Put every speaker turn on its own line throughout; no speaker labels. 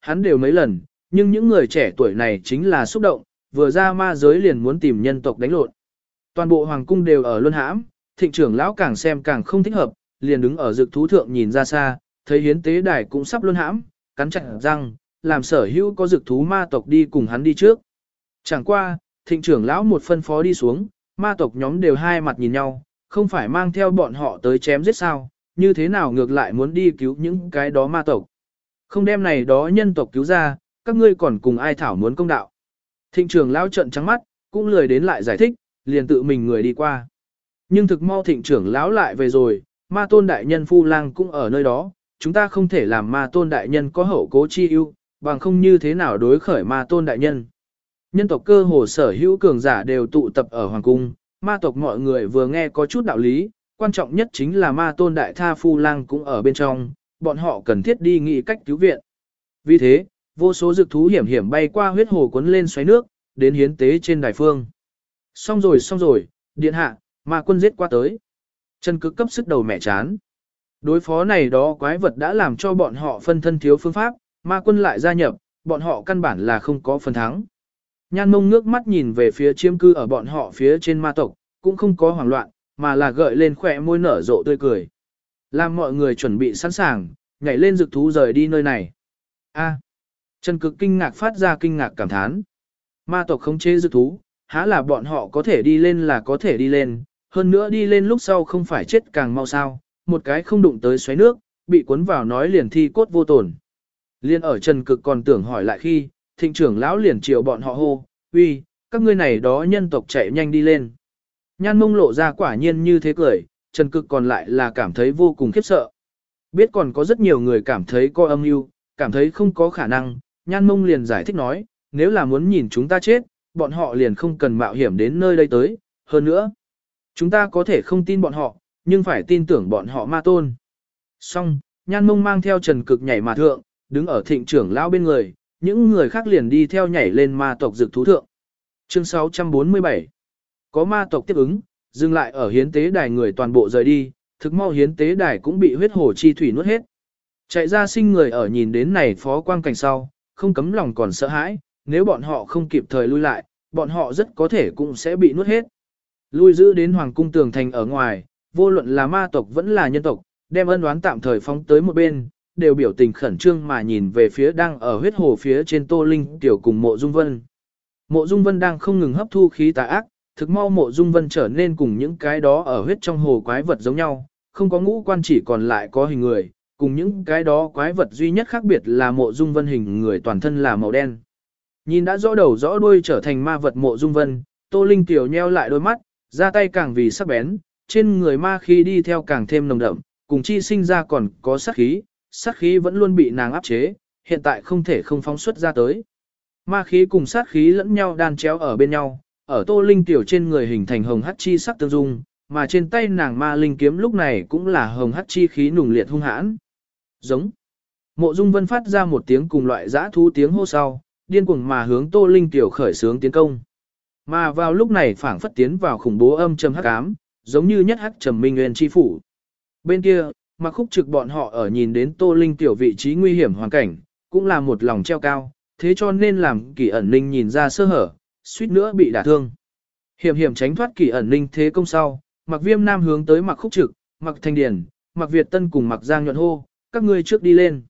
hắn đều mấy lần, nhưng những người trẻ tuổi này chính là xúc động, vừa ra ma giới liền muốn tìm nhân tộc đánh lộn. Toàn bộ hoàng cung đều ở luân hãm, thịnh trưởng lão càng xem càng không thích hợp, liền đứng ở dực thú thượng nhìn ra xa, thấy hiến tế đài cũng sắp luân hãm, cắn chặt răng, làm sở hữu có dực thú ma tộc đi cùng hắn đi trước. Chẳng qua, thịnh trưởng lão một phân phó đi xuống, ma tộc nhóm đều hai mặt nhìn nhau, không phải mang theo bọn họ tới chém giết sao, như thế nào ngược lại muốn đi cứu những cái đó ma tộc. Không đem này đó nhân tộc cứu ra, các ngươi còn cùng ai thảo muốn công đạo. Thịnh trưởng lão trận trắng mắt, cũng lười đến lại giải thích, liền tự mình người đi qua. Nhưng thực mau thịnh trưởng lão lại về rồi, ma tôn đại nhân phu lang cũng ở nơi đó, chúng ta không thể làm ma tôn đại nhân có hậu cố chi ưu, bằng không như thế nào đối khởi ma tôn đại nhân. Nhân tộc cơ hồ sở hữu cường giả đều tụ tập ở hoàng cung, ma tộc mọi người vừa nghe có chút đạo lý, quan trọng nhất chính là ma tôn đại tha phu lang cũng ở bên trong, bọn họ cần thiết đi nghĩ cách cứu viện. Vì thế, vô số dược thú hiểm hiểm bay qua huyết hồ cuốn lên xoáy nước, đến hiến tế trên đài phương. Xong rồi xong rồi, điện hạ, mà quân giết qua tới. trần cực cấp sức đầu mẹ chán. Đối phó này đó quái vật đã làm cho bọn họ phân thân thiếu phương pháp, ma quân lại gia nhập, bọn họ căn bản là không có phần thắng. Nhan mông ngước mắt nhìn về phía chiêm cư ở bọn họ phía trên ma tộc, cũng không có hoảng loạn, mà là gợi lên khỏe môi nở rộ tươi cười. Làm mọi người chuẩn bị sẵn sàng, nhảy lên rực thú rời đi nơi này. A. Trần cực kinh ngạc phát ra kinh ngạc cảm thán. Ma tộc khống chế rực thú, há là bọn họ có thể đi lên là có thể đi lên, hơn nữa đi lên lúc sau không phải chết càng mau sao, một cái không đụng tới xoáy nước, bị cuốn vào nói liền thi cốt vô tổn. Liên ở Trần Cực còn tưởng hỏi lại khi, thịnh trưởng lão liền chiều bọn họ hô, uy, các ngươi này đó nhân tộc chạy nhanh đi lên. Nhan mông lộ ra quả nhiên như thế cười, Trần Cực còn lại là cảm thấy vô cùng khiếp sợ. Biết còn có rất nhiều người cảm thấy có âm mưu, cảm thấy không có khả năng, nhan mông liền giải thích nói, nếu là muốn nhìn chúng ta chết, bọn họ liền không cần mạo hiểm đến nơi đây tới, hơn nữa. Chúng ta có thể không tin bọn họ, nhưng phải tin tưởng bọn họ ma tôn. Xong, nhan mông mang theo trần cực nhảy mà thượng, đứng ở thịnh trưởng lão bên người, những người khác liền đi theo nhảy lên ma tộc dược thú thượng. Chương 647 Có ma tộc tiếp ứng, dừng lại ở hiến tế đài người toàn bộ rời đi, thực mau hiến tế đài cũng bị huyết hồ chi thủy nuốt hết. Chạy ra sinh người ở nhìn đến này phó quang cảnh sau, không cấm lòng còn sợ hãi, nếu bọn họ không kịp thời lui lại, bọn họ rất có thể cũng sẽ bị nuốt hết. Lui giữ đến hoàng cung tường thành ở ngoài, vô luận là ma tộc vẫn là nhân tộc, đem ân đoán tạm thời phóng tới một bên, đều biểu tình khẩn trương mà nhìn về phía đang ở huyết hồ phía trên Tô Linh tiểu cùng Mộ Dung Vân. Mộ Dung Vân đang không ngừng hấp thu khí tà ác, thực mau Mộ Dung Vân trở nên cùng những cái đó ở huyết trong hồ quái vật giống nhau, không có ngũ quan chỉ còn lại có hình người, cùng những cái đó quái vật duy nhất khác biệt là Mộ Dung Vân hình người toàn thân là màu đen. Nhìn đã rõ đầu rõ đuôi trở thành ma vật Mộ Dung Vân, Tô Linh tiểu nheo lại đôi mắt, ra tay càng vì sắc bén, trên người ma khí đi theo càng thêm nồng đậm, cùng chi sinh ra còn có sát khí, sát khí vẫn luôn bị nàng áp chế, hiện tại không thể không phóng xuất ra tới. Ma khí cùng sát khí lẫn nhau đan chéo ở bên nhau, ở tô linh tiểu trên người hình thành hồng hắc chi sắc tương dung, mà trên tay nàng ma linh kiếm lúc này cũng là hồng hắc chi khí nùng liệt hung hãn. Giống. Mộ Dung Vân phát ra một tiếng cùng loại giã thú tiếng hô sau, điên cuồng mà hướng Tô Linh tiểu khởi sướng tiến công. Mà vào lúc này phảng phất tiến vào khủng bố âm trầm hắc ám, giống như nhất hắc trầm minh nguyên chi phủ. Bên kia, mà khúc trực bọn họ ở nhìn đến Tô Linh tiểu vị trí nguy hiểm hoàn cảnh, cũng là một lòng treo cao, thế cho nên làm kỳ ẩn ninh nhìn ra sơ hở, suýt nữa bị đả thương. Hiểm hiểm tránh thoát kỳ ẩn linh thế công sau, mặc viêm nam hướng tới mặc khúc trực, mặc thanh điển, mặc Việt tân cùng mặc giang nhuận hô, các ngươi trước đi lên.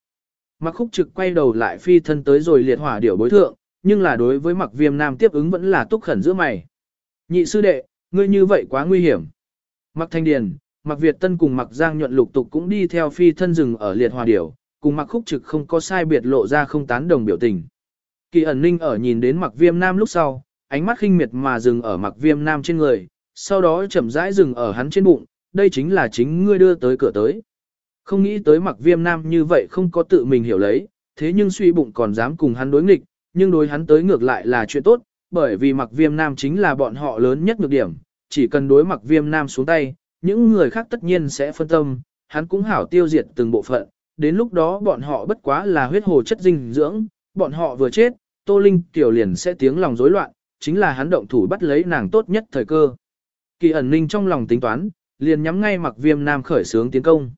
Mặc khúc trực quay đầu lại phi thân tới rồi liệt hỏa điểu bối thượng, nhưng là đối với mặc viêm nam tiếp ứng vẫn là túc khẩn giữa mày. Nhị sư đệ, ngươi như vậy quá nguy hiểm. Mặc thanh điền, mặc Việt tân cùng mặc giang nhuận lục tục cũng đi theo phi thân rừng ở liệt hỏa điểu, cùng mặc khúc trực không có sai biệt lộ ra không tán đồng biểu tình. Kỳ ẩn ninh ở nhìn đến mặc viêm nam lúc sau, ánh mắt khinh miệt mà dừng ở mặc viêm nam trên người, sau đó chậm rãi dừng ở hắn trên bụng, đây chính là chính ngươi đưa tới cửa tới. Không nghĩ tới mặc viêm nam như vậy không có tự mình hiểu lấy, thế nhưng suy bụng còn dám cùng hắn đối nghịch, nhưng đối hắn tới ngược lại là chuyện tốt, bởi vì mặc viêm nam chính là bọn họ lớn nhất nhược điểm, chỉ cần đối mặc viêm nam xuống tay, những người khác tất nhiên sẽ phân tâm, hắn cũng hảo tiêu diệt từng bộ phận, đến lúc đó bọn họ bất quá là huyết hồ chất dinh dưỡng, bọn họ vừa chết, Tô Linh tiểu liền sẽ tiếng lòng rối loạn, chính là hắn động thủ bắt lấy nàng tốt nhất thời cơ. Kỳ ẩn ninh trong lòng tính toán, liền nhắm ngay mặc viêm nam khởi sướng tiến công.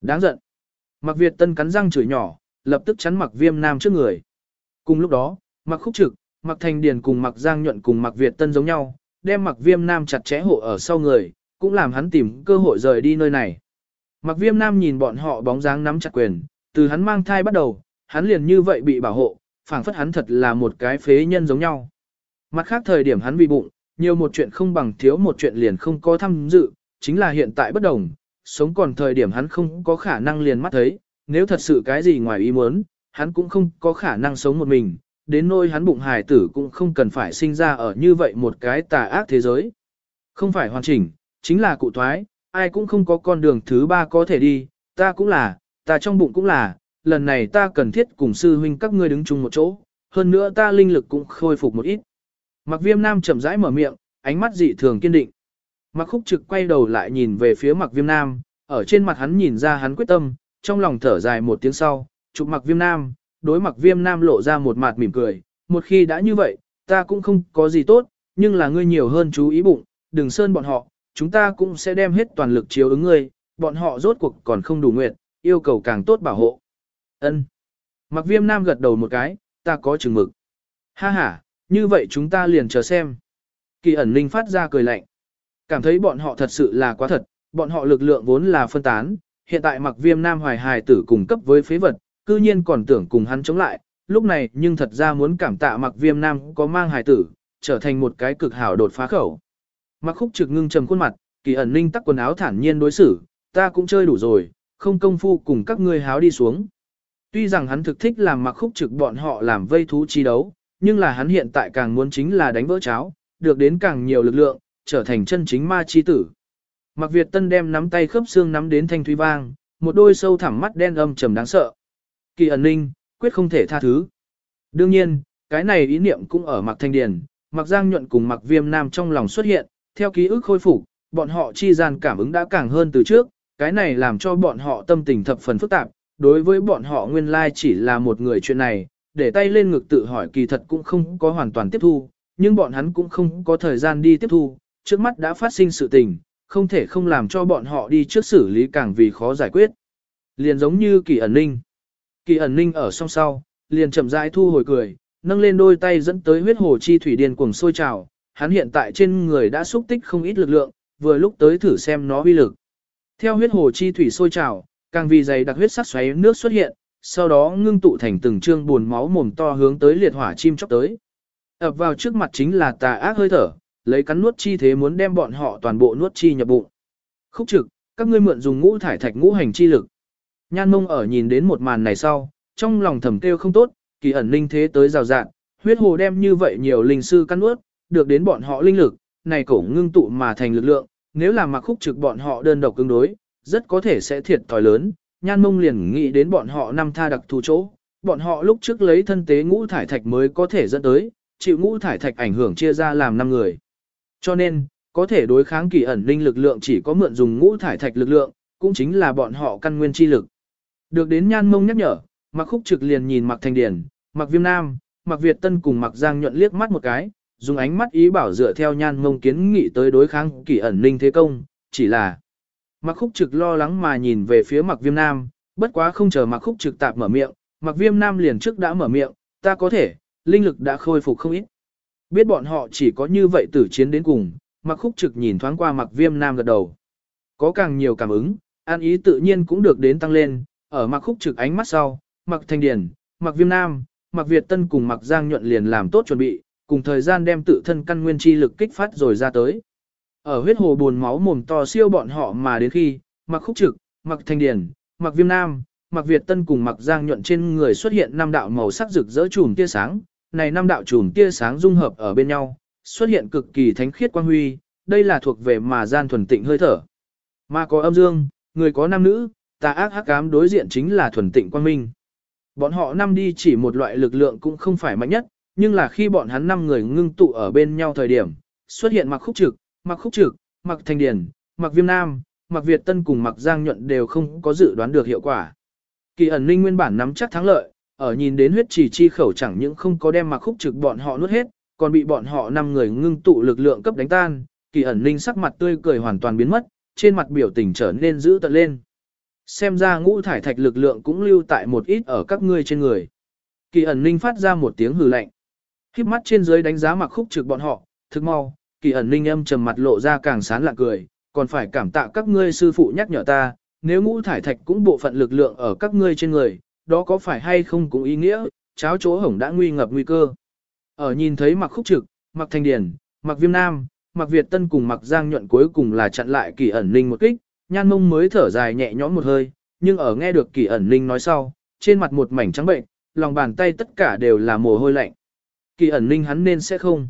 Đáng giận. Mặc Việt Tân cắn răng chửi nhỏ, lập tức chắn mặc viêm nam trước người. Cùng lúc đó, mặc khúc trực, mặc thành điền cùng mặc giang nhuận cùng mặc Việt tân giống nhau, đem mặc viêm nam chặt chẽ hộ ở sau người, cũng làm hắn tìm cơ hội rời đi nơi này. Mặc viêm nam nhìn bọn họ bóng dáng nắm chặt quyền, từ hắn mang thai bắt đầu, hắn liền như vậy bị bảo hộ, phảng phất hắn thật là một cái phế nhân giống nhau. Mặt khác thời điểm hắn bị bụng, nhiều một chuyện không bằng thiếu một chuyện liền không có tham dự, chính là hiện tại bất đồng, sống còn thời điểm hắn không có khả năng liền mắt thấy, nếu thật sự cái gì ngoài ý muốn, hắn cũng không có khả năng sống một mình, đến nỗi hắn bụng hài tử cũng không cần phải sinh ra ở như vậy một cái tà ác thế giới. Không phải hoàn chỉnh, chính là cụ thoái, ai cũng không có con đường thứ ba có thể đi, ta cũng là, ta trong bụng cũng là, lần này ta cần thiết cùng sư huynh các ngươi đứng chung một chỗ, hơn nữa ta linh lực cũng khôi phục một ít. Mặc viêm nam chậm rãi mở miệng, ánh mắt dị thường kiên định. Mặc khúc trực quay đầu lại nhìn về phía mặc viêm nam, ở trên mặt hắn nhìn ra hắn quyết tâm, trong lòng thở dài một tiếng sau, chụp mặc viêm nam, đối mặc viêm nam lộ ra một mặt mỉm cười, một khi đã như vậy, ta cũng không có gì tốt, nhưng là ngươi nhiều hơn chú ý bụng, đừng sơn bọn họ, chúng ta cũng sẽ đem hết toàn lực chiếu ứng ngươi, bọn họ rốt cuộc còn không đủ nguyện, yêu cầu càng tốt bảo hộ. Ân. Mặc viêm nam gật đầu một cái, ta có chừng mực. Ha ha, như vậy chúng ta liền chờ xem. Kỳ ẩn linh phát ra cười lạnh. Cảm thấy bọn họ thật sự là quá thật, bọn họ lực lượng vốn là phân tán, hiện tại mặc viêm nam hoài hài tử cùng cấp với phế vật, cư nhiên còn tưởng cùng hắn chống lại, lúc này nhưng thật ra muốn cảm tạ mặc viêm nam có mang hài tử, trở thành một cái cực hảo đột phá khẩu. Mặc khúc trực ngưng trầm khuôn mặt, kỳ ẩn ninh tắc quần áo thản nhiên đối xử, ta cũng chơi đủ rồi, không công phu cùng các ngươi háo đi xuống. Tuy rằng hắn thực thích làm mặc khúc trực bọn họ làm vây thú chi đấu, nhưng là hắn hiện tại càng muốn chính là đánh vỡ cháo, được đến càng nhiều lực lượng, trở thành chân chính ma chi tử. Mặc Việt Tân đem nắm tay khớp xương nắm đến thanh thúy vang, một đôi sâu thẳm mắt đen âm trầm đáng sợ. Kỳ ẩn ninh, quyết không thể tha thứ. Đương nhiên, cái này ý niệm cũng ở Mặc Thanh Điền, Mặc Giang nhuận cùng Mặc Viêm Nam trong lòng xuất hiện, theo ký ức khôi phục, bọn họ chi gian cảm ứng đã càng hơn từ trước, cái này làm cho bọn họ tâm tình thập phần phức tạp, đối với bọn họ nguyên lai chỉ là một người chuyện này, để tay lên ngực tự hỏi kỳ thật cũng không có hoàn toàn tiếp thu, nhưng bọn hắn cũng không có thời gian đi tiếp thu, trước mắt đã phát sinh sự tình, không thể không làm cho bọn họ đi trước xử lý càng vì khó giải quyết. Liền giống như kỳ ẩn ninh. Kỳ ẩn ninh ở song sau, liền chậm rãi thu hồi cười, nâng lên đôi tay dẫn tới huyết hồ chi thủy điên cuồng sôi trào, hắn hiện tại trên người đã xúc tích không ít lực lượng, vừa lúc tới thử xem nó uy lực. Theo huyết hồ chi thủy sôi trào, càng vì dày đặc huyết sắc xoáy nước xuất hiện, sau đó ngưng tụ thành từng trương buồn máu mồm to hướng tới liệt hỏa chim chóc tới. Ập vào trước mặt chính là tà ác hơi thở, lấy cắn nuốt chi thế muốn đem bọn họ toàn bộ nuốt chi nhập bụng. Khúc trực, các ngươi mượn dùng ngũ thải thạch ngũ hành chi lực. Nhan mông ở nhìn đến một màn này sau, trong lòng thầm kêu không tốt, kỳ ẩn linh thế tới rào rạn, huyết hồ đem như vậy nhiều linh sư cắn nuốt, được đến bọn họ linh lực, này cổ ngưng tụ mà thành lực lượng, nếu là mặc khúc trực bọn họ đơn độc cứng đối, rất có thể sẽ thiệt thòi lớn. Nhan mông liền nghĩ đến bọn họ năm tha đặc thù chỗ, bọn họ lúc trước lấy thân tế ngũ thải thạch mới có thể dẫn tới, chịu ngũ thải thạch ảnh hưởng chia ra làm 5 người. Cho nên, có thể đối kháng kỳ ẩn linh lực lượng chỉ có mượn dùng ngũ thải thạch lực lượng, cũng chính là bọn họ căn nguyên chi lực. Được đến nhan mông nhắc nhở, mặc khúc trực liền nhìn mặc thành điển, mặc viêm nam, mặc Việt tân cùng mặc giang nhuận liếc mắt một cái, dùng ánh mắt ý bảo dựa theo nhan mông kiến nghị tới đối kháng kỳ ẩn linh thế công, chỉ là mặc khúc trực lo lắng mà nhìn về phía mặc viêm nam, bất quá không chờ mặc khúc trực tạp mở miệng, mặc viêm nam liền trước đã mở miệng, ta có thể, linh lực đã khôi phục không ít. Biết bọn họ chỉ có như vậy tử chiến đến cùng, mặc khúc trực nhìn thoáng qua mặc viêm nam gật đầu. Có càng nhiều cảm ứng, an ý tự nhiên cũng được đến tăng lên, ở mặc khúc trực ánh mắt sau, mặc thanh điển, mặc viêm nam, mặc Việt tân cùng mặc giang nhuận liền làm tốt chuẩn bị, cùng thời gian đem tự thân căn nguyên chi lực kích phát rồi ra tới. Ở huyết hồ buồn máu mồm to siêu bọn họ mà đến khi, mặc khúc trực, mặc thanh điển, mặc viêm nam, mặc Việt tân cùng mặc giang nhuận trên người xuất hiện năm đạo màu sắc rực rỡ chùm tia sáng, này năm đạo chùm tia sáng dung hợp ở bên nhau, xuất hiện cực kỳ thánh khiết quang huy, đây là thuộc về mà gian thuần tịnh hơi thở. Mà có âm dương, người có nam nữ, tà ác hắc ám đối diện chính là thuần tịnh quang minh. Bọn họ năm đi chỉ một loại lực lượng cũng không phải mạnh nhất, nhưng là khi bọn hắn năm người ngưng tụ ở bên nhau thời điểm, xuất hiện mặc khúc trực, mặc khúc trực, mặc thành điển, mặc viêm nam, mặc Việt tân cùng mặc giang nhuận đều không có dự đoán được hiệu quả. Kỳ ẩn linh nguyên bản nắm chắc thắng lợi, ở nhìn đến huyết chỉ chi khẩu chẳng những không có đem mặc khúc trực bọn họ nuốt hết, còn bị bọn họ năm người ngưng tụ lực lượng cấp đánh tan, kỳ ẩn linh sắc mặt tươi cười hoàn toàn biến mất, trên mặt biểu tình trở nên dữ tợn lên. Xem ra ngũ thải thạch lực lượng cũng lưu tại một ít ở các ngươi trên người. Kỳ ẩn ninh phát ra một tiếng hừ lạnh. Khiếp mắt trên dưới đánh giá mặc khúc trực bọn họ, thực mau, kỳ ẩn ninh âm trầm mặt lộ ra càng sán lạ cười, còn phải cảm tạ các ngươi sư phụ nhắc nhở ta, nếu ngũ thải thạch cũng bộ phận lực lượng ở các ngươi trên người, đó có phải hay không cũng ý nghĩa, cháo chỗ hổng đã nguy ngập nguy cơ. Ở nhìn thấy mặc khúc trực, mặc thanh điển, mặc viêm nam, mặc Việt Tân cùng mặc Giang nhuận cuối cùng là chặn lại kỳ ẩn ninh một kích, nhan mông mới thở dài nhẹ nhõm một hơi, nhưng ở nghe được kỳ ẩn ninh nói sau, trên mặt một mảnh trắng bệnh, lòng bàn tay tất cả đều là mồ hôi lạnh. Kỳ ẩn ninh hắn nên sẽ không.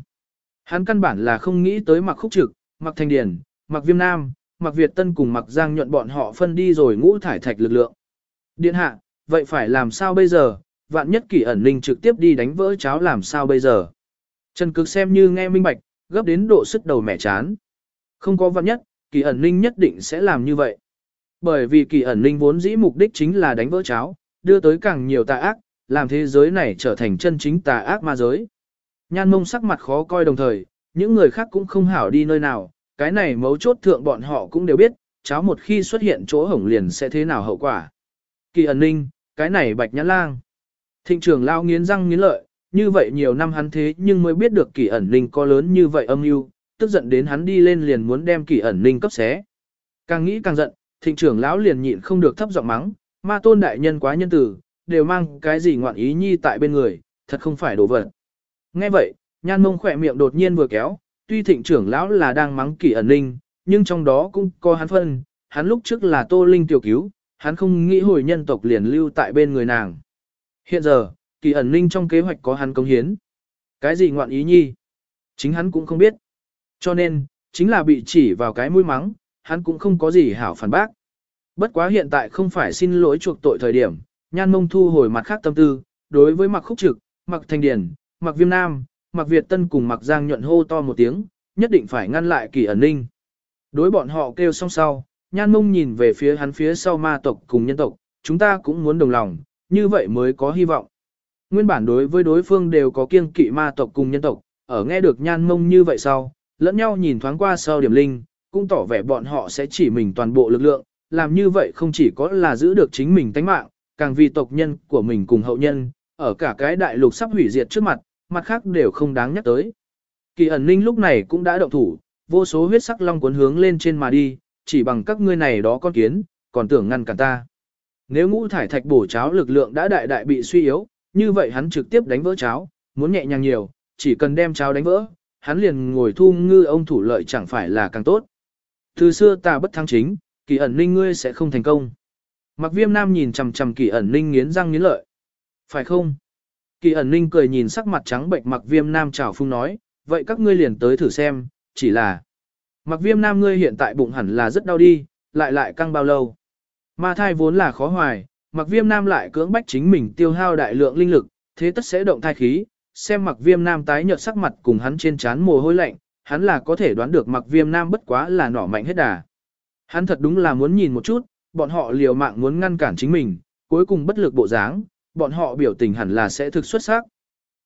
Hắn căn bản là không nghĩ tới mặc khúc trực, mặc thanh điển, mặc viêm nam, mặc Việt Tân cùng mặc Giang nhuận bọn họ phân đi rồi ngũ thải thạch lực lượng. Điện hạ, vậy phải làm sao bây giờ, vạn nhất kỳ ẩn linh trực tiếp đi đánh vỡ cháo làm sao bây giờ. Trần cực xem như nghe minh bạch, gấp đến độ sức đầu mẻ chán. Không có vạn nhất, kỳ ẩn linh nhất định sẽ làm như vậy. Bởi vì kỳ ẩn linh vốn dĩ mục đích chính là đánh vỡ cháo, đưa tới càng nhiều tà ác, làm thế giới này trở thành chân chính tà ác ma giới. Nhan mông sắc mặt khó coi đồng thời, những người khác cũng không hảo đi nơi nào, cái này mấu chốt thượng bọn họ cũng đều biết, cháo một khi xuất hiện chỗ hổng liền sẽ thế nào hậu quả. Kỳ ẩn ninh, cái này bạch nhãn lang. Thịnh trưởng lao nghiến răng nghiến lợi, như vậy nhiều năm hắn thế nhưng mới biết được kỳ ẩn ninh có lớn như vậy âm mưu, tức giận đến hắn đi lên liền muốn đem kỳ ẩn ninh cấp xé. Càng nghĩ càng giận, thịnh trưởng lão liền nhịn không được thấp giọng mắng, ma tôn đại nhân quá nhân tử, đều mang cái gì ngoạn ý nhi tại bên người, thật không phải đồ vật. Nghe vậy, nhan mông khỏe miệng đột nhiên vừa kéo, tuy thịnh trưởng lão là đang mắng kỳ ẩn ninh, nhưng trong đó cũng có hắn phân, hắn lúc trước là tô linh tiểu cứu, hắn không nghĩ hồi nhân tộc liền lưu tại bên người nàng. Hiện giờ, kỳ ẩn ninh trong kế hoạch có hắn công hiến. Cái gì ngoạn ý nhi? Chính hắn cũng không biết. Cho nên, chính là bị chỉ vào cái mũi mắng, hắn cũng không có gì hảo phản bác. Bất quá hiện tại không phải xin lỗi chuộc tội thời điểm, nhan mông thu hồi mặt khác tâm tư, đối với mặc khúc trực, mặc thanh điển, mặc viêm nam, mặc Việt tân cùng mặc giang nhuận hô to một tiếng, nhất định phải ngăn lại kỳ ẩn ninh. Đối bọn họ kêu xong sau, nhan mông nhìn về phía hắn phía sau ma tộc cùng nhân tộc, chúng ta cũng muốn đồng lòng, như vậy mới có hy vọng. Nguyên bản đối với đối phương đều có kiêng kỵ ma tộc cùng nhân tộc, ở nghe được nhan mông như vậy sau, lẫn nhau nhìn thoáng qua sau điểm linh, cũng tỏ vẻ bọn họ sẽ chỉ mình toàn bộ lực lượng, làm như vậy không chỉ có là giữ được chính mình tánh mạng, càng vì tộc nhân của mình cùng hậu nhân, ở cả cái đại lục sắp hủy diệt trước mặt, mặt khác đều không đáng nhắc tới. Kỳ ẩn ninh lúc này cũng đã động thủ, vô số huyết sắc long cuốn hướng lên trên mà đi, chỉ bằng các ngươi này đó con kiến, còn tưởng ngăn cản ta. Nếu ngũ thải thạch bổ cháo lực lượng đã đại đại bị suy yếu, như vậy hắn trực tiếp đánh vỡ cháo, muốn nhẹ nhàng nhiều, chỉ cần đem cháo đánh vỡ, hắn liền ngồi thu ngư ông thủ lợi chẳng phải là càng tốt. Từ xưa ta bất thắng chính, kỳ ẩn ninh ngươi sẽ không thành công. Mặc viêm nam nhìn chằm chằm kỳ ẩn ninh nghiến răng nghiến lợi. Phải không? Kỳ ẩn ninh cười nhìn sắc mặt trắng bệnh mặc viêm nam trào phung nói, vậy các ngươi liền tới thử xem, chỉ là. Mặc viêm nam ngươi hiện tại bụng hẳn là rất đau đi, lại lại căng bao lâu. Ma thai vốn là khó hoài, mặc viêm nam lại cưỡng bách chính mình tiêu hao đại lượng linh lực, thế tất sẽ động thai khí, xem mặc viêm nam tái nhợt sắc mặt cùng hắn trên trán mồ hôi lạnh, hắn là có thể đoán được mặc viêm nam bất quá là nỏ mạnh hết đà. Hắn thật đúng là muốn nhìn một chút, bọn họ liều mạng muốn ngăn cản chính mình, cuối cùng bất lực bộ dáng, bọn họ biểu tình hẳn là sẽ thực xuất sắc.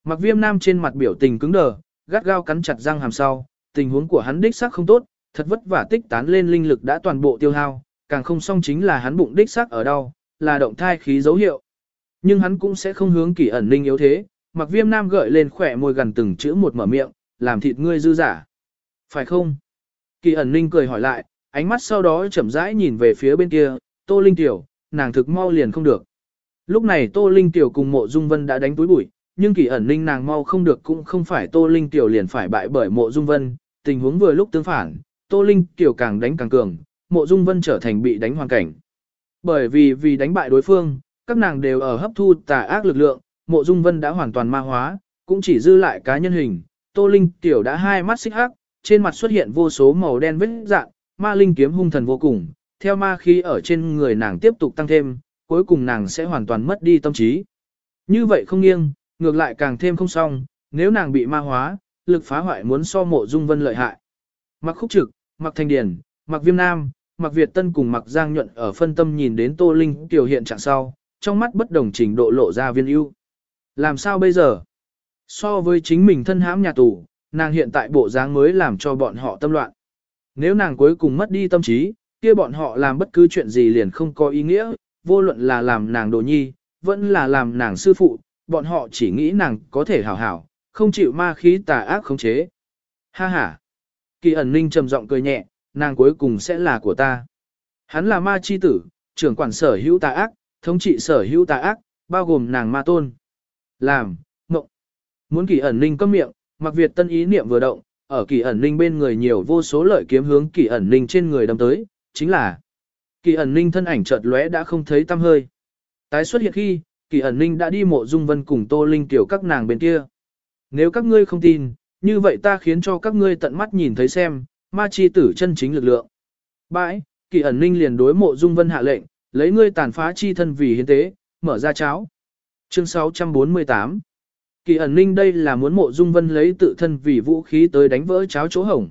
Mặc viêm nam trên mặt biểu tình cứng đờ, gắt gao cắn chặt răng hàm sau, tình huống của hắn đích xác không tốt, thật vất vả tích tán lên linh lực đã toàn bộ tiêu hao, càng không xong chính là hắn bụng đích xác ở đâu, là động thai khí dấu hiệu. Nhưng hắn cũng sẽ không hướng kỳ ẩn linh yếu thế, mặc viêm nam gợi lên khỏe môi gần từng chữ một mở miệng, làm thịt ngươi dư giả. Phải không? Kỳ ẩn linh cười hỏi lại, ánh mắt sau đó chậm rãi nhìn về phía bên kia, tô linh tiểu, nàng thực mau liền không được. Lúc này tô linh tiểu cùng mộ dung vân đã đánh túi bụi, nhưng kỳ ẩn linh nàng mau không được cũng không phải tô linh tiểu liền phải bại bởi mộ dung vân, tình huống vừa lúc tương phản, tô linh tiểu càng đánh càng cường, mộ dung vân trở thành bị đánh hoàn cảnh. Bởi vì vì đánh bại đối phương, các nàng đều ở hấp thu tà ác lực lượng, mộ dung vân đã hoàn toàn ma hóa, cũng chỉ dư lại cá nhân hình, tô linh tiểu đã hai mắt xích hắc, trên mặt xuất hiện vô số màu đen vết dạng, ma linh kiếm hung thần vô cùng, theo ma khí ở trên người nàng tiếp tục tăng thêm, cuối cùng nàng sẽ hoàn toàn mất đi tâm trí. Như vậy không nghiêng, ngược lại càng thêm không xong, nếu nàng bị ma hóa, lực phá hoại muốn so mộ dung vân lợi hại. Mặc khúc trực, mặc thanh điển, mặc viêm nam, mặc Việt Tân cùng mặc Giang nhuận ở phân tâm nhìn đến Tô Linh tiểu hiện trạng sau, trong mắt bất đồng trình độ lộ ra viên ưu. Làm sao bây giờ? So với chính mình thân hãm nhà tù, nàng hiện tại bộ dáng mới làm cho bọn họ tâm loạn. Nếu nàng cuối cùng mất đi tâm trí, kia bọn họ làm bất cứ chuyện gì liền không có ý nghĩa, vô luận là làm nàng đồ nhi, vẫn là làm nàng sư phụ, bọn họ chỉ nghĩ nàng có thể hảo hảo, không chịu ma khí tà ác khống chế. Ha ha. Kỳ ẩn ninh trầm giọng cười nhẹ, nàng cuối cùng sẽ là của ta. Hắn là ma chi tử, trưởng quản sở hữu tà ác, thống trị sở hữu tà ác, bao gồm nàng ma tôn. Làm, mộng. Muốn kỳ ẩn ninh cấm miệng, mặc Việt tân ý niệm vừa động, ở kỳ ẩn ninh bên người nhiều vô số lợi kiếm hướng kỳ ẩn ninh trên người đâm tới, chính là kỳ ẩn ninh thân ảnh chợt lóe đã không thấy tăm hơi. Tái xuất hiện khi, kỳ ẩn ninh đã đi mộ dung vân cùng tô linh tiểu các nàng bên kia. Nếu các ngươi không tin, như vậy ta khiến cho các ngươi tận mắt nhìn thấy xem, ma chi tử chân chính lực lượng. Bãi, kỳ ẩn ninh liền đối mộ dung vân hạ lệnh, lấy ngươi tàn phá chi thân vì hiến tế, mở ra cháo. Chương 648 Kỳ ẩn ninh đây là muốn mộ dung vân lấy tự thân vì vũ khí tới đánh vỡ cháo chỗ hổng.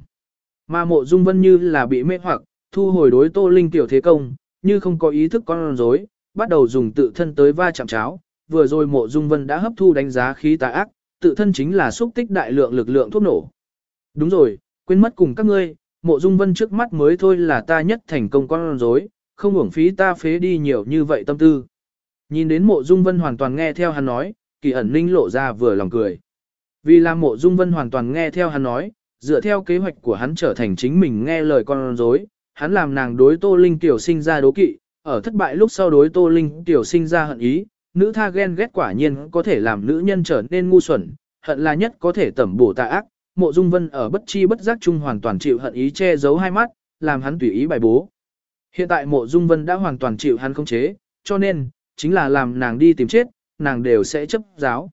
Mà mộ dung vân như là bị mê hoặc, thu hồi đối tô linh tiểu thế công, như không có ý thức con rối, bắt đầu dùng tự thân tới va chạm cháo. Vừa rồi mộ dung vân đã hấp thu đánh giá khí tà ác, tự thân chính là xúc tích đại lượng lực lượng thuốc nổ. Đúng rồi, quên mất cùng các ngươi, mộ dung vân trước mắt mới thôi là ta nhất thành công con rối, không uổng phí ta phế đi nhiều như vậy tâm tư. Nhìn đến mộ dung vân hoàn toàn nghe theo hắn nói, kỳ ẩn ninh lộ ra vừa lòng cười. Vì là mộ dung vân hoàn toàn nghe theo hắn nói, dựa theo kế hoạch của hắn trở thành chính mình nghe lời con rối, hắn làm nàng đối tô linh tiểu sinh ra đố kỵ, ở thất bại lúc sau đối tô linh tiểu sinh ra hận ý, nữ tha ghen ghét quả nhiên có thể làm nữ nhân trở nên ngu xuẩn, hận là nhất có thể tẩm bổ tà ác. Mộ Dung Vân ở bất chi bất giác chung hoàn toàn chịu hận ý che giấu hai mắt, làm hắn tùy ý bài bố. Hiện tại Mộ Dung Vân đã hoàn toàn chịu hắn khống chế, cho nên, chính là làm nàng đi tìm chết, nàng đều sẽ chấp giáo.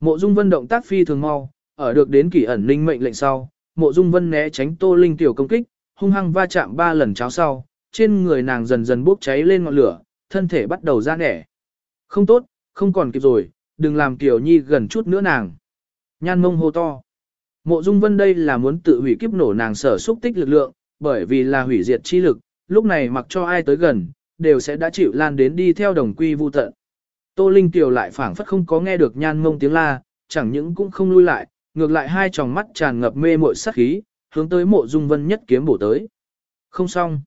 Mộ Dung Vân động tác phi thường mau, ở được đến kỳ ẩn linh mệnh lệnh sau, Mộ Dung Vân né tránh Tô Linh tiểu công kích, hung hăng va chạm ba lần cháo sau, trên người nàng dần dần bốc cháy lên ngọn lửa, thân thể bắt đầu ra nẻ. Không tốt, không còn kịp rồi, đừng làm Kiều Nhi gần chút nữa nàng. Nhan mông hô to. Mộ Dung Vân đây là muốn tự hủy kiếp nổ nàng sở xúc tích lực lượng, bởi vì là hủy diệt chi lực, lúc này mặc cho ai tới gần, đều sẽ đã chịu lan đến đi theo đồng quy vu tận. Tô Linh Tiểu lại phảng phất không có nghe được nhan mông tiếng la, chẳng những cũng không lui lại, ngược lại hai tròng mắt tràn ngập mê muội sát khí, hướng tới mộ dung vân nhất kiếm bổ tới. Không xong.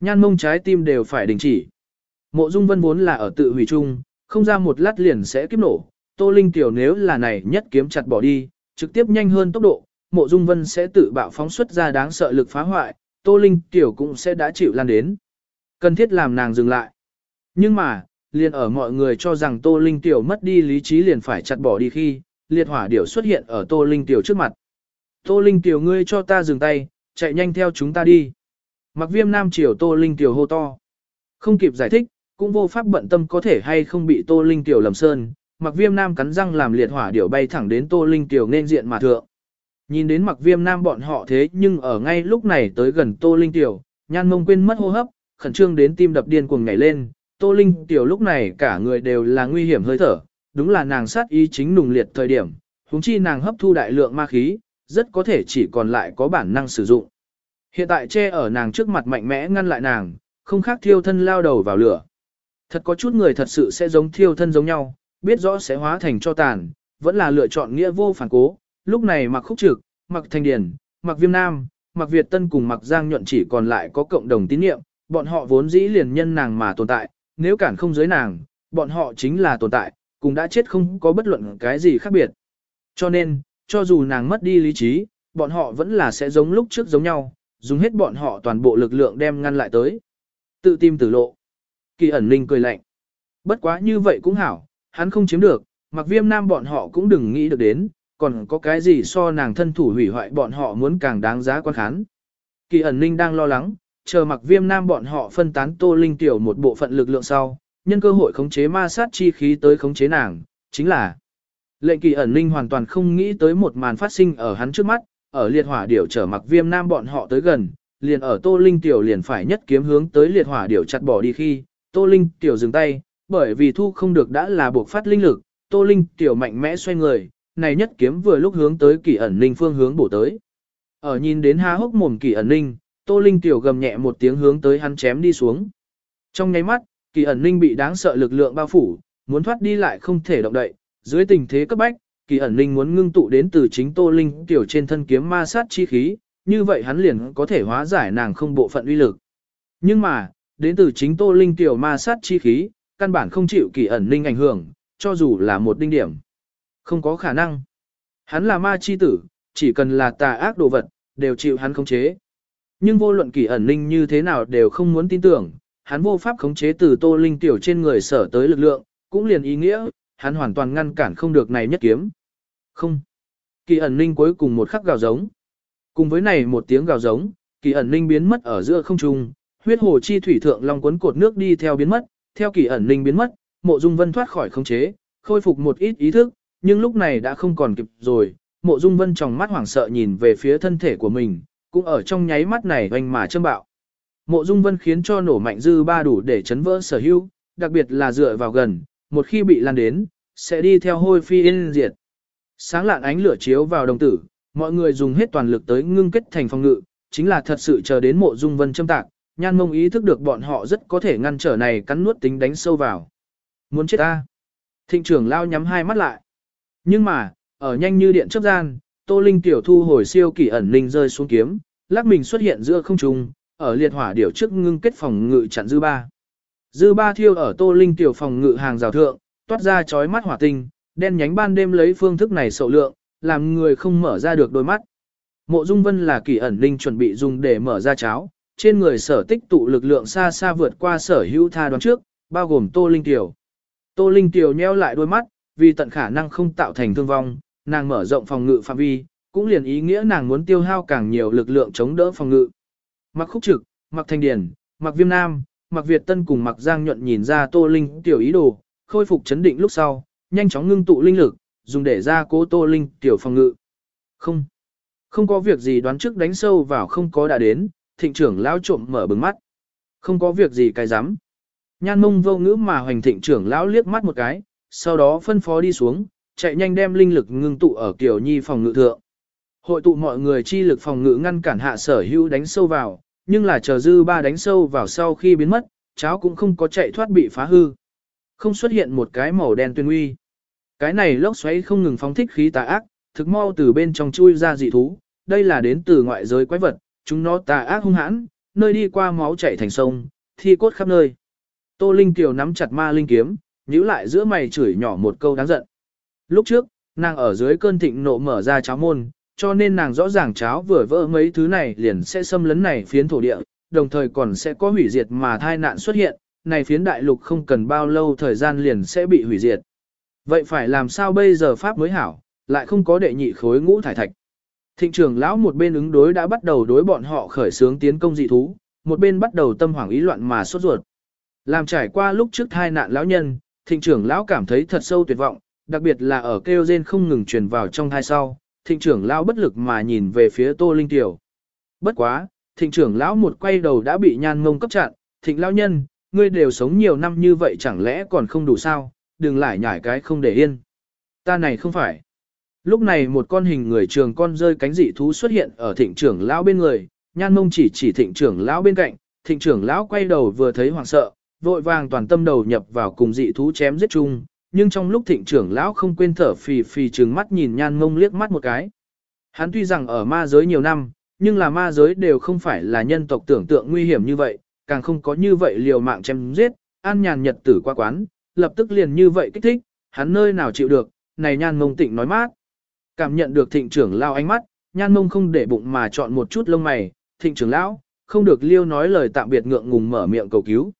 Nhan mông trái tim đều phải đình chỉ. Mộ dung vân vốn là ở tự hủy chung, không ra một lát liền sẽ kiếp nổ. Tô Linh Tiểu nếu là này nhất kiếm chặt bỏ đi, trực tiếp nhanh hơn tốc độ, mộ dung vân sẽ tự bạo phóng xuất ra đáng sợ lực phá hoại, Tô Linh Tiểu cũng sẽ đã chịu lan đến. Cần thiết làm nàng dừng lại. Nhưng mà, liền ở mọi người cho rằng Tô Linh Tiểu mất đi lý trí liền phải chặt bỏ đi khi, liệt hỏa điểu xuất hiện ở Tô Linh Tiểu trước mặt. Tô Linh Tiểu ngươi cho ta dừng tay, chạy nhanh theo chúng ta đi. Mặc viêm nam triều Tô Linh Tiểu hô to. Không kịp giải thích, cũng vô pháp bận tâm có thể hay không bị Tô Linh Tiểu lầm sơn. Mặc viêm nam cắn răng làm liệt hỏa điểu bay thẳng đến Tô Linh Tiểu nên diện mà thượng. Nhìn đến mặc viêm nam bọn họ thế nhưng ở ngay lúc này tới gần Tô Linh Tiểu, nhan mông quên mất hô hấp, khẩn trương đến tim đập điên cuồng nhảy lên. Tô Linh Tiểu lúc này cả người đều là nguy hiểm hơi thở, đúng là nàng sát ý chính nùng liệt thời điểm, huống chi nàng hấp thu đại lượng ma khí, rất có thể chỉ còn lại có bản năng sử dụng. Hiện tại che ở nàng trước mặt mạnh mẽ ngăn lại nàng, không khác thiêu thân lao đầu vào lửa. Thật có chút người thật sự sẽ giống thiêu thân giống nhau, biết rõ sẽ hóa thành cho tàn, vẫn là lựa chọn nghĩa vô phản cố. Lúc này mặc khúc trực, mặc thanh điển, mặc viêm nam, mặc Việt tân cùng mặc giang nhuận chỉ còn lại có cộng đồng tín nhiệm, bọn họ vốn dĩ liền nhân nàng mà tồn tại, nếu cản không giới nàng, bọn họ chính là tồn tại, cùng đã chết không có bất luận cái gì khác biệt. Cho nên, cho dù nàng mất đi lý trí, bọn họ vẫn là sẽ giống lúc trước giống nhau, dùng hết bọn họ toàn bộ lực lượng đem ngăn lại tới. Tự tìm tử lộ. Kỳ ẩn linh cười lạnh. Bất quá như vậy cũng hảo, hắn không chiếm được, mặc viêm nam bọn họ cũng đừng nghĩ được đến, còn có cái gì so nàng thân thủ hủy hoại bọn họ muốn càng đáng giá quan khán. Kỳ ẩn linh đang lo lắng, chờ mặc viêm nam bọn họ phân tán tô linh tiểu một bộ phận lực lượng sau, nhân cơ hội khống chế ma sát chi khí tới khống chế nàng, chính là lệnh kỳ ẩn linh hoàn toàn không nghĩ tới một màn phát sinh ở hắn trước mắt, ở liệt hỏa điểu trở mặc viêm nam bọn họ tới gần, liền ở tô linh tiểu liền phải nhất kiếm hướng tới liệt hỏa điểu chặt bỏ đi khi, tô linh tiểu dừng tay, bởi vì thu không được đã là buộc phát linh lực, tô linh tiểu mạnh mẽ xoay người, này nhất kiếm vừa lúc hướng tới kỳ ẩn linh phương hướng bổ tới. Ở nhìn đến há hốc mồm kỳ ẩn linh, tô linh tiểu gầm nhẹ một tiếng hướng tới hắn chém đi xuống. Trong nháy mắt, kỳ ẩn linh bị đáng sợ lực lượng bao phủ, muốn thoát đi lại không thể động đậy, dưới tình thế cấp bách, kỳ ẩn linh muốn ngưng tụ đến từ chính tô linh tiểu trên thân kiếm ma sát chi khí, như vậy hắn liền có thể hóa giải nàng không bộ phận uy lực. Nhưng mà, đến từ chính Tô Linh tiểu ma sát chi khí, căn bản không chịu kỳ ẩn linh ảnh hưởng, cho dù là một đinh điểm. Không có khả năng. Hắn là ma chi tử, chỉ cần là tà ác đồ vật, đều chịu hắn khống chế. Nhưng vô luận kỳ ẩn linh như thế nào đều không muốn tin tưởng, hắn vô pháp khống chế từ Tô Linh tiểu trên người sở tới lực lượng, cũng liền ý nghĩa, hắn hoàn toàn ngăn cản không được này nhất kiếm. Không. Kỳ ẩn linh cuối cùng một khắc gào giống. Cùng với này một tiếng gào giống, kỳ ẩn linh biến mất ở giữa không trung, huyết hồ chi thủy thượng long cuốn cột nước đi theo biến mất, theo kỳ ẩn linh biến mất, mộ dung vân thoát khỏi khống chế, khôi phục một ít ý thức, nhưng lúc này đã không còn kịp rồi, mộ dung vân trong mắt hoảng sợ nhìn về phía thân thể của mình, cũng ở trong nháy mắt này oanh mà châm bạo. Mộ dung vân khiến cho nổ mạnh dư ba đủ để chấn vỡ sở hữu, đặc biệt là dựa vào gần, một khi bị lan đến, sẽ đi theo hôi phi yên diệt. Sáng lạn ánh lửa chiếu vào đồng tử, mọi người dùng hết toàn lực tới ngưng kết thành phòng ngự, chính là thật sự chờ đến mộ dung vân châm tạc, nhan mông ý thức được bọn họ rất có thể ngăn trở này cắn nuốt tính đánh sâu vào. Muốn chết ta. Thịnh trưởng lao nhắm hai mắt lại. Nhưng mà, ở nhanh như điện chấp gian, Tô Linh tiểu thu hồi siêu kỳ ẩn linh rơi xuống kiếm, lắc mình xuất hiện giữa không trung, ở liệt hỏa điểu trước ngưng kết phòng ngự chặn dư ba. Dư ba thiêu ở Tô Linh tiểu phòng ngự hàng rào thượng, toát ra chói mắt hỏa tinh, đen nhánh ban đêm lấy phương thức này sậu lượng, làm người không mở ra được đôi mắt. Mộ Dung Vân là kỳ ẩn linh chuẩn bị dùng để mở ra cháo, trên người sở tích tụ lực lượng xa xa vượt qua sở hữu tha đoán trước, bao gồm Tô Linh tiểu. Tô Linh tiểu nheo lại đôi mắt, vì tận khả năng không tạo thành thương vong, nàng mở rộng phòng ngự phạm vi, cũng liền ý nghĩa nàng muốn tiêu hao càng nhiều lực lượng chống đỡ phòng ngự. Mặc khúc trực, mặc thanh điển, mặc viêm nam, Mạc Việt Tân cùng Mạc Giang nhuận nhìn ra Tô Linh tiểu ý đồ, khôi phục chấn định lúc sau, nhanh chóng ngưng tụ linh lực, dùng để ra cố Tô Linh tiểu phòng ngự. Không, không có việc gì đoán trước đánh sâu vào không có đã đến, thịnh trưởng lão trộm mở bừng mắt. Không có việc gì cái dám. Nhan mông vô ngữ mà hoành thịnh trưởng lão liếc mắt một cái, sau đó phân phó đi xuống, chạy nhanh đem linh lực ngưng tụ ở Kiều Nhi phòng ngự thượng. Hội tụ mọi người chi lực phòng ngự ngăn cản hạ sở hữu đánh sâu vào, nhưng là chờ dư ba đánh sâu vào sau khi biến mất, cháo cũng không có chạy thoát bị phá hư. Không xuất hiện một cái màu đen tuyên uy. Cái này lốc xoáy không ngừng phóng thích khí tà ác, thực mau từ bên trong chui ra dị thú, đây là đến từ ngoại giới quái vật, chúng nó tà ác hung hãn, nơi đi qua máu chảy thành sông, thi cốt khắp nơi. Tô Linh Kiều nắm chặt ma linh kiếm, nhíu lại giữa mày chửi nhỏ một câu đáng giận. Lúc trước, nàng ở dưới cơn thịnh nộ mở ra cháo môn, cho nên nàng rõ ràng cháo vừa vỡ mấy thứ này liền sẽ xâm lấn này phiến thổ địa, đồng thời còn sẽ có hủy diệt mà thai nạn xuất hiện, này phiến đại lục không cần bao lâu thời gian liền sẽ bị hủy diệt. Vậy phải làm sao bây giờ Pháp mới hảo, lại không có đệ nhị khối ngũ thải thạch. Thịnh trưởng lão một bên ứng đối đã bắt đầu đối bọn họ khởi xướng tiến công dị thú, một bên bắt đầu tâm hoảng ý loạn mà sốt ruột. Làm trải qua lúc trước thai nạn lão nhân, thịnh trưởng lão cảm thấy thật sâu tuyệt vọng, đặc biệt là ở kêu rên không ngừng truyền vào trong thai sau, thịnh trưởng lão bất lực mà nhìn về phía Tô Linh Tiểu. Bất quá, thịnh trưởng lão một quay đầu đã bị nhan ngông cấp chặn, thịnh lão nhân, ngươi đều sống nhiều năm như vậy chẳng lẽ còn không đủ sao, đừng lại nhảy cái không để yên. Ta này không phải. Lúc này một con hình người trường con rơi cánh dị thú xuất hiện ở thịnh trưởng lão bên người, nhan mông chỉ chỉ thịnh trưởng lão bên cạnh, thịnh trưởng lão quay đầu vừa thấy hoảng sợ, vội vàng toàn tâm đầu nhập vào cùng dị thú chém giết chung, nhưng trong lúc thịnh trưởng lão không quên thở phì phì trừng mắt nhìn nhan ngông liếc mắt một cái. Hắn tuy rằng ở ma giới nhiều năm, nhưng là ma giới đều không phải là nhân tộc tưởng tượng nguy hiểm như vậy, càng không có như vậy liều mạng chém giết, an nhàn nhật tử qua quán, lập tức liền như vậy kích thích, hắn nơi nào chịu được, này nhan ngông tịnh nói mát. Cảm nhận được thịnh trưởng lão ánh mắt, nhan ngông không để bụng mà chọn một chút lông mày, thịnh trưởng lão, không được liêu nói lời tạm biệt ngượng ngùng mở miệng cầu cứu.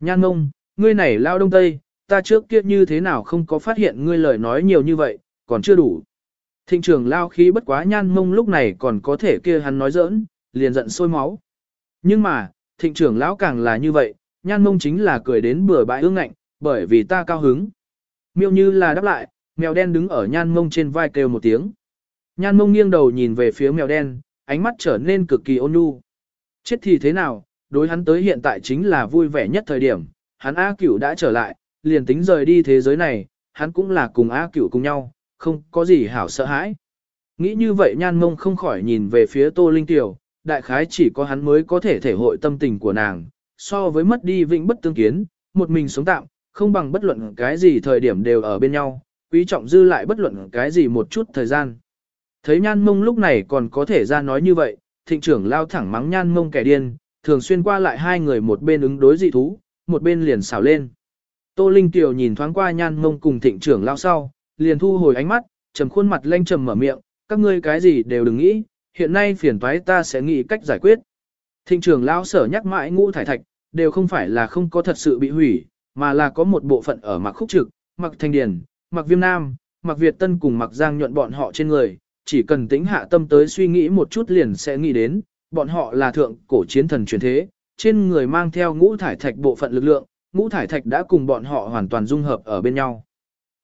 Nhan ngông ngươi này lao đông tây, ta trước kia như thế nào không có phát hiện ngươi lời nói nhiều như vậy, còn chưa đủ. Thịnh trưởng lao khí bất quá nhan mông lúc này còn có thể kia hắn nói giỡn, liền giận sôi máu. Nhưng mà, thịnh trưởng lão càng là như vậy, nhan mông chính là cười đến bừa bãi ương ngạnh, bởi vì ta cao hứng. Miêu như là đáp lại, mèo đen đứng ở nhan mông trên vai kêu một tiếng. Nhan mông nghiêng đầu nhìn về phía mèo đen, ánh mắt trở nên cực kỳ ôn nhu. Chết thì thế nào, đối hắn tới hiện tại chính là vui vẻ nhất thời điểm, hắn A cửu đã trở lại, liền tính rời đi thế giới này, hắn cũng là cùng A cửu cùng nhau, không có gì hảo sợ hãi. Nghĩ như vậy nhan mông không khỏi nhìn về phía Tô Linh Tiểu, đại khái chỉ có hắn mới có thể thể hội tâm tình của nàng, so với mất đi vĩnh bất tương kiến, một mình sống tạm, không bằng bất luận cái gì thời điểm đều ở bên nhau, quý trọng dư lại bất luận cái gì một chút thời gian. Thấy nhan mông lúc này còn có thể ra nói như vậy, thịnh trưởng lao thẳng mắng nhan mông kẻ điên, Thường xuyên qua lại hai người một bên ứng đối dị thú, một bên liền xảo lên. Tô Linh Tiểu nhìn thoáng qua nhan mông cùng thịnh trưởng lao sau, liền thu hồi ánh mắt, trầm khuôn mặt lanh trầm mở miệng, các ngươi cái gì đều đừng nghĩ, hiện nay phiền toái ta sẽ nghĩ cách giải quyết. Thịnh trưởng lao sở nhắc mãi ngũ thải thạch, đều không phải là không có thật sự bị hủy, mà là có một bộ phận ở mặc khúc trực, mặc thanh điển, mặc viêm nam, mặc Việt Tân cùng mặc giang nhuận bọn họ trên người, chỉ cần tính hạ tâm tới suy nghĩ một chút liền sẽ nghĩ đến, bọn họ là thượng cổ chiến thần truyền thế, trên người mang theo ngũ thải thạch bộ phận lực lượng, ngũ thải thạch đã cùng bọn họ hoàn toàn dung hợp ở bên nhau.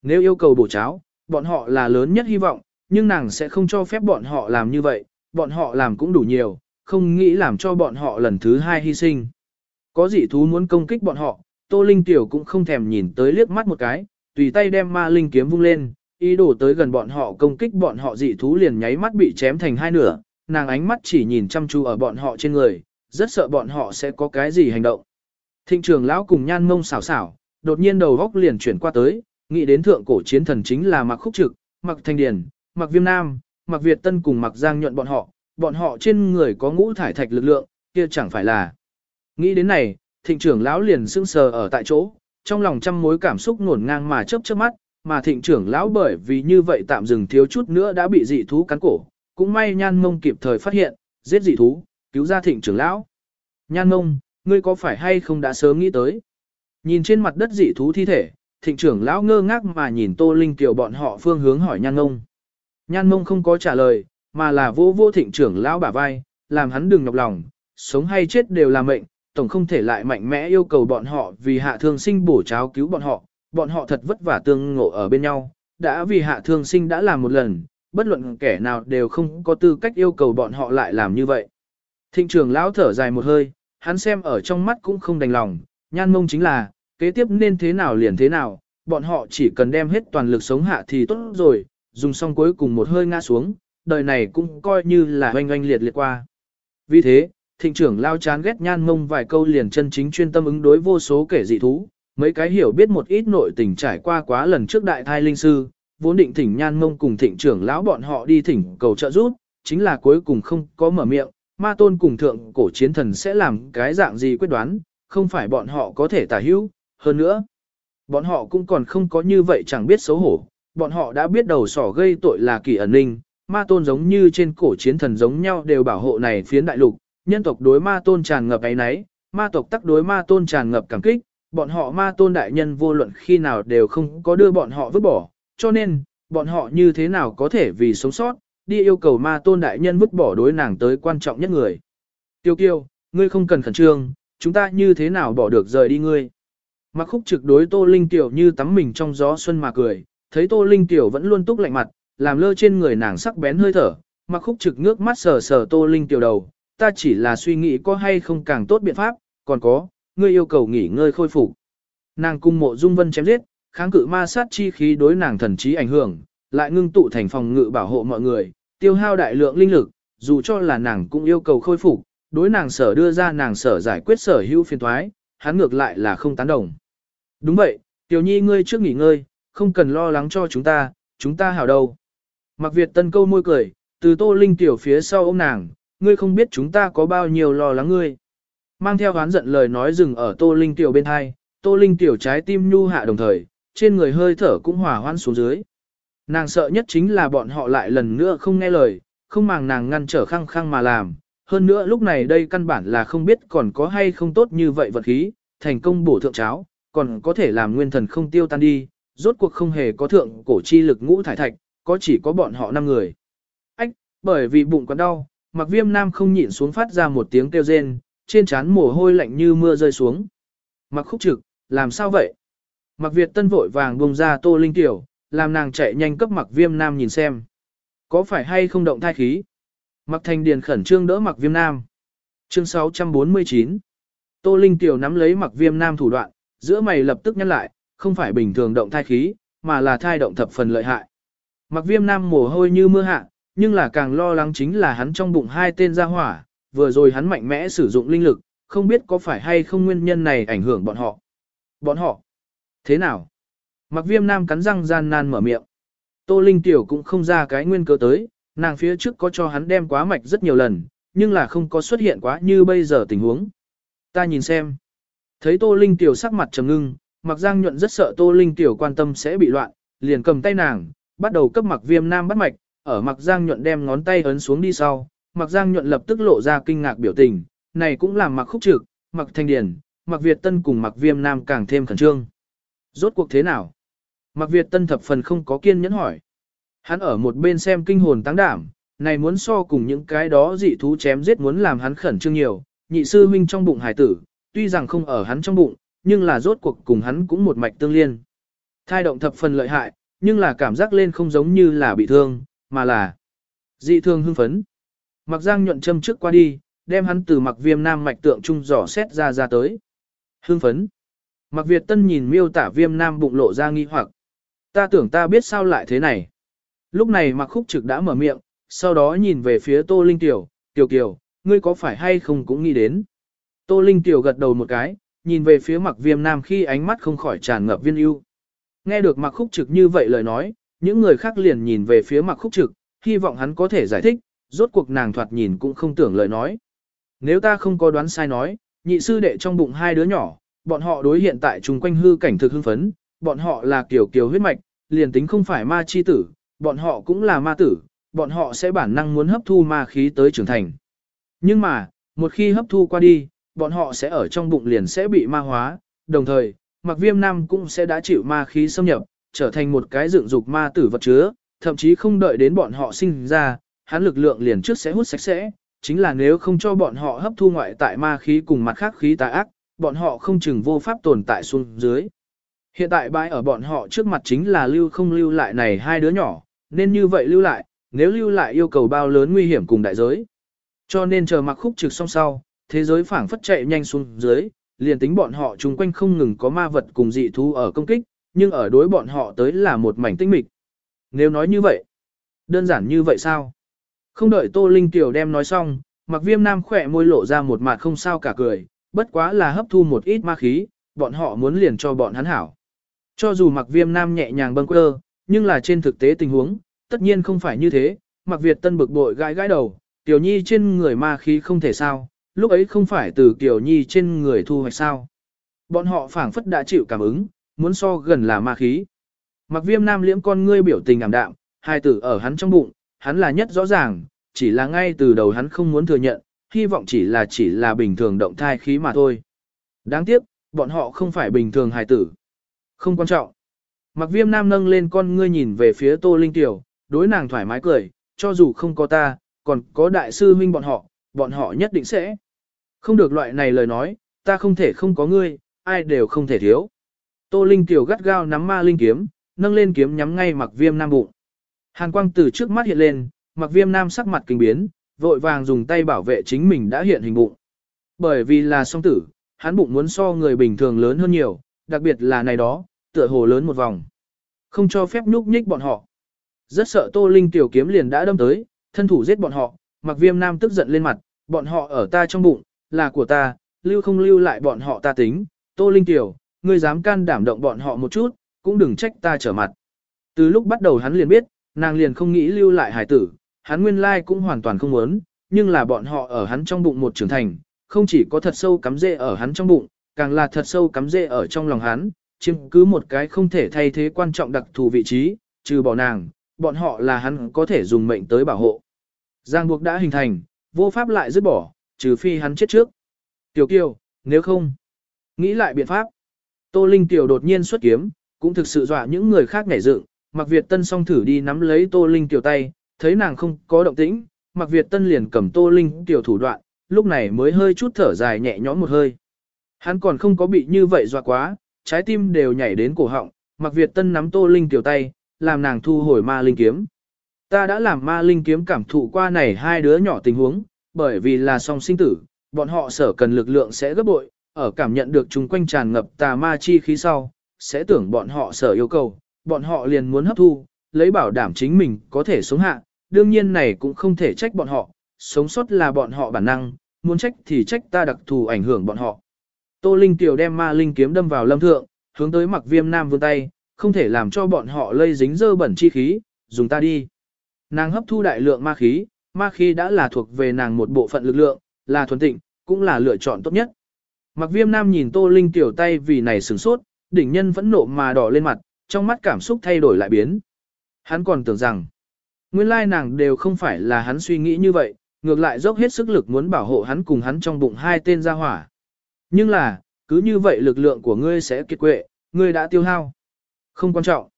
Nếu yêu cầu bổ cháo, bọn họ là lớn nhất hy vọng, nhưng nàng sẽ không cho phép bọn họ làm như vậy, bọn họ làm cũng đủ nhiều, không nghĩ làm cho bọn họ lần thứ hai hy sinh. Có dị thú muốn công kích bọn họ, Tô Linh Tiểu cũng không thèm nhìn tới liếc mắt một cái, tùy tay đem ma linh kiếm vung lên, ý đồ tới gần bọn họ công kích bọn họ dị thú liền nháy mắt bị chém thành hai nửa, nàng ánh mắt chỉ nhìn chăm chú ở bọn họ trên người, rất sợ bọn họ sẽ có cái gì hành động. Thịnh trường lão cùng nhan mông xảo xảo, đột nhiên đầu góc liền chuyển qua tới, nghĩ đến thượng cổ chiến thần chính là mặc khúc trực, mặc thanh điển, mặc viêm nam, mặc Việt tân cùng mặc giang nhuận bọn họ, bọn họ trên người có ngũ thải thạch lực lượng, kia chẳng phải là. Nghĩ đến này, thịnh trưởng lão liền sững sờ ở tại chỗ, trong lòng trăm mối cảm xúc ngổn ngang mà chớp chớp mắt, mà thịnh trưởng lão bởi vì như vậy tạm dừng thiếu chút nữa đã bị dị thú cắn cổ, cũng may nhan mông kịp thời phát hiện, giết dị thú, cứu ra thịnh trưởng lão. Nhan mông, ngươi có phải hay không đã sớm nghĩ tới? Nhìn trên mặt đất dị thú thi thể, thịnh trưởng lão ngơ ngác mà nhìn tô linh kiều bọn họ phương hướng hỏi nhan mông. Nhan mông không có trả lời, mà là vô vô thịnh trưởng lão bả vai, làm hắn đừng nhọc lòng, sống hay chết đều là mệnh, tổng không thể lại mạnh mẽ yêu cầu bọn họ vì hạ thương sinh bổ cháo cứu bọn họ, bọn họ thật vất vả tương ngộ ở bên nhau, đã vì hạ thương sinh đã làm một lần, bất luận kẻ nào đều không có tư cách yêu cầu bọn họ lại làm như vậy. Thịnh trưởng lão thở dài một hơi, hắn xem ở trong mắt cũng không đành lòng, nhan mông chính là, kế tiếp nên thế nào liền thế nào, bọn họ chỉ cần đem hết toàn lực sống hạ thì tốt rồi, dùng xong cuối cùng một hơi ngã xuống, đời này cũng coi như là oanh oanh liệt liệt qua. Vì thế, thịnh trưởng lao chán ghét nhan mông vài câu liền chân chính chuyên tâm ứng đối vô số kẻ dị thú, mấy cái hiểu biết một ít nội tình trải qua quá lần trước đại thai linh sư, vốn định thỉnh nhan mông cùng thịnh trưởng lão bọn họ đi thỉnh cầu trợ giúp, chính là cuối cùng không có mở miệng, ma tôn cùng thượng cổ chiến thần sẽ làm cái dạng gì quyết đoán, không phải bọn họ có thể tả hữu, hơn nữa. Bọn họ cũng còn không có như vậy chẳng biết xấu hổ, bọn họ đã biết đầu sỏ gây tội là kỳ ẩn ninh, ma tôn giống như trên cổ chiến thần giống nhau đều bảo hộ này phiến đại lục, nhân tộc đối ma tôn tràn ngập ấy nấy, ma tộc tắc đối ma tôn tràn ngập cảm kích, bọn họ ma tôn đại nhân vô luận khi nào đều không có đưa bọn họ vứt bỏ, cho nên, bọn họ như thế nào có thể vì sống sót, đi yêu cầu ma tôn đại nhân vứt bỏ đối nàng tới quan trọng nhất người. Tiêu kiêu, ngươi không cần khẩn trương, chúng ta như thế nào bỏ được rời đi ngươi. Mặc khúc trực đối Tô Linh Tiểu như tắm mình trong gió xuân mà cười, thấy Tô Linh Tiểu vẫn luôn túc lạnh mặt, làm lơ trên người nàng sắc bén hơi thở, mặc khúc trực ngước mắt sờ sờ Tô Linh Tiểu đầu, ta chỉ là suy nghĩ có hay không càng tốt biện pháp, còn có, ngươi yêu cầu nghỉ ngơi khôi phục. Nàng cung mộ dung vân chém giết, kháng cự ma sát chi khí đối nàng thần trí ảnh hưởng, lại ngưng tụ thành phòng ngự bảo hộ mọi người, tiêu hao đại lượng linh lực, dù cho là nàng cũng yêu cầu khôi phục, đối nàng sở đưa ra nàng sở giải quyết sở hữu phiền thoái, hắn ngược lại là không tán đồng. Đúng vậy, tiểu nhi ngươi trước nghỉ ngơi, không cần lo lắng cho chúng ta, chúng ta hảo đâu. Mặc Việt tân câu môi cười, từ tô linh tiểu phía sau ôm nàng, ngươi không biết chúng ta có bao nhiêu lo lắng ngươi. Mang theo oán giận lời nói dừng ở Tô Linh Tiểu bên hai, Tô Linh Tiểu trái tim nhu hạ đồng thời, trên người hơi thở cũng hòa hoan xuống dưới. Nàng sợ nhất chính là bọn họ lại lần nữa không nghe lời, không màng nàng ngăn trở khăng khăng mà làm. Hơn nữa lúc này đây căn bản là không biết còn có hay không tốt như vậy vật khí, thành công bổ thượng cháo, còn có thể làm nguyên thần không tiêu tan đi, rốt cuộc không hề có thượng cổ chi lực ngũ thải thạch, có chỉ có bọn họ năm người. Ách, bởi vì bụng còn đau, mặc viêm nam không nhịn xuống phát ra một tiếng kêu rên, trên trán mồ hôi lạnh như mưa rơi xuống. Mặc khúc trực, làm sao vậy? Mặc Việt Tân vội vàng bông ra Tô Linh Tiểu, làm nàng chạy nhanh cấp mặc viêm nam nhìn xem. Có phải hay không động thai khí? Mặc Thành Điền khẩn trương đỡ mặc viêm nam. Chương 649 Tô Linh Tiểu nắm lấy mặc viêm nam thủ đoạn, giữa mày lập tức nhăn lại, không phải bình thường động thai khí, mà là thai động thập phần lợi hại. Mặc viêm nam mồ hôi như mưa hạ, nhưng là càng lo lắng chính là hắn trong bụng hai tên ra hỏa, vừa rồi hắn mạnh mẽ sử dụng linh lực, không biết có phải hay không nguyên nhân này ảnh hưởng bọn họ. Bọn họ? Thế nào? Mặc viêm nam cắn răng gian nan mở miệng. Tô Linh Tiểu cũng không ra cái nguyên cơ tới, nàng phía trước có cho hắn đem quá mạch rất nhiều lần, nhưng là không có xuất hiện quá như bây giờ tình huống. Ta nhìn xem. Thấy Tô Linh Tiểu sắc mặt trầm ngưng, Mặc Giang nhuận rất sợ Tô Linh Tiểu quan tâm sẽ bị loạn, liền cầm tay nàng, bắt đầu cấp Mặc Viêm Nam bắt mạch, ở Mặc Giang nhuận đem ngón tay ấn xuống đi sau, Mặc Giang nhuận lập tức lộ ra kinh ngạc biểu tình, này cũng làm Mặc Khúc Trực, Mặc Thanh Điền, Mặc Việt Tân cùng Mặc Viêm Nam càng thêm khẩn trương. Rốt cuộc thế nào? Mặc Việt Tân thập phần không có kiên nhẫn hỏi. Hắn ở một bên xem kinh hồn tăng đảm, này muốn so cùng những cái đó dị thú chém giết muốn làm hắn khẩn trương nhiều, nhị sư huynh trong bụng hải tử, tuy rằng không ở hắn trong bụng, nhưng là rốt cuộc cùng hắn cũng một mạch tương liên. Thai động thập phần lợi hại, nhưng là cảm giác lên không giống như là bị thương, mà là dị thương hưng phấn. Mặc giang nhuận châm trước qua đi, đem hắn từ mặc viêm nam mạch tượng trung dò xét ra ra tới. Hưng phấn. Mặc Việt Tân nhìn miêu tả viêm nam bụng lộ ra nghi hoặc. Ta tưởng ta biết sao lại thế này. Lúc này mặc khúc trực đã mở miệng, sau đó nhìn về phía Tô Linh Tiểu, Tiểu Kiều, ngươi có phải hay không cũng nghĩ đến. Tô Linh Tiểu gật đầu một cái, nhìn về phía mặc viêm nam khi ánh mắt không khỏi tràn ngập viên ưu. Nghe được mặc khúc trực như vậy lời nói, những người khác liền nhìn về phía mặc khúc trực, hy vọng hắn có thể giải thích, rốt cuộc nàng thoạt nhìn cũng không tưởng lời nói. Nếu ta không có đoán sai nói, nhị sư đệ trong bụng hai đứa nhỏ, bọn họ đối hiện tại chung quanh hư cảnh thực hưng phấn, bọn họ là kiểu kiểu huyết mạch, liền tính không phải ma chi tử, bọn họ cũng là ma tử, bọn họ sẽ bản năng muốn hấp thu ma khí tới trưởng thành. Nhưng mà, một khi hấp thu qua đi, bọn họ sẽ ở trong bụng liền sẽ bị ma hóa, đồng thời, mặc viêm nam cũng sẽ đã chịu ma khí xâm nhập, trở thành một cái dựng dục ma tử vật chứa, thậm chí không đợi đến bọn họ sinh ra, hắn lực lượng liền trước sẽ hút sạch sẽ, chính là nếu không cho bọn họ hấp thu ngoại tại ma khí cùng mặt khác khí tà ác, bọn họ không chừng vô pháp tồn tại xuống dưới. Hiện tại bãi ở bọn họ trước mặt chính là lưu không lưu lại này hai đứa nhỏ, nên như vậy lưu lại, nếu lưu lại yêu cầu bao lớn nguy hiểm cùng đại giới. Cho nên chờ mặc khúc trực xong sau, thế giới phảng phất chạy nhanh xuống dưới, liền tính bọn họ chung quanh không ngừng có ma vật cùng dị thú ở công kích, nhưng ở đối bọn họ tới là một mảnh tinh mịch. Nếu nói như vậy, đơn giản như vậy sao? Không đợi Tô Linh Tiểu đem nói xong, mặc viêm nam khỏe môi lộ ra một mặt không sao cả cười, bất quá là hấp thu một ít ma khí, bọn họ muốn liền cho bọn hắn hảo. Cho dù mặc viêm nam nhẹ nhàng bâng quơ, nhưng là trên thực tế tình huống, tất nhiên không phải như thế, mặc Việt tân bực bội gãi gãi đầu, tiểu nhi trên người ma khí không thể sao, lúc ấy không phải từ tiểu nhi trên người thu hoạch sao. Bọn họ phảng phất đã chịu cảm ứng, muốn so gần là ma khí. Mặc viêm nam liễm con ngươi biểu tình ảm đạm, hai tử ở hắn trong bụng, hắn là nhất rõ ràng, chỉ là ngay từ đầu hắn không muốn thừa nhận, hy vọng chỉ là chỉ là bình thường động thai khí mà thôi. Đáng tiếc, bọn họ không phải bình thường hài tử. Không quan trọng. Mặc viêm nam nâng lên con ngươi nhìn về phía Tô Linh Tiểu, đối nàng thoải mái cười, cho dù không có ta, còn có đại sư huynh bọn họ, bọn họ nhất định sẽ. Không được loại này lời nói, ta không thể không có ngươi, ai đều không thể thiếu. Tô Linh Tiểu gắt gao nắm ma linh kiếm, nâng lên kiếm nhắm ngay mặc viêm nam bụng. Hàn quang từ trước mắt hiện lên, mặc viêm nam sắc mặt kinh biến, vội vàng dùng tay bảo vệ chính mình đã hiện hình bụng. Bởi vì là song tử, hắn bụng muốn so người bình thường lớn hơn nhiều, đặc biệt là này đó, tựa hồ lớn một vòng. Không cho phép nhúc nhích bọn họ. Rất sợ Tô Linh tiểu kiếm liền đã đâm tới, thân thủ giết bọn họ, mặc viêm nam tức giận lên mặt, bọn họ ở ta trong bụng, là của ta, lưu không lưu lại bọn họ ta tính, Tô Linh tiểu, ngươi dám can đảm động bọn họ một chút, cũng đừng trách ta trở mặt. Từ lúc bắt đầu hắn liền biết, nàng liền không nghĩ lưu lại hải tử, hắn nguyên lai cũng hoàn toàn không muốn, nhưng là bọn họ ở hắn trong bụng một trưởng thành, không chỉ có thật sâu cắm rễ ở hắn trong bụng, càng là thật sâu cắm rễ ở trong lòng hắn, chiếm cứ một cái không thể thay thế quan trọng đặc thù vị trí, trừ bỏ nàng, bọn họ là hắn có thể dùng mệnh tới bảo hộ. Giang buộc đã hình thành, vô pháp lại dứt bỏ, trừ phi hắn chết trước. Tiểu kiều, nếu không, nghĩ lại biện pháp. Tô Linh Tiểu đột nhiên xuất kiếm, cũng thực sự dọa những người khác nhảy dựng, Mặc Việt Tân song thử đi nắm lấy Tô Linh Tiểu tay, thấy nàng không có động tĩnh, Mặc Việt Tân liền cầm Tô Linh Tiểu thủ đoạn, lúc này mới hơi chút thở dài nhẹ nhõm một hơi. Hắn còn không có bị như vậy dọa quá, trái tim đều nhảy đến cổ họng, Mặc Việt Tân nắm Tô Linh Tiểu tay, làm nàng thu hồi ma linh kiếm. Ta đã làm ma linh kiếm cảm thụ qua này hai đứa nhỏ tình huống, bởi vì là song sinh tử, bọn họ sở cần lực lượng sẽ gấp bội, ở cảm nhận được chúng quanh tràn ngập tà ma chi khí sau, sẽ tưởng bọn họ sở yêu cầu, bọn họ liền muốn hấp thu, lấy bảo đảm chính mình có thể sống hạ, đương nhiên này cũng không thể trách bọn họ, sống sót là bọn họ bản năng, muốn trách thì trách ta đặc thù ảnh hưởng bọn họ. Tô Linh Tiểu đem ma linh kiếm đâm vào lâm thượng, hướng tới mặc viêm nam vươn tay, không thể làm cho bọn họ lây dính dơ bẩn chi khí, dùng ta đi. Nàng hấp thu đại lượng ma khí, ma khí đã là thuộc về nàng một bộ phận lực lượng, là thuần tịnh, cũng là lựa chọn tốt nhất. Mặc viêm nam nhìn Tô Linh tiểu tay vì này sửng sốt, đỉnh nhân vẫn nộ mà đỏ lên mặt, trong mắt cảm xúc thay đổi lại biến. Hắn còn tưởng rằng, nguyên lai nàng đều không phải là hắn suy nghĩ như vậy, ngược lại dốc hết sức lực muốn bảo hộ hắn cùng hắn trong bụng hai tên gia hỏa. Nhưng là, cứ như vậy lực lượng của ngươi sẽ kiệt quệ, ngươi đã tiêu hao. Không quan trọng.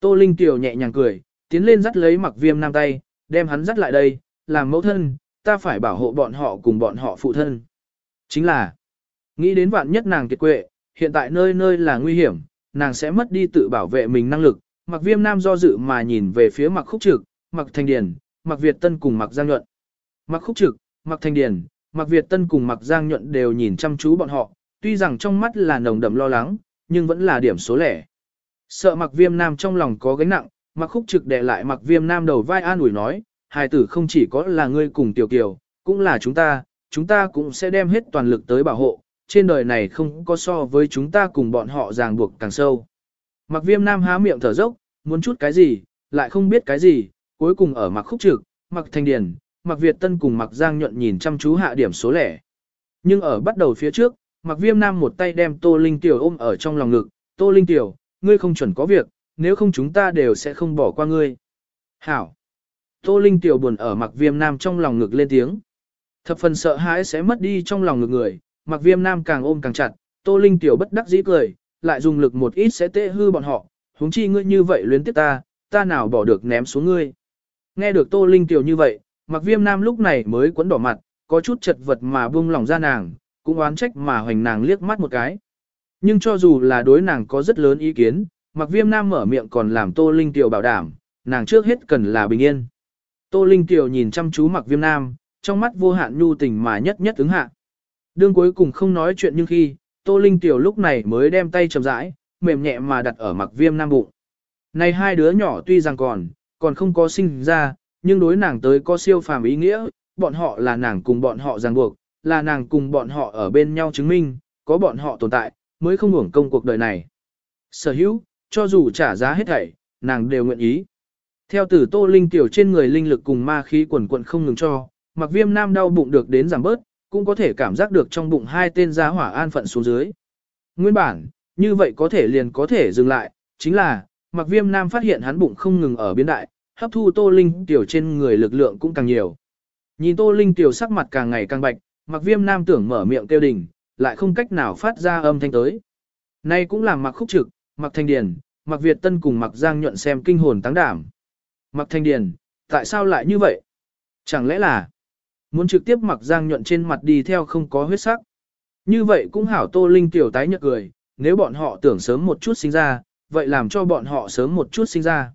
Tô Linh tiểu nhẹ nhàng cười, tiến lên dắt lấy mặc viêm nam tay, đem hắn dắt lại đây, làm mẫu thân, ta phải bảo hộ bọn họ cùng bọn họ phụ thân. Chính là, nghĩ đến vạn nhất nàng kiệt quệ, hiện tại nơi nơi là nguy hiểm, nàng sẽ mất đi tự bảo vệ mình năng lực. Mặc viêm nam do dự mà nhìn về phía mặc khúc trực, mặc thanh điển, mặc Việt Tân cùng mặc Giang Nhuận. Mặc khúc trực, mặc thanh điển, Mạc Việt Tân cùng Mạc Giang Nhuận đều nhìn chăm chú bọn họ, tuy rằng trong mắt là nồng đậm lo lắng, nhưng vẫn là điểm số lẻ. Sợ Mạc viêm nam trong lòng có gánh nặng, Mạc khúc trực đè lại Mạc viêm nam đầu vai an ủi nói, hài tử không chỉ có là ngươi cùng tiểu kiều, cũng là chúng ta, chúng ta cũng sẽ đem hết toàn lực tới bảo hộ, trên đời này không có so với chúng ta cùng bọn họ ràng buộc càng sâu. Mạc viêm nam há miệng thở dốc, muốn chút cái gì, lại không biết cái gì, cuối cùng ở Mạc khúc trực, Mạc thanh Điền. Mạc Việt Tân cùng Mạc Giang nhuận nhìn chăm chú hạ điểm số lẻ. Nhưng ở bắt đầu phía trước, Mạc viêm nam một tay đem Tô Linh Tiểu ôm ở trong lòng ngực, Tô Linh Tiểu, ngươi không chuẩn có việc, nếu không chúng ta đều sẽ không bỏ qua ngươi. Hảo! Tô Linh Tiểu buồn ở Mạc viêm nam trong lòng ngực lên tiếng. Thập phần sợ hãi sẽ mất đi trong lòng ngực người, Mạc viêm nam càng ôm càng chặt, Tô Linh Tiểu bất đắc dĩ cười, lại dùng lực một ít sẽ tệ hư bọn họ, huống chi ngươi như vậy luyến tiếp ta, ta nào bỏ được ném xuống ngươi. Nghe được Tô Linh Tiểu như vậy, mặc viêm nam lúc này mới quấn đỏ mặt, có chút chật vật mà buông lòng ra nàng, cũng oán trách mà hoành nàng liếc mắt một cái. Nhưng cho dù là đối nàng có rất lớn ý kiến, mặc viêm nam mở miệng còn làm Tô Linh Tiểu bảo đảm, nàng trước hết cần là bình yên. Tô Linh Tiểu nhìn chăm chú mặc viêm nam, trong mắt vô hạn nhu tình mà nhất nhất ứng hạ. Đương cuối cùng không nói chuyện nhưng khi, Tô Linh Tiểu lúc này mới đem tay chậm rãi, mềm nhẹ mà đặt ở mặc viêm nam bụng. Này hai đứa nhỏ tuy rằng còn, còn không có sinh ra, nhưng đối nàng tới có siêu phàm ý nghĩa, bọn họ là nàng cùng bọn họ ràng buộc, là nàng cùng bọn họ ở bên nhau chứng minh, có bọn họ tồn tại, mới không hưởng công cuộc đời này. Sở hữu, cho dù trả giá hết thảy, nàng đều nguyện ý. Theo tử Tô Linh Tiểu trên người linh lực cùng ma khí quần quận không ngừng cho, mặc viêm nam đau bụng được đến giảm bớt, cũng có thể cảm giác được trong bụng hai tên giá hỏa an phận xuống dưới. Nguyên bản, như vậy có thể liền có thể dừng lại, chính là, mặc viêm nam phát hiện hắn bụng không ngừng ở biến đại, hấp thu tô linh tiểu trên người lực lượng cũng càng nhiều. Nhìn tô linh tiểu sắc mặt càng ngày càng bạch, mặc viêm nam tưởng mở miệng kêu đỉnh, lại không cách nào phát ra âm thanh tới. Nay cũng làm mặc khúc trực, mặc thanh điền, mặc Việt Tân cùng mặc Giang nhuận xem kinh hồn tăng đảm. Mặc thanh điền, tại sao lại như vậy? Chẳng lẽ là Muốn trực tiếp mặc giang nhuận trên mặt đi theo không có huyết sắc. Như vậy cũng hảo tô linh tiểu tái nhợt cười, nếu bọn họ tưởng sớm một chút sinh ra, vậy làm cho bọn họ sớm một chút sinh ra.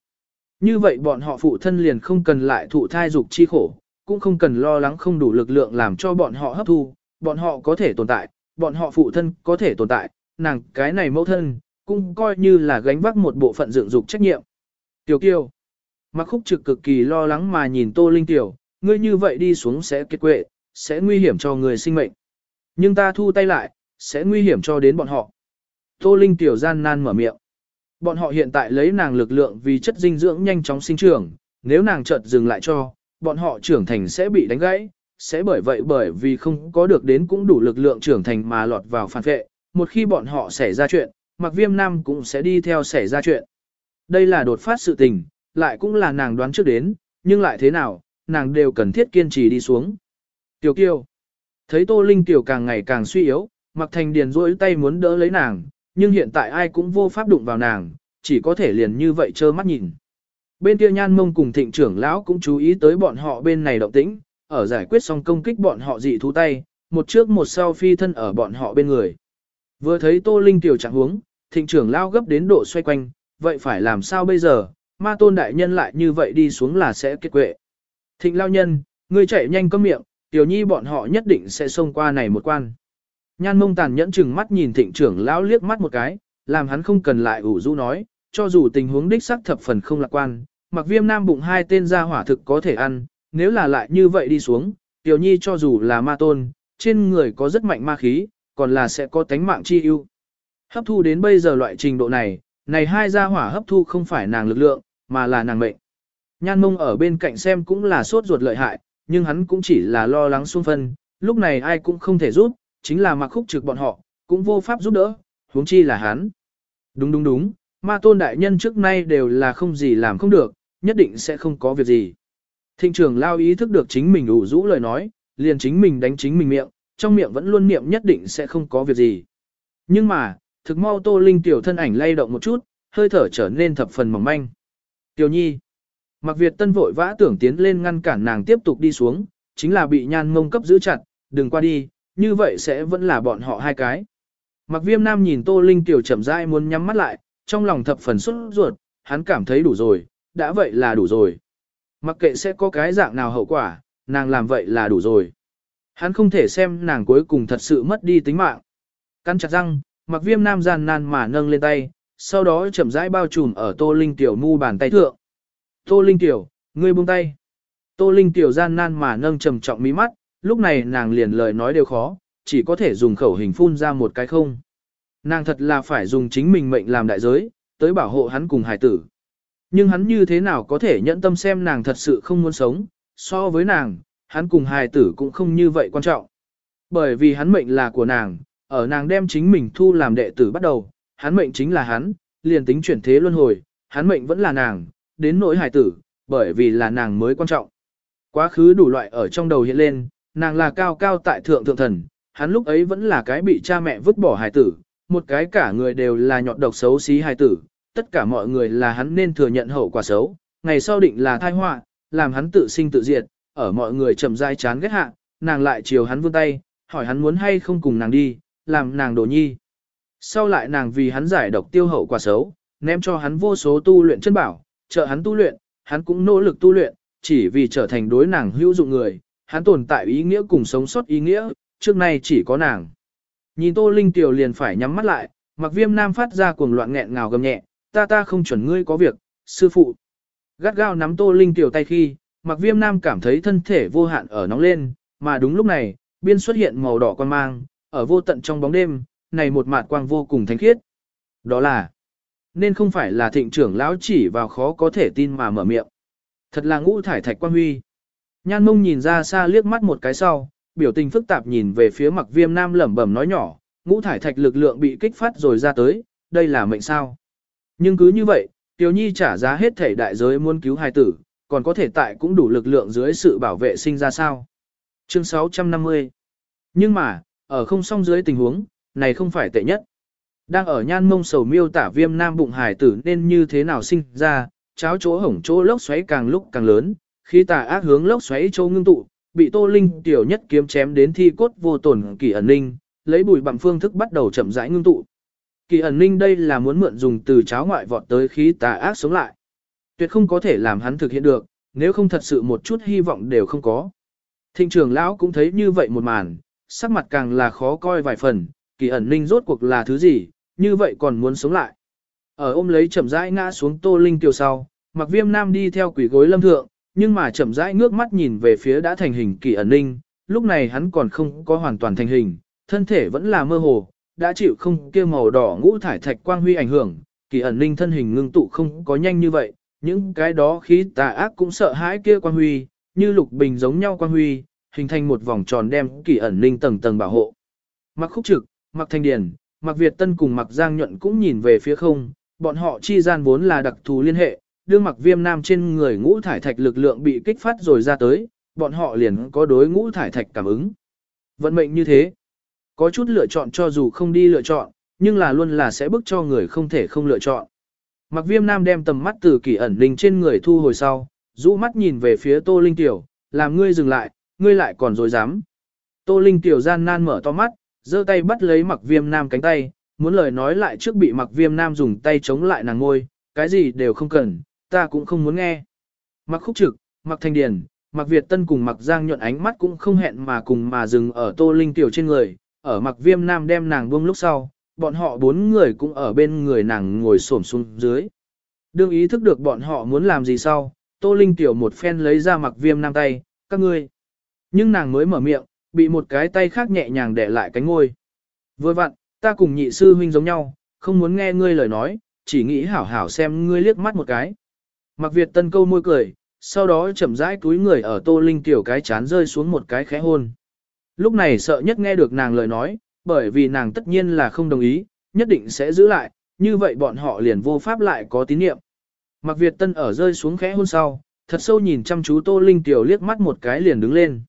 Như vậy bọn họ phụ thân liền không cần lại thụ thai dục chi khổ, cũng không cần lo lắng không đủ lực lượng làm cho bọn họ hấp thu, bọn họ có thể tồn tại, bọn họ phụ thân có thể tồn tại, nàng cái này mẫu thân, cũng coi như là gánh vác một bộ phận dựng dục trách nhiệm. Tiểu Kiều, mặc khúc trực cực kỳ lo lắng mà nhìn tô linh tiểu, ngươi như vậy đi xuống sẽ kết quệ, sẽ nguy hiểm cho người sinh mệnh. Nhưng ta thu tay lại, sẽ nguy hiểm cho đến bọn họ. Tô Linh tiểu gian nan mở miệng. Bọn họ hiện tại lấy nàng lực lượng vì chất dinh dưỡng nhanh chóng sinh trưởng, nếu nàng chợt dừng lại cho, bọn họ trưởng thành sẽ bị đánh gãy, sẽ bởi vậy bởi vì không có được đến cũng đủ lực lượng trưởng thành mà lọt vào phản vệ, một khi bọn họ xảy ra chuyện, mặc viêm nam cũng sẽ đi theo xảy ra chuyện. Đây là đột phát sự tình, lại cũng là nàng đoán trước đến, nhưng lại thế nào, nàng đều cần thiết kiên trì đi xuống. Tiểu kiêu, thấy Tô Linh Tiểu càng ngày càng suy yếu, Mặc Thành Điền rỗi tay muốn đỡ lấy nàng, nhưng hiện tại ai cũng vô pháp đụng vào nàng, chỉ có thể liền như vậy trơ mắt nhìn. Bên kia nhan mông cùng thịnh trưởng lão cũng chú ý tới bọn họ bên này động tĩnh, ở giải quyết xong công kích bọn họ dị thú tay, một trước một sau phi thân ở bọn họ bên người. Vừa thấy Tô Linh Tiểu trạng huống, thịnh trưởng lão gấp đến độ xoay quanh, vậy phải làm sao bây giờ, ma tôn đại nhân lại như vậy đi xuống là sẽ kết quệ. Thịnh lao nhân, ngươi chạy nhanh có miệng, tiểu nhi bọn họ nhất định sẽ xông qua này một quan. Nhan mông tàn nhẫn chừng mắt nhìn thịnh trưởng lão liếc mắt một cái, làm hắn không cần lại ủ rũ nói, cho dù tình huống đích xác thập phần không lạc quan, mặc viêm nam bụng hai tên gia hỏa thực có thể ăn, nếu là lại như vậy đi xuống, tiểu nhi cho dù là ma tôn, trên người có rất mạnh ma khí, còn là sẽ có tánh mạng chi ưu. Hấp thu đến bây giờ loại trình độ này, này hai gia hỏa hấp thu không phải nàng lực lượng, mà là nàng mệnh. Nhan mông ở bên cạnh xem cũng là sốt ruột lợi hại, nhưng hắn cũng chỉ là lo lắng xuân phân, lúc này ai cũng không thể giúp, chính là mặc khúc trực bọn họ, cũng vô pháp giúp đỡ, huống chi là hắn. Đúng đúng đúng, ma tôn đại nhân trước nay đều là không gì làm không được, nhất định sẽ không có việc gì. Thịnh trưởng lao ý thức được chính mình ủ rũ lời nói, liền chính mình đánh chính mình miệng, trong miệng vẫn luôn niệm nhất định sẽ không có việc gì. Nhưng mà, thực mau tô linh tiểu thân ảnh lay động một chút, hơi thở trở nên thập phần mỏng manh. Tiểu nhi, mặc Việt tân vội vã tưởng tiến lên ngăn cản nàng tiếp tục đi xuống, chính là bị nhan mông cấp giữ chặt, đừng qua đi, như vậy sẽ vẫn là bọn họ hai cái. Mặc viêm nam nhìn tô linh tiểu chậm rãi muốn nhắm mắt lại, trong lòng thập phần xuất ruột, hắn cảm thấy đủ rồi, đã vậy là đủ rồi. Mặc kệ sẽ có cái dạng nào hậu quả, nàng làm vậy là đủ rồi. Hắn không thể xem nàng cuối cùng thật sự mất đi tính mạng. Căn chặt răng, mặc viêm nam gian nan mà nâng lên tay, sau đó chậm rãi bao trùm ở tô linh tiểu mu bàn tay thượng. Tô linh tiểu, ngươi buông tay. Tô linh tiểu gian nan mà nâng trầm trọng mí mắt, lúc này nàng liền lời nói đều khó, chỉ có thể dùng khẩu hình phun ra một cái không. Nàng thật là phải dùng chính mình mệnh làm đại giới, tới bảo hộ hắn cùng hải tử. Nhưng hắn như thế nào có thể nhẫn tâm xem nàng thật sự không muốn sống, so với nàng, hắn cùng hài tử cũng không như vậy quan trọng. Bởi vì hắn mệnh là của nàng, ở nàng đem chính mình thu làm đệ tử bắt đầu, hắn mệnh chính là hắn, liền tính chuyển thế luân hồi, hắn mệnh vẫn là nàng, đến nỗi hài tử, bởi vì là nàng mới quan trọng. Quá khứ đủ loại ở trong đầu hiện lên, nàng là cao cao tại thượng thượng thần, hắn lúc ấy vẫn là cái bị cha mẹ vứt bỏ hài tử, một cái cả người đều là nhọt độc xấu xí hài tử, tất cả mọi người là hắn nên thừa nhận hậu quả xấu, ngày sau định là tai họa, làm hắn tự sinh tự diệt, ở mọi người chậm rãi chán ghét hạ, nàng lại chiều hắn vươn tay, hỏi hắn muốn hay không cùng nàng đi, làm nàng đồ nhi. Sau lại nàng vì hắn giải độc tiêu hậu quả xấu, ném cho hắn vô số tu luyện chân bảo, trợ hắn tu luyện, hắn cũng nỗ lực tu luyện, chỉ vì trở thành đối nàng hữu dụng người, hắn tồn tại ý nghĩa cùng sống sót ý nghĩa, trước nay chỉ có nàng. Nhìn Tô Linh Tiểu liền phải nhắm mắt lại, mặc viêm nam phát ra cuồng loạn nghẹn ngào gầm nhẹ, ta ta không chuẩn ngươi có việc, sư phụ. Gắt gao nắm Tô Linh Tiểu tay khi, mặc viêm nam cảm thấy thân thể vô hạn ở nóng lên, mà đúng lúc này, biên xuất hiện màu đỏ quan mang, ở vô tận trong bóng đêm, này một mạt quang vô cùng thánh khiết. Đó là, nên không phải là thịnh trưởng lão chỉ vào khó có thể tin mà mở miệng. Thật là ngũ thải thạch quan huy. Nhan mông nhìn ra xa liếc mắt một cái sau, biểu tình phức tạp nhìn về phía mặc viêm nam lẩm bẩm nói nhỏ, ngũ thải thạch lực lượng bị kích phát rồi ra tới, đây là mệnh sao. Nhưng cứ như vậy, Tiểu Nhi trả giá hết thể đại giới muốn cứu hài tử, còn có thể tại cũng đủ lực lượng dưới sự bảo vệ sinh ra sao. Chương 650 Nhưng mà, ở không song dưới tình huống, này không phải tệ nhất. Đang ở nhan mông sầu miêu tả viêm nam bụng hài tử nên như thế nào sinh ra, cháo chỗ hổng chỗ lốc xoáy càng lúc càng lớn, khi tà ác hướng lốc xoáy châu ngưng tụ, bị Tô Linh tiểu nhất kiếm chém đến thi cốt vô tổn kỳ ẩn ninh, lấy bùi bằng phương thức bắt đầu chậm rãi ngưng tụ. Kỳ ẩn ninh đây là muốn mượn dùng từ cháo ngoại vọt tới khí tà ác sống lại. Tuyệt không có thể làm hắn thực hiện được, nếu không thật sự một chút hy vọng đều không có. Thịnh trưởng lão cũng thấy như vậy một màn, sắc mặt càng là khó coi vài phần, kỳ ẩn ninh rốt cuộc là thứ gì, như vậy còn muốn sống lại. Ở ôm lấy chậm rãi ngã xuống tô linh tiểu sau, mặc viêm nam đi theo quỷ gối lâm thượng, nhưng mà chậm rãi ngước mắt nhìn về phía đã thành hình kỳ ẩn ninh, lúc này hắn còn không có hoàn toàn thành hình, thân thể vẫn là mơ hồ, đã chịu không kia màu đỏ ngũ thải thạch quang huy ảnh hưởng, kỳ ẩn ninh thân hình ngưng tụ không có nhanh như vậy, những cái đó khí tà ác cũng sợ hãi kia quang huy, như lục bình giống nhau quang huy, hình thành một vòng tròn đem kỳ ẩn ninh tầng tầng bảo hộ. Mặc khúc trực, mặc thanh điển, mặc Việt Tân cùng mặc Giang Nhuận cũng nhìn về phía không, bọn họ chi gian vốn là đặc thù liên hệ, đương mặc viêm nam trên người ngũ thải thạch lực lượng bị kích phát rồi ra tới, bọn họ liền có đối ngũ thải thạch cảm ứng. Vận mệnh như thế, có chút lựa chọn cho dù không đi lựa chọn, nhưng là luôn là sẽ bức cho người không thể không lựa chọn. Mặc viêm nam đem tầm mắt từ kỳ ẩn linh trên người thu hồi sau, rũ mắt nhìn về phía tô linh tiểu, làm ngươi dừng lại, ngươi lại còn dối dám. Tô linh tiểu gian nan mở to mắt, giơ tay bắt lấy mặc viêm nam cánh tay, muốn lời nói lại trước bị mặc viêm nam dùng tay chống lại nàng ngôi, cái gì đều không cần, ta cũng không muốn nghe. Mặc khúc trực, mặc thanh điền, mặc Việt Tân cùng mặc Giang nhuận ánh mắt cũng không hẹn mà cùng mà dừng ở tô linh tiểu trên người, ở mặc viêm nam đem nàng buông lúc sau, bọn họ bốn người cũng ở bên người nàng ngồi xổm xuống dưới. Đương ý thức được bọn họ muốn làm gì sau, tô linh tiểu một phen lấy ra mặc viêm nam tay, các ngươi. Nhưng nàng mới mở miệng, bị một cái tay khác nhẹ nhàng để lại cánh ngôi. Vừa vặn, ta cùng nhị sư huynh giống nhau, không muốn nghe ngươi lời nói, chỉ nghĩ hảo hảo xem ngươi liếc mắt một cái. Mặc Việt Tân câu môi cười, sau đó chậm rãi túi người ở Tô Linh tiểu cái chán rơi xuống một cái khẽ hôn. Lúc này sợ nhất nghe được nàng lời nói, bởi vì nàng tất nhiên là không đồng ý, nhất định sẽ giữ lại, như vậy bọn họ liền vô pháp lại có tín niệm. Mạc Việt Tân ở rơi xuống khẽ hôn sau, thật sâu nhìn chăm chú Tô Linh Tiểu liếc mắt một cái liền đứng lên.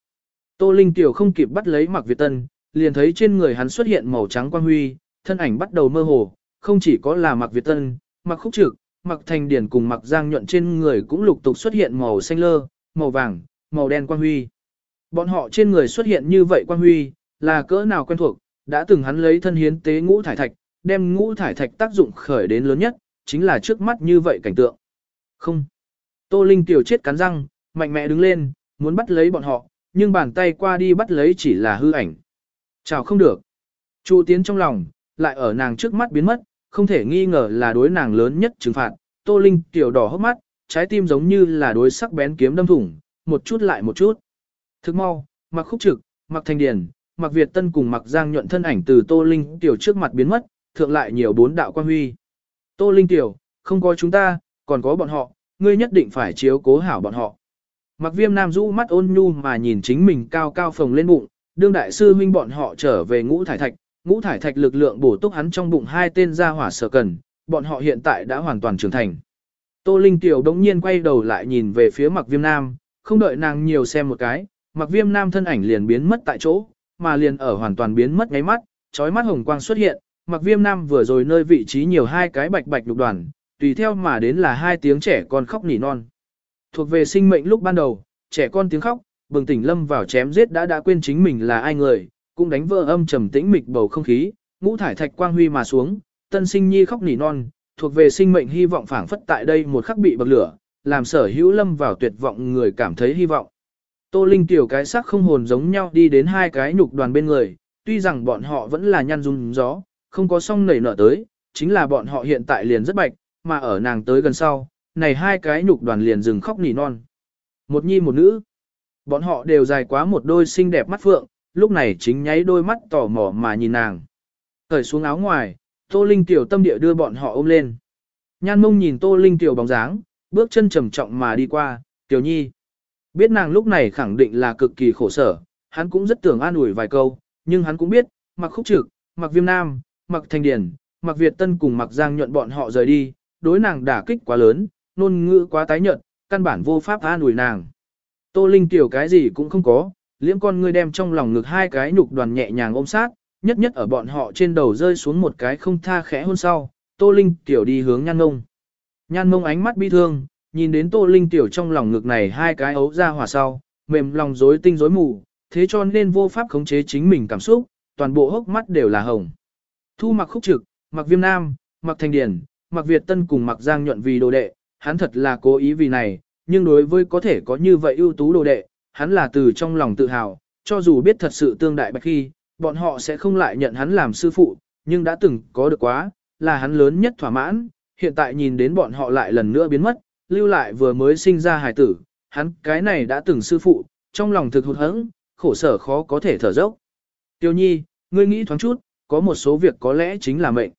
Tô Linh Tiểu không kịp bắt lấy Mạc Việt Tân, liền thấy trên người hắn xuất hiện màu trắng quang huy, thân ảnh bắt đầu mơ hồ, không chỉ có là Mạc Việt Tân, Mạc Khúc Trực, Mặc Thành Điển cùng mặc Giang nhuận trên người cũng lục tục xuất hiện màu xanh lơ, màu vàng, màu đen quang huy. Bọn họ trên người xuất hiện như vậy quang huy, là cỡ nào quen thuộc, đã từng hắn lấy thân hiến tế ngũ thải thạch, đem ngũ thải thạch tác dụng khởi đến lớn nhất, chính là trước mắt như vậy cảnh tượng. Không. Tô Linh tiểu chết cắn răng, mạnh mẽ đứng lên, muốn bắt lấy bọn họ, nhưng bàn tay qua đi bắt lấy chỉ là hư ảnh. Chào không được. Chu tiến trong lòng, lại ở nàng trước mắt biến mất, không thể nghi ngờ là đối nàng lớn nhất trừng phạt. Tô Linh tiểu đỏ hốc mắt, trái tim giống như là đối sắc bén kiếm đâm thủng, một chút lại một chút. Thức mau, mặc khúc trực, mặc thành điển, mặc Việt Tân cùng mặc Giang nhuận thân ảnh từ Tô Linh tiểu trước mặt biến mất, thượng lại nhiều bốn đạo quan huy. Tô Linh tiểu, không có chúng ta, còn có bọn họ, ngươi nhất định phải chiếu cố hảo bọn họ. Mặc viêm nam rũ mắt ôn nhu mà nhìn chính mình cao cao phồng lên bụng, đương đại sư huynh bọn họ trở về ngũ thải thạch, ngũ thải thạch lực lượng bổ túc hắn trong bụng hai tên gia hỏa sở cần, bọn họ hiện tại đã hoàn toàn trưởng thành. Tô Linh Tiểu đống nhiên quay đầu lại nhìn về phía mặc viêm nam, không đợi nàng nhiều xem một cái, mặc viêm nam thân ảnh liền biến mất tại chỗ, mà liền ở hoàn toàn biến mất ngáy mắt, chói mắt hồng quang xuất hiện, mặc viêm nam vừa rồi nơi vị trí nhiều hai cái bạch bạch lục đoàn, tùy theo mà đến là hai tiếng trẻ con khóc nỉ non. Thuộc về sinh mệnh lúc ban đầu, trẻ con tiếng khóc, bừng tỉnh lâm vào chém giết đã đã quên chính mình là ai người, cũng đánh vỡ âm trầm tĩnh mịch bầu không khí, ngũ thải thạch quang huy mà xuống, tân sinh nhi khóc nỉ non, thuộc về sinh mệnh hy vọng phảng phất tại đây một khắc bị bậc lửa, làm sở hữu lâm vào tuyệt vọng người cảm thấy hy vọng. Tô Linh tiểu cái sắc không hồn giống nhau đi đến hai cái nhục đoàn bên người, tuy rằng bọn họ vẫn là nhăn rung gió, không có song nảy nở tới, chính là bọn họ hiện tại liền rất bạch, mà ở nàng tới gần sau, này hai cái nhục đoàn liền dừng khóc nỉ non. Một nhi một nữ. Bọn họ đều dài quá một đôi xinh đẹp mắt phượng, lúc này chính nháy đôi mắt tò mò mà nhìn nàng. cởi xuống áo ngoài, Tô Linh tiểu tâm địa đưa bọn họ ôm lên. Nhan mông nhìn Tô Linh tiểu bóng dáng, bước chân trầm trọng mà đi qua, tiểu nhi. Biết nàng lúc này khẳng định là cực kỳ khổ sở, hắn cũng rất tưởng an ủi vài câu, nhưng hắn cũng biết, mặc khúc trực, mặc viêm nam, mặc thành điển, mặc Việt Tân cùng mặc Giang nhuận bọn họ rời đi, đối nàng đả kích quá lớn, nôn ngữ quá tái nhợt, căn bản vô pháp an ủi nàng. Tô Linh tiểu cái gì cũng không có, liễm con ngươi đem trong lòng ngực hai cái nhục đoàn nhẹ nhàng ôm sát, nhất nhất ở bọn họ trên đầu rơi xuống một cái không tha khẽ hôn sau, Tô Linh tiểu đi hướng nhan ngông, Nhan ngông ánh mắt bi thương, nhìn đến Tô Linh tiểu trong lòng ngực này hai cái ấu ra hỏa sau, mềm lòng rối tinh rối mù, thế cho nên vô pháp khống chế chính mình cảm xúc, toàn bộ hốc mắt đều là hồng. Thu mặc khúc trực, mặc viêm nam, mặc thành điển, mặc Việt Tân cùng mặc Giang nhuận vì đồ đệ, hắn thật là cố ý vì này, nhưng đối với có thể có như vậy ưu tú đồ đệ, hắn là từ trong lòng tự hào, cho dù biết thật sự tương đại bạch khi, bọn họ sẽ không lại nhận hắn làm sư phụ, nhưng đã từng có được quá, là hắn lớn nhất thỏa mãn, hiện tại nhìn đến bọn họ lại lần nữa biến mất, lưu lại vừa mới sinh ra hài tử, hắn cái này đã từng sư phụ, trong lòng thực hụt hẫng, khổ sở khó có thể thở dốc. Tiêu nhi, ngươi nghĩ thoáng chút, có một số việc có lẽ chính là mệnh.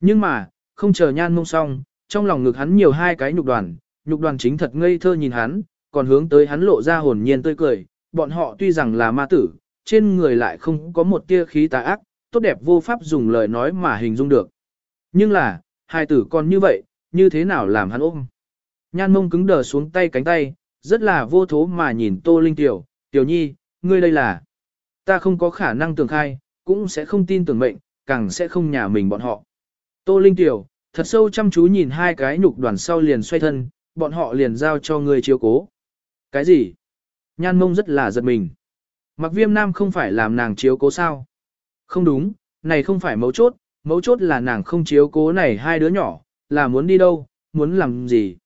Nhưng mà, không chờ nhan mông xong, trong lòng ngực hắn nhiều hai cái nhục đoàn, nhục đoàn chính thật ngây thơ nhìn hắn, còn hướng tới hắn lộ ra hồn nhiên tươi cười, bọn họ tuy rằng là ma tử, trên người lại không có một tia khí tà ác, tốt đẹp vô pháp dùng lời nói mà hình dung được. Nhưng là, hai tử còn như vậy, như thế nào làm hắn ôm? Nhan mông cứng đờ xuống tay cánh tay, rất là vô thố mà nhìn Tô Linh Tiểu, Tiểu Nhi, ngươi đây là. Ta không có khả năng tưởng khai, cũng sẽ không tin tưởng mệnh, càng sẽ không nhà mình bọn họ. Tô Linh Tiểu, thật sâu chăm chú nhìn hai cái nhục đoàn sau liền xoay thân, bọn họ liền giao cho người chiếu cố. Cái gì? Nhan mông rất là giật mình. Mặc viêm nam không phải làm nàng chiếu cố sao? Không đúng, này không phải mấu chốt, mấu chốt là nàng không chiếu cố này hai đứa nhỏ, là muốn đi đâu, muốn làm gì.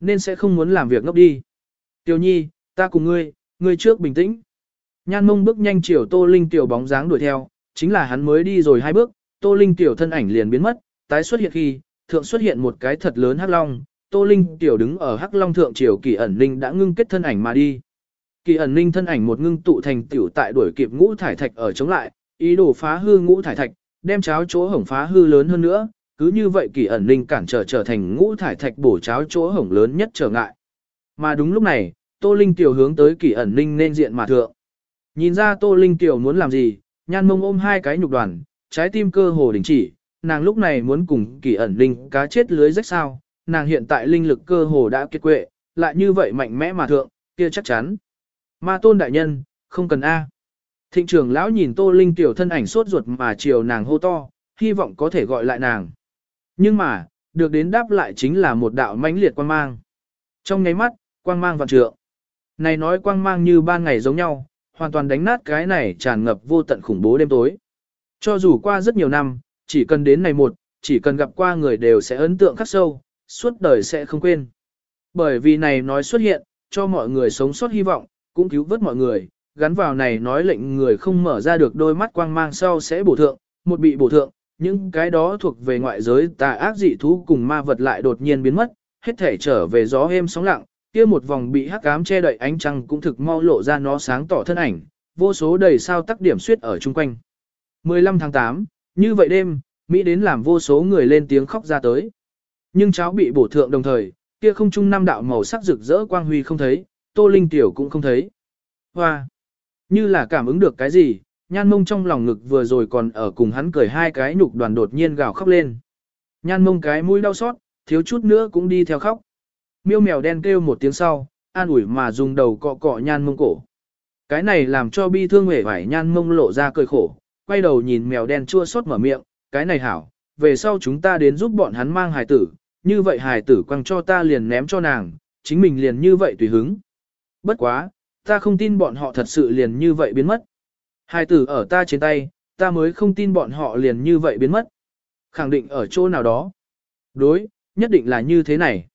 Nên sẽ không muốn làm việc ngốc đi. Tiểu nhi, ta cùng ngươi, ngươi trước bình tĩnh. Nhan mông bước nhanh chiều Tô Linh Tiểu bóng dáng đuổi theo, chính là hắn mới đi rồi hai bước, Tô Linh Tiểu thân ảnh liền biến mất, tái xuất hiện khi, thượng xuất hiện một cái thật lớn hắc long, Tô Linh Tiểu đứng ở hắc long thượng triều kỳ ẩn Linh đã ngưng kết thân ảnh mà đi. Kỳ ẩn Linh thân ảnh một ngưng tụ thành tiểu tại đuổi kịp ngũ thải thạch ở chống lại, ý đồ phá hư ngũ thải thạch, đem cháo chỗ hổng phá hư lớn hơn nữa, cứ như vậy kỳ ẩn Linh cản trở trở thành ngũ thải thạch bổ cháo chỗ hổng lớn nhất trở ngại. Mà đúng lúc này, Tô Linh Tiểu hướng tới kỳ ẩn Linh nên diện mà thượng. Nhìn ra Tô Linh Tiểu muốn làm gì, nhan mông ôm hai cái nhục đoàn, trái tim cơ hồ đình chỉ, nàng lúc này muốn cùng kỳ ẩn Linh cá chết lưới rách sao, nàng hiện tại linh lực cơ hồ đã kiệt quệ, lại như vậy mạnh mẽ mà thượng, kia chắc chắn. Ma tôn đại nhân, không cần A. Thịnh trưởng lão nhìn Tô Linh tiểu thân ảnh sốt ruột mà chiều nàng hô to, hy vọng có thể gọi lại nàng. Nhưng mà, được đến đáp lại chính là một đạo mãnh liệt quang mang. Trong nháy mắt, quang mang vạn trượng. Này nói quang mang như ban ngày giống nhau, hoàn toàn đánh nát cái này tràn ngập vô tận khủng bố đêm tối. Cho dù qua rất nhiều năm, chỉ cần đến này một, chỉ cần gặp qua người đều sẽ ấn tượng khắc sâu, suốt đời sẽ không quên. Bởi vì này nói xuất hiện, cho mọi người sống sót hy vọng, cũng cứu vớt mọi người, gắn vào này nói lệnh người không mở ra được đôi mắt quang mang sau sẽ bổ thượng, một bị bổ thượng, những cái đó thuộc về ngoại giới tà ác dị thú cùng ma vật lại đột nhiên biến mất, hết thể trở về gió êm sóng lặng, kia một vòng bị hắc ám che đậy ánh trăng cũng thực mau lộ ra nó sáng tỏ thân ảnh, vô số đầy sao tắc điểm suyết ở chung quanh. 15 tháng 8, như vậy đêm, Mỹ đến làm vô số người lên tiếng khóc ra tới. Nhưng cháu bị bổ thượng đồng thời, kia không trung năm đạo màu sắc rực rỡ quang huy không thấy, Tô Linh tiểu cũng không thấy. Hoa! Như là cảm ứng được cái gì, nhan mông trong lòng ngực vừa rồi còn ở cùng hắn cười hai cái nhục đoàn đột nhiên gào khóc lên. Nhan mông cái mũi đau xót, thiếu chút nữa cũng đi theo khóc. Miêu mèo đen kêu một tiếng sau, an ủi mà dùng đầu cọ cọ nhan mông cổ. Cái này làm cho bi thương hề vải nhan mông lộ ra cười khổ, quay đầu nhìn mèo đen chua xót mở miệng, cái này hảo, về sau chúng ta đến giúp bọn hắn mang hài tử, như vậy hài tử quăng cho ta liền ném cho nàng, chính mình liền như vậy tùy hứng. Bất quá, ta không tin bọn họ thật sự liền như vậy biến mất. Hài tử ở ta trên tay, ta mới không tin bọn họ liền như vậy biến mất. Khẳng định ở chỗ nào đó. Đối, nhất định là như thế này.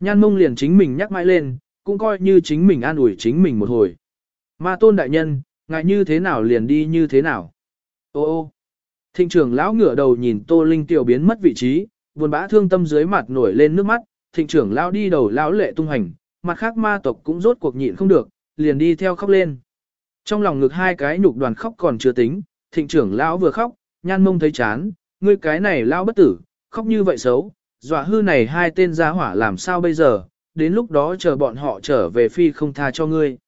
Nhan mông liền chính mình nhắc mãi lên, cũng coi như chính mình an ủi chính mình một hồi. Ma tôn đại nhân, ngại như thế nào liền đi như thế nào. Ô ô thịnh trưởng lão ngửa đầu nhìn tô linh tiểu biến mất vị trí, buồn bã thương tâm dưới mặt nổi lên nước mắt, thịnh trưởng lão đi đầu lão lệ tung hành, mặt khác ma tộc cũng rốt cuộc nhịn không được, liền đi theo khóc lên. Trong lòng ngực hai cái nhục đoàn khóc còn chưa tính, thịnh trưởng lão vừa khóc, nhan mông thấy chán, ngươi cái này lão bất tử, khóc như vậy xấu, dọa hư này hai tên gia hỏa làm sao bây giờ, đến lúc đó chờ bọn họ trở về phi không tha cho ngươi.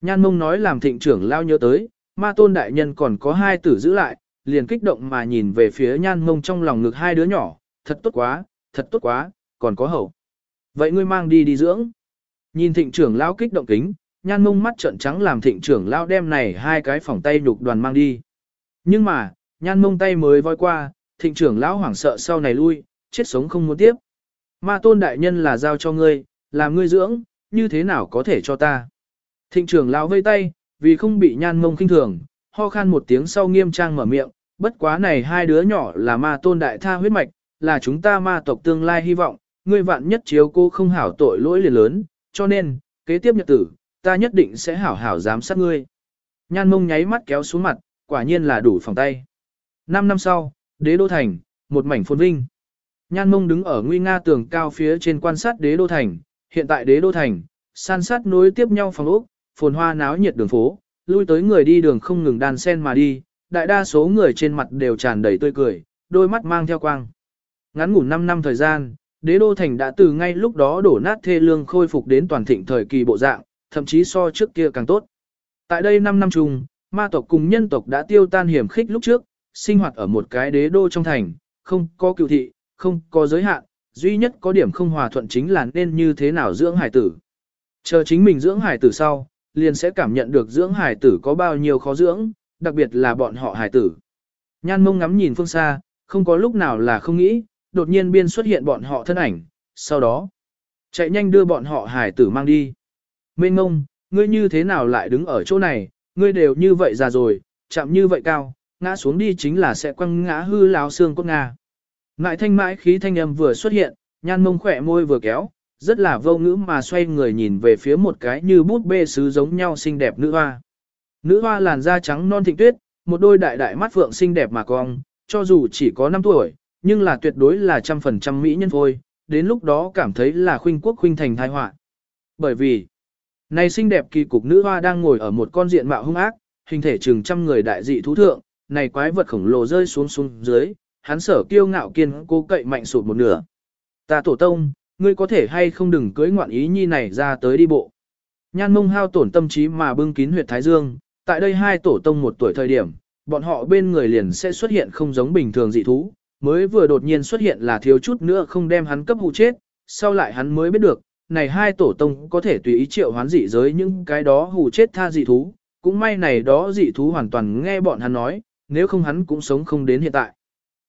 Nhan mông nói làm thịnh trưởng lao nhớ tới, ma tôn đại nhân còn có hai tử giữ lại, liền kích động mà nhìn về phía nhan mông trong lòng ngực hai đứa nhỏ, thật tốt quá, thật tốt quá, còn có hậu. Vậy ngươi mang đi đi dưỡng. Nhìn thịnh trưởng lão kích động kính, nhan mông mắt trợn trắng làm thịnh trưởng lão đem này hai cái phòng tay nhục đoàn mang đi. Nhưng mà, nhan mông tay mới voi qua, thịnh trưởng lão hoảng sợ sau này lui, chết sống không muốn tiếp. Ma tôn đại nhân là giao cho ngươi, làm ngươi dưỡng, như thế nào có thể cho ta. Thịnh trưởng lão vây tay, vì không bị nhan mông kinh thường, ho khan một tiếng sau nghiêm trang mở miệng, bất quá này hai đứa nhỏ là ma tôn đại tha huyết mạch, là chúng ta ma tộc tương lai hy vọng, ngươi vạn nhất chiếu cô không hảo tội lỗi liền lớn, cho nên, kế tiếp nhật tử, ta nhất định sẽ hảo hảo giám sát ngươi. Nhan mông nháy mắt kéo xuống mặt, quả nhiên là đủ phòng tay. Năm năm sau, đế đô thành, một mảnh phồn vinh. Nhan mông đứng ở nguy nga tường cao phía trên quan sát đế đô thành, hiện tại đế đô thành, san sát nối tiếp nhau phòng ốc, phồn hoa náo nhiệt đường phố, lui tới người đi đường không ngừng đàn sen mà đi, đại đa số người trên mặt đều tràn đầy tươi cười, đôi mắt mang theo quang. Ngắn ngủ 5 năm thời gian, đế đô thành đã từ ngay lúc đó đổ nát thê lương khôi phục đến toàn thịnh thời kỳ bộ dạng, thậm chí so trước kia càng tốt. Tại đây 5 năm chung, ma tộc cùng nhân tộc đã tiêu tan hiểm khích lúc trước, sinh hoạt ở một cái đế đô trong thành, không có cựu thị, không có giới hạn, duy nhất có điểm không hòa thuận chính là nên như thế nào dưỡng hải tử. Chờ chính mình dưỡng hải tử sau, liền sẽ cảm nhận được dưỡng hải tử có bao nhiêu khó dưỡng, đặc biệt là bọn họ hải tử. Nhan mông ngắm nhìn phương xa, không có lúc nào là không nghĩ, đột nhiên biên xuất hiện bọn họ thân ảnh, sau đó, chạy nhanh đưa bọn họ hải tử mang đi. Mên ngông, ngươi như thế nào lại đứng ở chỗ này, ngươi đều như vậy già rồi, chạm như vậy cao, ngã xuống đi chính là sẽ quăng ngã hư láo xương cốt Nga. Ngại thanh mãi khí thanh âm vừa xuất hiện, nhan mông khỏe môi vừa kéo, rất là vô ngữ mà xoay người nhìn về phía một cái như bút bê sứ giống nhau xinh đẹp nữ hoa. Nữ hoa làn da trắng non thịnh tuyết, một đôi đại đại mắt phượng xinh đẹp mà cong, cho dù chỉ có 5 tuổi, nhưng là tuyệt đối là trăm phần trăm mỹ nhân phôi, đến lúc đó cảm thấy là khuynh quốc khuynh thành thai họa. Bởi vì, này xinh đẹp kỳ cục nữ hoa đang ngồi ở một con diện mạo hung ác, hình thể chừng trăm người đại dị thú thượng, này quái vật khổng lồ rơi xuống xuống dưới, hắn sở kiêu ngạo kiên cố cậy mạnh sụt một nửa. Ta tổ tông, ngươi có thể hay không đừng cưới ngoạn ý nhi này ra tới đi bộ. Nhan mông hao tổn tâm trí mà bưng kín huyệt thái dương, tại đây hai tổ tông một tuổi thời điểm, bọn họ bên người liền sẽ xuất hiện không giống bình thường dị thú, mới vừa đột nhiên xuất hiện là thiếu chút nữa không đem hắn cấp hụ chết, sau lại hắn mới biết được, này hai tổ tông có thể tùy ý triệu hoán dị giới những cái đó hù chết tha dị thú, cũng may này đó dị thú hoàn toàn nghe bọn hắn nói, nếu không hắn cũng sống không đến hiện tại.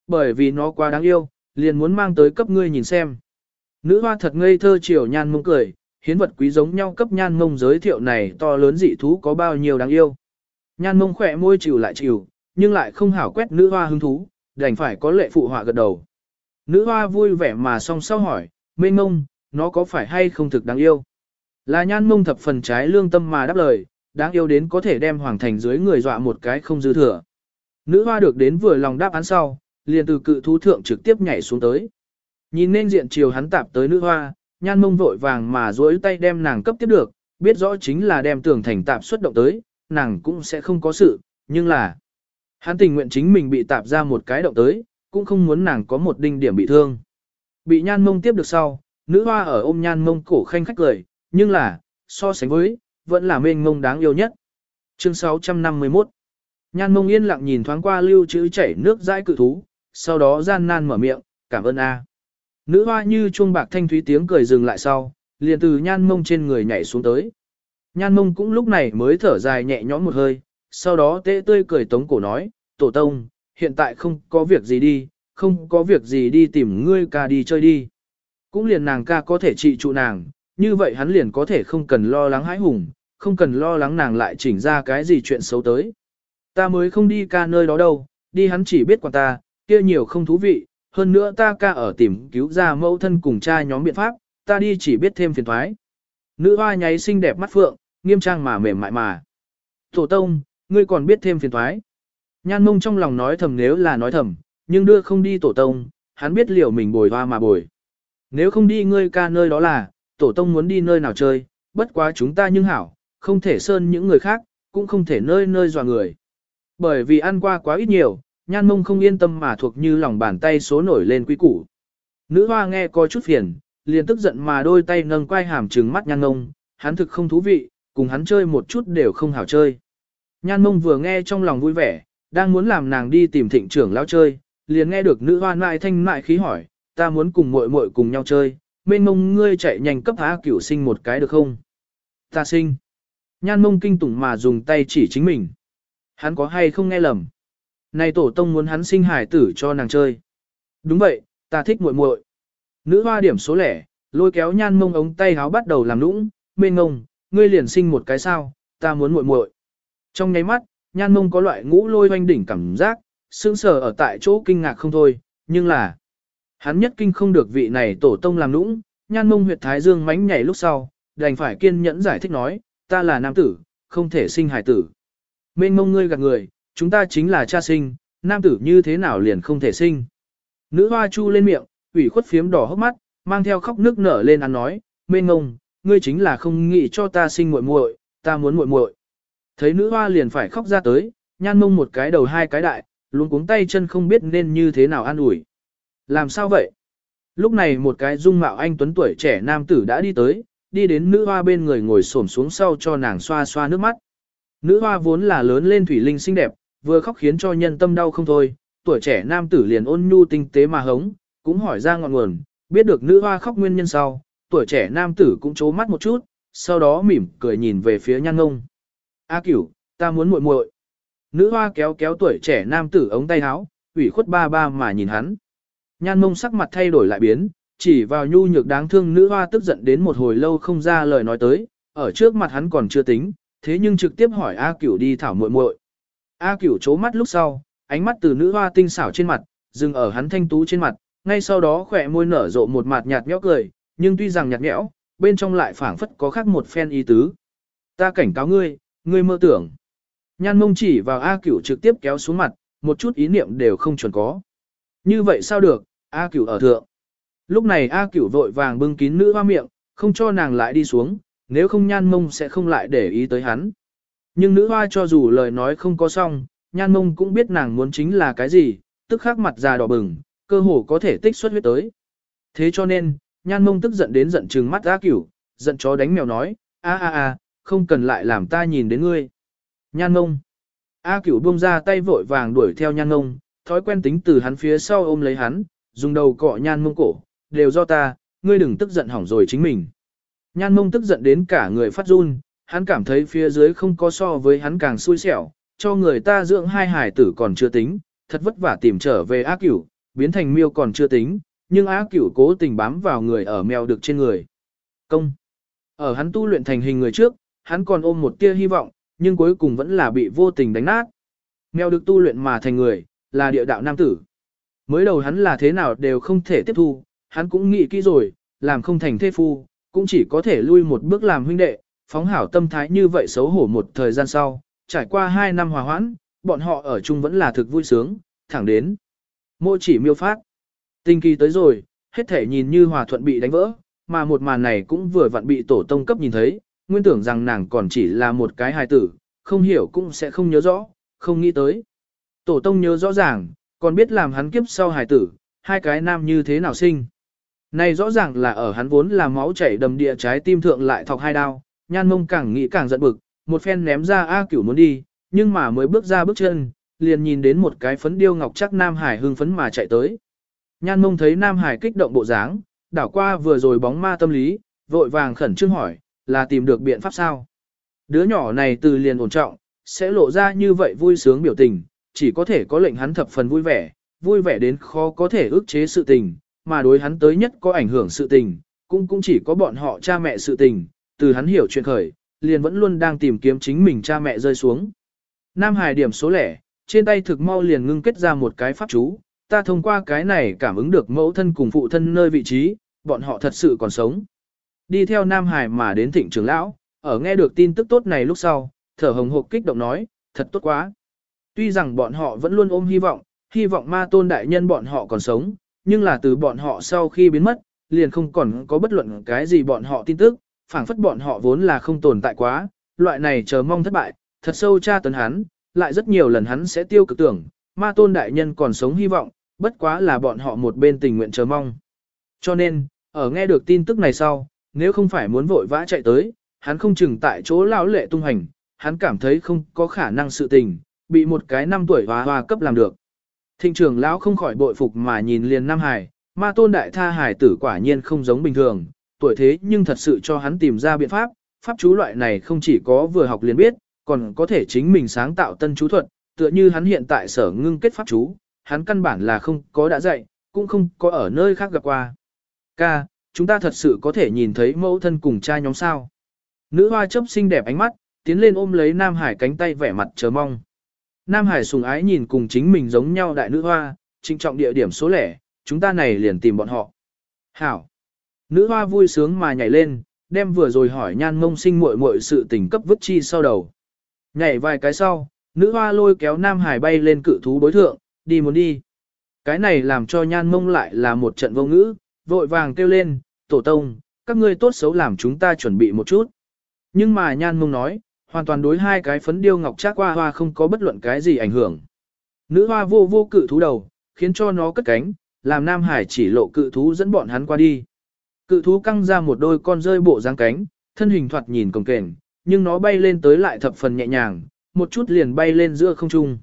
Bởi vì nó quá đáng yêu, liền muốn mang tới cấp ngươi nhìn xem. Nữ hoa thật ngây thơ chiều nhan mông cười, hiến vật quý giống nhau cấp nhan mông giới thiệu này to lớn dị thú có bao nhiêu đáng yêu. Nhan mông khỏe môi chịu lại chịu, nhưng lại không hảo quét nữ hoa hứng thú, đành phải có lệ phụ họa gật đầu. Nữ hoa vui vẻ mà song sau hỏi, mê ngông, nó có phải hay không thực đáng yêu? Là nhan mông thập phần trái lương tâm mà đáp lời, đáng yêu đến có thể đem hoàng thành dưới người dọa một cái không dư thừa. Nữ hoa được đến vừa lòng đáp án sau, liền từ cự thú thượng trực tiếp nhảy xuống tới. Nhìn nên diện chiều hắn tạp tới nữ hoa, nhan mông vội vàng mà duỗi tay đem nàng cấp tiếp được, biết rõ chính là đem tưởng thành tạp xuất động tới, nàng cũng sẽ không có sự, nhưng là hắn tình nguyện chính mình bị tạp ra một cái động tới, cũng không muốn nàng có một đinh điểm bị thương. Bị nhan mông tiếp được sau, nữ hoa ở ôm nhan mông cổ khanh khách cười, nhưng là, so sánh với, vẫn là mênh mông đáng yêu nhất. Chương 651 Nhan mông yên lặng nhìn thoáng qua lưu chữ chảy nước dãi cự thú, sau đó gian nan mở miệng, cảm ơn a. Nữ hoa như chuông bạc thanh thúy tiếng cười dừng lại sau, liền từ nhan mông trên người nhảy xuống tới. Nhan mông cũng lúc này mới thở dài nhẹ nhõm một hơi, sau đó tê tươi cười tống cổ nói, tổ tông, hiện tại không có việc gì đi, không có việc gì đi tìm ngươi ca đi chơi đi. Cũng liền nàng ca có thể trị trụ nàng, như vậy hắn liền có thể không cần lo lắng hãi hùng, không cần lo lắng nàng lại chỉnh ra cái gì chuyện xấu tới. Ta mới không đi ca nơi đó đâu, đi hắn chỉ biết quản ta, kia nhiều không thú vị, hơn nữa ta ca ở tìm cứu ra mẫu thân cùng cha nhóm biện pháp, ta đi chỉ biết thêm phiền thoái. Nữ hoa nháy xinh đẹp mắt phượng, nghiêm trang mà mềm mại mà. Tổ tông, ngươi còn biết thêm phiền thoái. Nhan mông trong lòng nói thầm nếu là nói thầm, nhưng đưa không đi tổ tông, hắn biết liệu mình bồi hoa mà bồi. Nếu không đi ngươi ca nơi đó là, tổ tông muốn đi nơi nào chơi, bất quá chúng ta nhưng hảo, không thể sơn những người khác, cũng không thể nơi nơi dò người. Bởi vì ăn qua quá ít nhiều, nhan mông không yên tâm mà thuộc như lòng bàn tay số nổi lên quý củ. Nữ hoa nghe có chút phiền, liền tức giận mà đôi tay nâng quay hàm trừng mắt nhan mông, hắn thực không thú vị, cùng hắn chơi một chút đều không hảo chơi. Nhan mông vừa nghe trong lòng vui vẻ, đang muốn làm nàng đi tìm thịnh trưởng lão chơi, liền nghe được nữ hoa mại thanh mại khí hỏi, ta muốn cùng muội muội cùng nhau chơi, mênh mông ngươi chạy nhanh cấp há cửu sinh một cái được không? Ta sinh. Nhan mông kinh tủng mà dùng tay chỉ chính mình. Hắn có hay không nghe lầm? Này tổ tông muốn hắn sinh hải tử cho nàng chơi. Đúng vậy, ta thích muội muội. Nữ hoa điểm số lẻ, lôi kéo nhan mông ống tay háo bắt đầu làm nũng, mênh ngông, ngươi liền sinh một cái sao, ta muốn muội muội. Trong nháy mắt, nhan mông có loại ngũ lôi hoanh đỉnh cảm giác, sững sờ ở tại chỗ kinh ngạc không thôi, nhưng là hắn nhất kinh không được vị này tổ tông làm nũng, nhan mông huyệt thái dương mánh nhảy lúc sau, đành phải kiên nhẫn giải thích nói, ta là nam tử, không thể sinh hải tử. Mênh mông ngươi gạt người, chúng ta chính là cha sinh, nam tử như thế nào liền không thể sinh. Nữ hoa chu lên miệng, ủy khuất phiếm đỏ hốc mắt, mang theo khóc nước nở lên ăn nói, mênh mông, ngươi chính là không nghĩ cho ta sinh muội muội, ta muốn muội muội. Thấy nữ hoa liền phải khóc ra tới, nhan mông một cái đầu hai cái đại, luôn cuống tay chân không biết nên như thế nào an ủi. Làm sao vậy? Lúc này một cái dung mạo anh tuấn tuổi trẻ nam tử đã đi tới, đi đến nữ hoa bên người ngồi xổm xuống sau cho nàng xoa xoa nước mắt. Nữ hoa vốn là lớn lên thủy linh xinh đẹp, vừa khóc khiến cho nhân tâm đau không thôi, tuổi trẻ nam tử liền ôn nhu tinh tế mà hống, cũng hỏi ra ngọn nguồn, biết được nữ hoa khóc nguyên nhân sau, tuổi trẻ nam tử cũng chố mắt một chút, sau đó mỉm cười nhìn về phía nhan ngông. A cửu, ta muốn muội muội. Nữ hoa kéo kéo tuổi trẻ nam tử ống tay áo, ủy khuất ba ba mà nhìn hắn. Nhan mông sắc mặt thay đổi lại biến, chỉ vào nhu nhược đáng thương nữ hoa tức giận đến một hồi lâu không ra lời nói tới, ở trước mặt hắn còn chưa tính, thế nhưng trực tiếp hỏi A cửu đi thảo muội muội. A cửu chố mắt lúc sau, ánh mắt từ nữ hoa tinh xảo trên mặt, dừng ở hắn thanh tú trên mặt, ngay sau đó khỏe môi nở rộ một mặt nhạt nhẽo cười, nhưng tuy rằng nhạt nhẽo, bên trong lại phảng phất có khác một phen ý tứ. Ta cảnh cáo ngươi, ngươi mơ tưởng. Nhan mông chỉ vào A cửu trực tiếp kéo xuống mặt, một chút ý niệm đều không chuẩn có. Như vậy sao được, A cửu ở thượng. Lúc này A cửu vội vàng bưng kín nữ hoa miệng, không cho nàng lại đi xuống, nếu không nhan mông sẽ không lại để ý tới hắn. Nhưng nữ hoa cho dù lời nói không có xong, nhan mông cũng biết nàng muốn chính là cái gì, tức khắc mặt già đỏ bừng, cơ hồ có thể tích xuất huyết tới. Thế cho nên, nhan mông tức giận đến giận trừng mắt A cửu, giận chó đánh mèo nói, a a a, không cần lại làm ta nhìn đến ngươi. Nhan mông. A cửu buông ra tay vội vàng đuổi theo nhan mông, thói quen tính từ hắn phía sau ôm lấy hắn, dùng đầu cọ nhan mông cổ, đều do ta, ngươi đừng tức giận hỏng rồi chính mình. Nhan mông tức giận đến cả người phát run, hắn cảm thấy phía dưới không có so với hắn càng xui xẻo, cho người ta dưỡng hai hải tử còn chưa tính, thật vất vả tìm trở về A cửu, biến thành miêu còn chưa tính, nhưng A cửu cố tình bám vào người ở mèo được trên người. Công. Ở hắn tu luyện thành hình người trước, hắn còn ôm một tia hy vọng, nhưng cuối cùng vẫn là bị vô tình đánh nát. Mèo được tu luyện mà thành người, là địa đạo nam tử. Mới đầu hắn là thế nào đều không thể tiếp thu, hắn cũng nghĩ kỹ rồi, làm không thành thê phu, cũng chỉ có thể lui một bước làm huynh đệ, phóng hảo tâm thái như vậy xấu hổ một thời gian sau, trải qua hai năm hòa hoãn, bọn họ ở chung vẫn là thực vui sướng, thẳng đến. mộ chỉ miêu phát. Tinh kỳ tới rồi, hết thể nhìn như hòa thuận bị đánh vỡ, mà một màn này cũng vừa vặn bị tổ tông cấp nhìn thấy, nguyên tưởng rằng nàng còn chỉ là một cái hài tử, không hiểu cũng sẽ không nhớ rõ, không nghĩ tới. Tổ tông nhớ rõ ràng, còn biết làm hắn kiếp sau hài tử, hai cái nam như thế nào sinh. Này rõ ràng là ở hắn vốn là máu chảy đầm địa trái tim thượng lại thọc hai đao, nhan mông càng nghĩ càng giận bực, một phen ném ra A cửu muốn đi, nhưng mà mới bước ra bước chân, liền nhìn đến một cái phấn điêu ngọc chắc Nam Hải hưng phấn mà chạy tới. Nhan mông thấy Nam Hải kích động bộ dáng, đảo qua vừa rồi bóng ma tâm lý, vội vàng khẩn trương hỏi, là tìm được biện pháp sao? Đứa nhỏ này từ liền ổn trọng, sẽ lộ ra như vậy vui sướng biểu tình, chỉ có thể có lệnh hắn thập phần vui vẻ, vui vẻ đến khó có thể ức chế sự tình, mà đối hắn tới nhất có ảnh hưởng sự tình, cũng cũng chỉ có bọn họ cha mẹ sự tình, từ hắn hiểu chuyện khởi, liền vẫn luôn đang tìm kiếm chính mình cha mẹ rơi xuống. Nam Hải điểm số lẻ, trên tay thực mau liền ngưng kết ra một cái pháp chú, ta thông qua cái này cảm ứng được mẫu thân cùng phụ thân nơi vị trí, bọn họ thật sự còn sống. Đi theo Nam Hải mà đến thịnh trưởng lão, ở nghe được tin tức tốt này lúc sau, thở hồng hộc kích động nói, thật tốt quá. Tuy rằng bọn họ vẫn luôn ôm hy vọng, hy vọng ma tôn đại nhân bọn họ còn sống, nhưng là từ bọn họ sau khi biến mất, liền không còn có bất luận cái gì bọn họ tin tức, phảng phất bọn họ vốn là không tồn tại quá, loại này chờ mong thất bại, thật sâu tra tấn hắn, lại rất nhiều lần hắn sẽ tiêu cực tưởng, ma tôn đại nhân còn sống hy vọng, bất quá là bọn họ một bên tình nguyện chờ mong. Cho nên, ở nghe được tin tức này sau, nếu không phải muốn vội vã chạy tới, hắn không chừng tại chỗ lão lệ tung hành, hắn cảm thấy không có khả năng sự tình, bị một cái năm tuổi hòa hòa cấp làm được. Thịnh trưởng lão không khỏi bội phục mà nhìn liền Nam Hải, ma tôn đại tha hải tử quả nhiên không giống bình thường, tuổi thế nhưng thật sự cho hắn tìm ra biện pháp, pháp chú loại này không chỉ có vừa học liền biết, còn có thể chính mình sáng tạo tân chú thuật, tựa như hắn hiện tại sở ngưng kết pháp chú, hắn căn bản là không có đã dạy, cũng không có ở nơi khác gặp qua. Ca, chúng ta thật sự có thể nhìn thấy mẫu thân cùng cha nhóm sao. Nữ hoa chấp xinh đẹp ánh mắt, tiến lên ôm lấy Nam Hải cánh tay vẻ mặt chờ mong. Nam Hải sùng ái nhìn cùng chính mình giống nhau đại nữ hoa, trinh trọng địa điểm số lẻ, chúng ta này liền tìm bọn họ. Hảo. Nữ hoa vui sướng mà nhảy lên, đem vừa rồi hỏi nhan mông sinh muội muội sự tình cấp vứt chi sau đầu. Nhảy vài cái sau, nữ hoa lôi kéo Nam Hải bay lên cự thú đối thượng, đi muốn đi. Cái này làm cho nhan mông lại là một trận vô ngữ, vội vàng kêu lên, tổ tông, các ngươi tốt xấu làm chúng ta chuẩn bị một chút. Nhưng mà nhan mông nói, hoàn toàn đối hai cái phấn điêu ngọc trác hoa hoa không có bất luận cái gì ảnh hưởng. Nữ hoa vô vô cự thú đầu, khiến cho nó cất cánh, làm Nam Hải chỉ lộ cự thú dẫn bọn hắn qua đi. Cự thú căng ra một đôi con rơi bộ dáng cánh, thân hình thoạt nhìn cồng kềnh, nhưng nó bay lên tới lại thập phần nhẹ nhàng, một chút liền bay lên giữa không trung.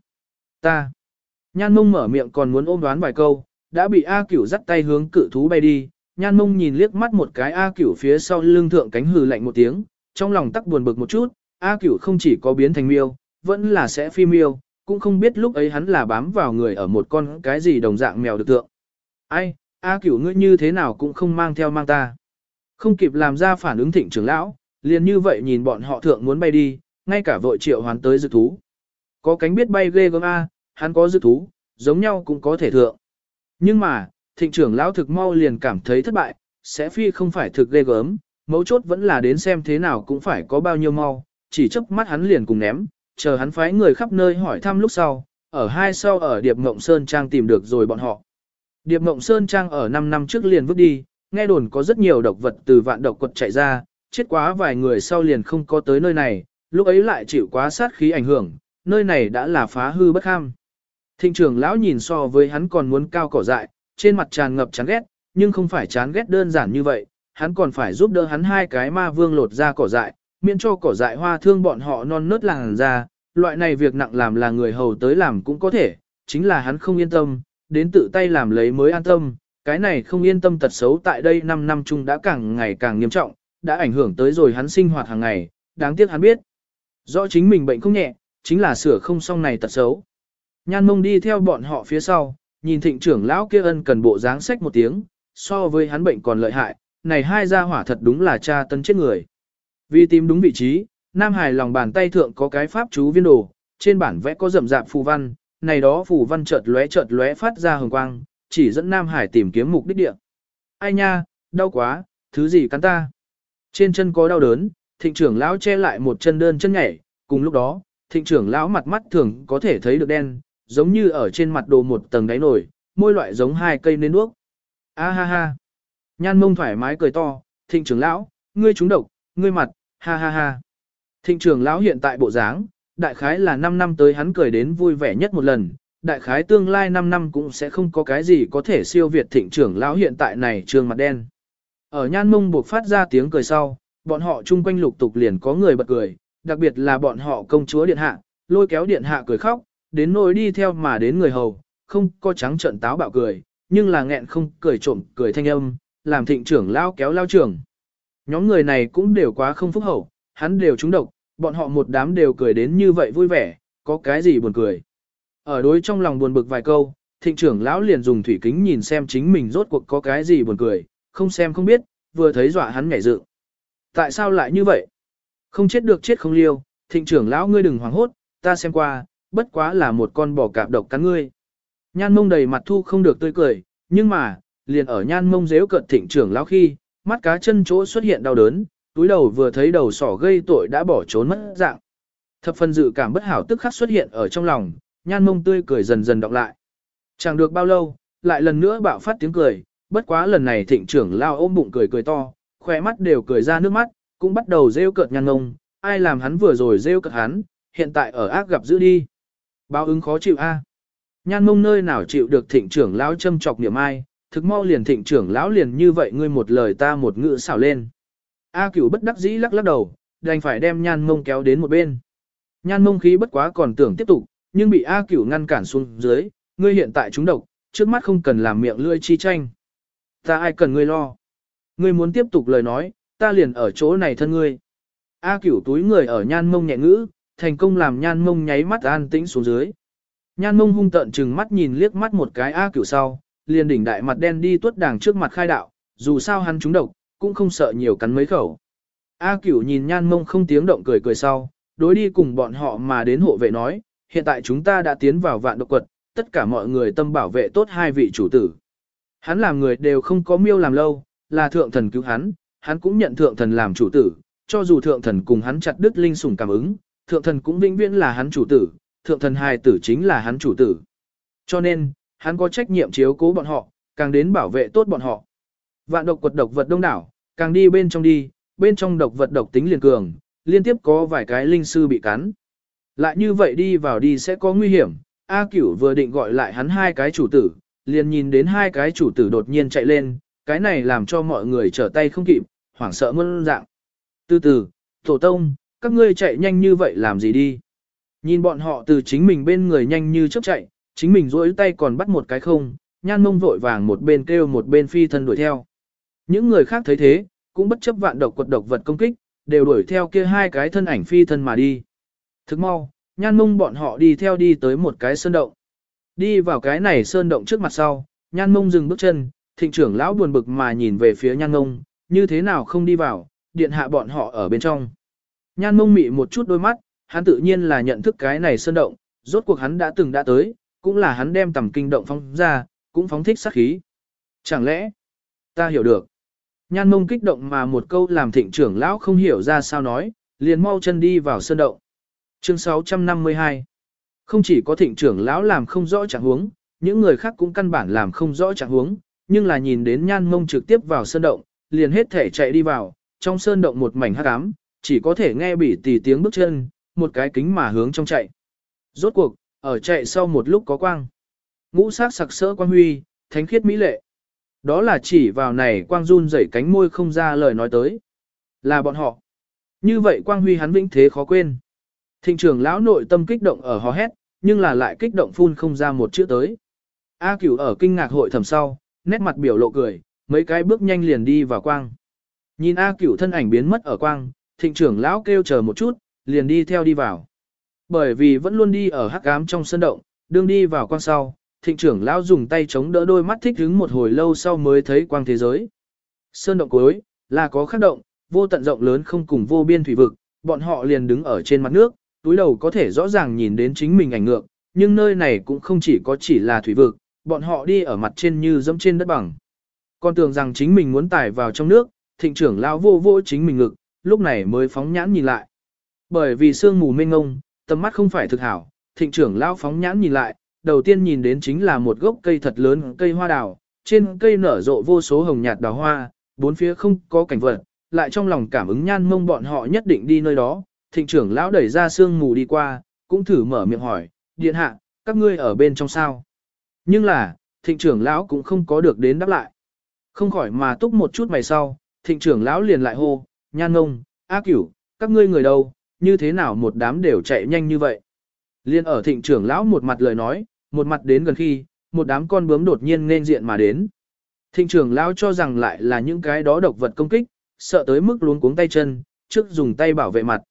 Ta. Nhan mông mở miệng còn muốn ôm đoán vài câu, đã bị A cửu dắt tay hướng cự thú bay đi. Nhan mông nhìn liếc mắt một cái A cửu phía sau lưng thượng cánh hừ lạnh một tiếng, trong lòng tắc buồn bực một chút, A cửu không chỉ có biến thành miêu, vẫn là sẽ phi miêu, cũng không biết lúc ấy hắn là bám vào người ở một con cái gì đồng dạng mèo được tượng. Ai, A cửu ngươi như thế nào cũng không mang theo mang ta. Không kịp làm ra phản ứng thịnh trưởng lão, liền như vậy nhìn bọn họ thượng muốn bay đi, ngay cả vội triệu hoán tới dự thú. Có cánh biết bay ghê gớm A, hắn có dự thú, giống nhau cũng có thể thượng. Nhưng mà, thịnh trưởng lão thực mau liền cảm thấy thất bại, sẽ phi không phải thực ghê gớm, mấu chốt vẫn là đến xem thế nào cũng phải có bao nhiêu mau, chỉ chớp mắt hắn liền cùng ném, chờ hắn phái người khắp nơi hỏi thăm lúc sau, ở hai sau ở Điệp Ngộng Sơn Trang tìm được rồi bọn họ. Điệp Ngộng Sơn Trang ở 5 năm trước liền vứt đi, nghe đồn có rất nhiều độc vật từ vạn độc quật chạy ra, chết quá vài người sau liền không có tới nơi này, lúc ấy lại chịu quá sát khí ảnh hưởng, nơi này đã là phá hư bất ham. Thịnh trưởng lão nhìn so với hắn còn muốn cao cỏ dại, trên mặt tràn ngập chán ghét, nhưng không phải chán ghét đơn giản như vậy, hắn còn phải giúp đỡ hắn hai cái ma vương lột ra cỏ dại, miễn cho cỏ dại hoa thương bọn họ non nớt làng ra, loại này việc nặng làm là người hầu tới làm cũng có thể, chính là hắn không yên tâm, đến tự tay làm lấy mới an tâm, cái này không yên tâm tật xấu tại đây 5 năm chung đã càng ngày càng nghiêm trọng, đã ảnh hưởng tới rồi hắn sinh hoạt hàng ngày, đáng tiếc hắn biết. Rõ chính mình bệnh không nhẹ, chính là sửa không xong này tật xấu. Nhan mông đi theo bọn họ phía sau, nhìn thịnh trưởng lão kia ân cần bộ dáng sách một tiếng, so với hắn bệnh còn lợi hại, này hai gia hỏa thật đúng là cha tân chết người. Vì tìm đúng vị trí, Nam Hải lòng bàn tay thượng có cái pháp chú viên đồ, trên bản vẽ có rậm rạp phù văn, này đó phù văn chợt lóe chợt lóe phát ra hồng quang, chỉ dẫn Nam Hải tìm kiếm mục đích địa. Ai nha, đau quá, thứ gì cắn ta? Trên chân có đau đớn, thịnh trưởng lão che lại một chân đơn chân nhảy, cùng lúc đó, thịnh trưởng lão mặt mắt thường có thể thấy được đen, giống như ở trên mặt đồ một tầng đáy nổi, môi loại giống hai cây nến đuốc. A ha ha. Nhan mông thoải mái cười to, thịnh trưởng lão, ngươi trúng độc, ngươi mặt, ha ha ha. Thịnh trưởng lão hiện tại bộ dáng, đại khái là 5 năm tới hắn cười đến vui vẻ nhất một lần, đại khái tương lai 5 năm cũng sẽ không có cái gì có thể siêu việt thịnh trưởng lão hiện tại này trường mặt đen. Ở nhan mông buộc phát ra tiếng cười sau, bọn họ chung quanh lục tục liền có người bật cười, đặc biệt là bọn họ công chúa điện hạ, lôi kéo điện hạ cười khóc, đến nỗi đi theo mà đến người hầu, không có trắng trận táo bạo cười, nhưng là nghẹn không cười trộm cười thanh âm, làm thịnh trưởng lao kéo lao trưởng. Nhóm người này cũng đều quá không phúc hậu, hắn đều trúng độc, bọn họ một đám đều cười đến như vậy vui vẻ, có cái gì buồn cười. Ở đối trong lòng buồn bực vài câu, thịnh trưởng lão liền dùng thủy kính nhìn xem chính mình rốt cuộc có cái gì buồn cười, không xem không biết, vừa thấy dọa hắn nhảy dựng. Tại sao lại như vậy? Không chết được chết không liêu, thịnh trưởng lão ngươi đừng hoảng hốt, ta xem qua, bất quá là một con bò cạp độc cắn ngươi. Nhan mông đầy mặt thu không được tươi cười, nhưng mà, liền ở nhan mông dếu cận thịnh trưởng lão khi, mắt cá chân chỗ xuất hiện đau đớn, túi đầu vừa thấy đầu sỏ gây tội đã bỏ trốn mất dạng. Thập phần dự cảm bất hảo tức khắc xuất hiện ở trong lòng, nhan mông tươi cười dần dần đọc lại. Chẳng được bao lâu, lại lần nữa bạo phát tiếng cười, bất quá lần này thịnh trưởng lao ôm bụng cười cười to, khỏe mắt đều cười ra nước mắt, cũng bắt đầu rêu cợt nhan mông, ai làm hắn vừa rồi rêu cợt hắn, hiện tại ở ác gặp giữ đi. Báo ứng khó chịu a. Nhan mông nơi nào chịu được thịnh trưởng lão châm chọc niệm ai, thực mau liền thịnh trưởng lão liền như vậy ngươi một lời ta một ngữ xảo lên. A cửu bất đắc dĩ lắc lắc đầu, đành phải đem nhan mông kéo đến một bên. Nhan mông khí bất quá còn tưởng tiếp tục, nhưng bị A cửu ngăn cản xuống dưới, ngươi hiện tại trúng độc, trước mắt không cần làm miệng lươi chi tranh. Ta ai cần ngươi lo. Ngươi muốn tiếp tục lời nói, ta liền ở chỗ này thân ngươi. A cửu túi người ở nhan mông nhẹ ngữ, thành công làm nhan mông nháy mắt an tĩnh xuống dưới. Nhan mông hung tận chừng mắt nhìn liếc mắt một cái A cửu sau, liền đỉnh đại mặt đen đi tuất đàng trước mặt khai đạo, dù sao hắn trúng độc, cũng không sợ nhiều cắn mấy khẩu. A cửu nhìn nhan mông không tiếng động cười cười sau, đối đi cùng bọn họ mà đến hộ vệ nói, hiện tại chúng ta đã tiến vào vạn độc quật, tất cả mọi người tâm bảo vệ tốt hai vị chủ tử. Hắn làm người đều không có miêu làm lâu, là thượng thần cứu hắn, hắn cũng nhận thượng thần làm chủ tử, cho dù thượng thần cùng hắn chặt đứt linh sủng cảm ứng, thượng thần cũng vĩnh viễn là hắn chủ tử, thượng thần hài tử chính là hắn chủ tử. Cho nên, hắn có trách nhiệm chiếu cố bọn họ, càng đến bảo vệ tốt bọn họ. Vạn độc quật độc vật đông đảo, càng đi bên trong đi, bên trong độc vật độc tính liền cường, liên tiếp có vài cái linh sư bị cắn. Lại như vậy đi vào đi sẽ có nguy hiểm, A Cửu vừa định gọi lại hắn hai cái chủ tử, liền nhìn đến hai cái chủ tử đột nhiên chạy lên, cái này làm cho mọi người trở tay không kịp, hoảng sợ muôn dạng. Từ từ, tổ tông, các ngươi chạy nhanh như vậy làm gì đi? Nhìn bọn họ từ chính mình bên người nhanh như chớp chạy, chính mình rỗi tay còn bắt một cái không, nhan mông vội vàng một bên kêu một bên phi thân đuổi theo. Những người khác thấy thế, cũng bất chấp vạn độc quật độc vật công kích, đều đuổi theo kia hai cái thân ảnh phi thân mà đi. Thức mau, nhan mông bọn họ đi theo đi tới một cái sơn động. Đi vào cái này sơn động trước mặt sau, nhan mông dừng bước chân, thịnh trưởng lão buồn bực mà nhìn về phía nhan mông, như thế nào không đi vào, điện hạ bọn họ ở bên trong. Nhan mông mị một chút đôi mắt, hắn tự nhiên là nhận thức cái này sơn động, rốt cuộc hắn đã từng đã tới, cũng là hắn đem tầm kinh động phóng ra, cũng phóng thích sát khí. Chẳng lẽ, ta hiểu được. Nhan mông kích động mà một câu làm thịnh trưởng lão không hiểu ra sao nói, liền mau chân đi vào sơn động. Chương 652 Không chỉ có thịnh trưởng lão làm không rõ trạng huống, những người khác cũng căn bản làm không rõ trạng huống, nhưng là nhìn đến nhan mông trực tiếp vào sơn động, liền hết thể chạy đi vào, trong sơn động một mảnh hắc ám, chỉ có thể nghe bỉ tì tiếng bước chân, một cái kính mà hướng trong chạy. Rốt cuộc, ở chạy sau một lúc có quang. Ngũ sắc sặc sỡ quang huy, thánh khiết mỹ lệ. Đó là chỉ vào này quang run rẩy cánh môi không ra lời nói tới. Là bọn họ. Như vậy quang huy hắn vĩnh thế khó quên. Thịnh trưởng lão nội tâm kích động ở hò hét, nhưng là lại kích động phun không ra một chữ tới. A cửu ở kinh ngạc hội thầm sau, nét mặt biểu lộ cười, mấy cái bước nhanh liền đi vào quang. Nhìn A cửu thân ảnh biến mất ở quang, thịnh trưởng lão kêu chờ một chút, liền đi theo đi vào. Bởi vì vẫn luôn đi ở hắc ám trong sân động, đương đi vào quang sau, thịnh trưởng lão dùng tay chống đỡ đôi mắt thích hứng một hồi lâu sau mới thấy quang thế giới. Sơn động cuối, là có khắc động, vô tận rộng lớn không cùng vô biên thủy vực, bọn họ liền đứng ở trên mặt nước, túi đầu có thể rõ ràng nhìn đến chính mình ảnh ngược, nhưng nơi này cũng không chỉ có chỉ là thủy vực, bọn họ đi ở mặt trên như dẫm trên đất bằng. Còn tưởng rằng chính mình muốn tải vào trong nước, thịnh trưởng lão vô vô chính mình ngực, lúc này mới phóng nhãn nhìn lại. Bởi vì sương mù mênh ngông, tầm mắt không phải thực hảo, thịnh trưởng lão phóng nhãn nhìn lại, đầu tiên nhìn đến chính là một gốc cây thật lớn cây hoa đào, trên cây nở rộ vô số hồng nhạt đào hoa, bốn phía không có cảnh vật, lại trong lòng cảm ứng nhan mông bọn họ nhất định đi nơi đó, thịnh trưởng lão đẩy ra sương mù đi qua, cũng thử mở miệng hỏi, điện hạ, các ngươi ở bên trong sao? Nhưng là, thịnh trưởng lão cũng không có được đến đáp lại. Không khỏi mà túc một chút mày sau, thịnh trưởng lão liền lại hô, nhan ngông, A cửu, các ngươi người đâu, như thế nào một đám đều chạy nhanh như vậy. Liên ở thịnh trưởng lão một mặt lời nói, một mặt đến gần khi, một đám con bướm đột nhiên nên diện mà đến. Thịnh trưởng lão cho rằng lại là những cái đó độc vật công kích, sợ tới mức luống cuống tay chân, trước dùng tay bảo vệ mặt.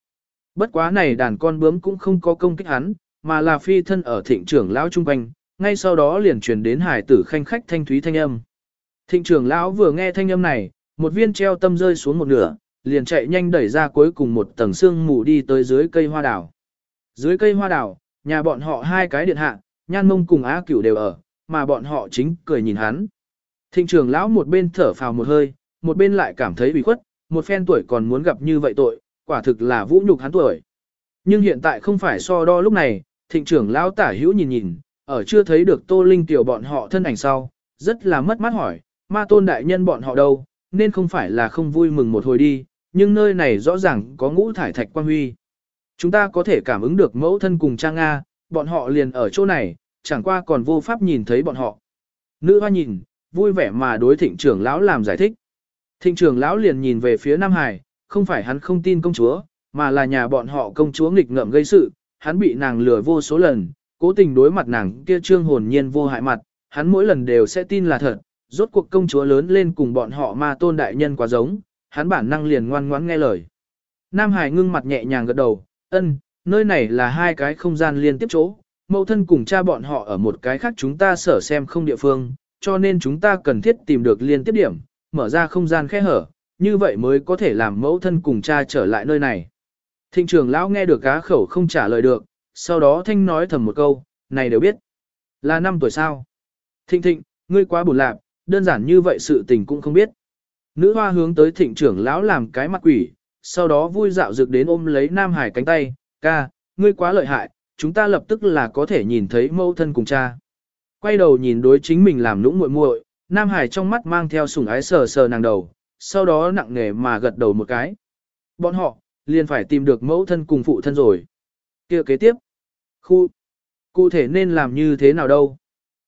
Bất quá này đàn con bướm cũng không có công kích hắn, mà là phi thân ở thịnh trưởng lão trung quanh, ngay sau đó liền truyền đến hải tử khanh khách thanh thúy thanh âm. Thịnh trưởng lão vừa nghe thanh âm này, một viên treo tâm rơi xuống một nửa, liền chạy nhanh đẩy ra cuối cùng một tầng xương mù đi tới dưới cây hoa đào. Dưới cây hoa đào, nhà bọn họ hai cái điện hạ, nhan mông cùng á cửu đều ở, mà bọn họ chính cười nhìn hắn. Thịnh trưởng lão một bên thở phào một hơi, một bên lại cảm thấy bị khuất, một phen tuổi còn muốn gặp như vậy tội, quả thực là vũ nhục hắn tuổi. Nhưng hiện tại không phải so đo lúc này, thịnh trưởng lão tả hữu nhìn nhìn, ở chưa thấy được tô linh tiểu bọn họ thân ảnh sau, rất là mất mát hỏi, ma tôn đại nhân bọn họ đâu, nên không phải là không vui mừng một hồi đi, nhưng nơi này rõ ràng có ngũ thải thạch quan huy. Chúng ta có thể cảm ứng được mẫu thân cùng cha Nga, bọn họ liền ở chỗ này, chẳng qua còn vô pháp nhìn thấy bọn họ. Nữ hoa nhìn, vui vẻ mà đối thịnh trưởng lão làm giải thích. Thịnh trưởng lão liền nhìn về phía Nam Hải, không phải hắn không tin công chúa, mà là nhà bọn họ công chúa nghịch ngợm gây sự, hắn bị nàng lừa vô số lần, cố tình đối mặt nàng kia trương hồn nhiên vô hại mặt, hắn mỗi lần đều sẽ tin là thật, rốt cuộc công chúa lớn lên cùng bọn họ ma tôn đại nhân quá giống, hắn bản năng liền ngoan ngoãn nghe lời. Nam Hải ngưng mặt nhẹ nhàng gật đầu, ân, nơi này là hai cái không gian liên tiếp chỗ, mẫu thân cùng cha bọn họ ở một cái khác chúng ta sở xem không địa phương, cho nên chúng ta cần thiết tìm được liên tiếp điểm, mở ra không gian khe hở, như vậy mới có thể làm mẫu thân cùng cha trở lại nơi này. Thịnh trưởng lão nghe được cá khẩu không trả lời được, sau đó thanh nói thầm một câu, này đều biết. Là năm tuổi sao? Thịnh thịnh, ngươi quá buồn lạc, đơn giản như vậy sự tình cũng không biết. Nữ hoa hướng tới thịnh trưởng lão làm cái mặt quỷ, sau đó vui dạo dược đến ôm lấy Nam Hải cánh tay, ca, ngươi quá lợi hại, chúng ta lập tức là có thể nhìn thấy mẫu thân cùng cha. Quay đầu nhìn đối chính mình làm nũng muội muội, Nam Hải trong mắt mang theo sủng ái sờ sờ nàng đầu, sau đó nặng nề mà gật đầu một cái. Bọn họ, liền phải tìm được mẫu thân cùng phụ thân rồi. kia kế tiếp. Khu. Cụ thể nên làm như thế nào đâu?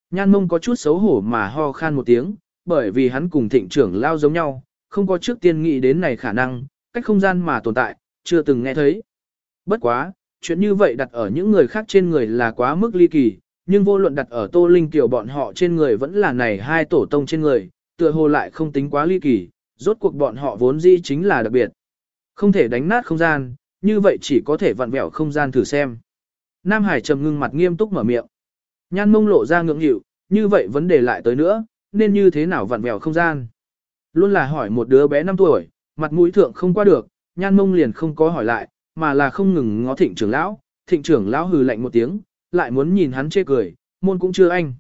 Nhan mông có chút xấu hổ mà ho khan một tiếng, bởi vì hắn cùng thịnh trưởng lao giống nhau, không có trước tiên nghĩ đến này khả năng, cách không gian mà tồn tại, chưa từng nghe thấy. Bất quá, chuyện như vậy đặt ở những người khác trên người là quá mức ly kỳ, nhưng vô luận đặt ở Tô Linh kiều bọn họ trên người vẫn là này hai tổ tông trên người, tựa hồ lại không tính quá ly kỳ, rốt cuộc bọn họ vốn dĩ chính là đặc biệt. Không thể đánh nát không gian, như vậy chỉ có thể vặn vẹo không gian thử xem. Nam Hải trầm ngưng mặt nghiêm túc mở miệng. Nhan mông lộ ra ngưỡng hiệu, như vậy vấn đề lại tới nữa, nên như thế nào vặn vẹo không gian. Luôn là hỏi một đứa bé 5 tuổi, mặt mũi thượng không qua được, nhan mông liền không có hỏi lại, mà là không ngừng ngó thịnh trưởng lão, thịnh trưởng lão hừ lạnh một tiếng, lại muốn nhìn hắn chê cười, môn cũng chưa anh.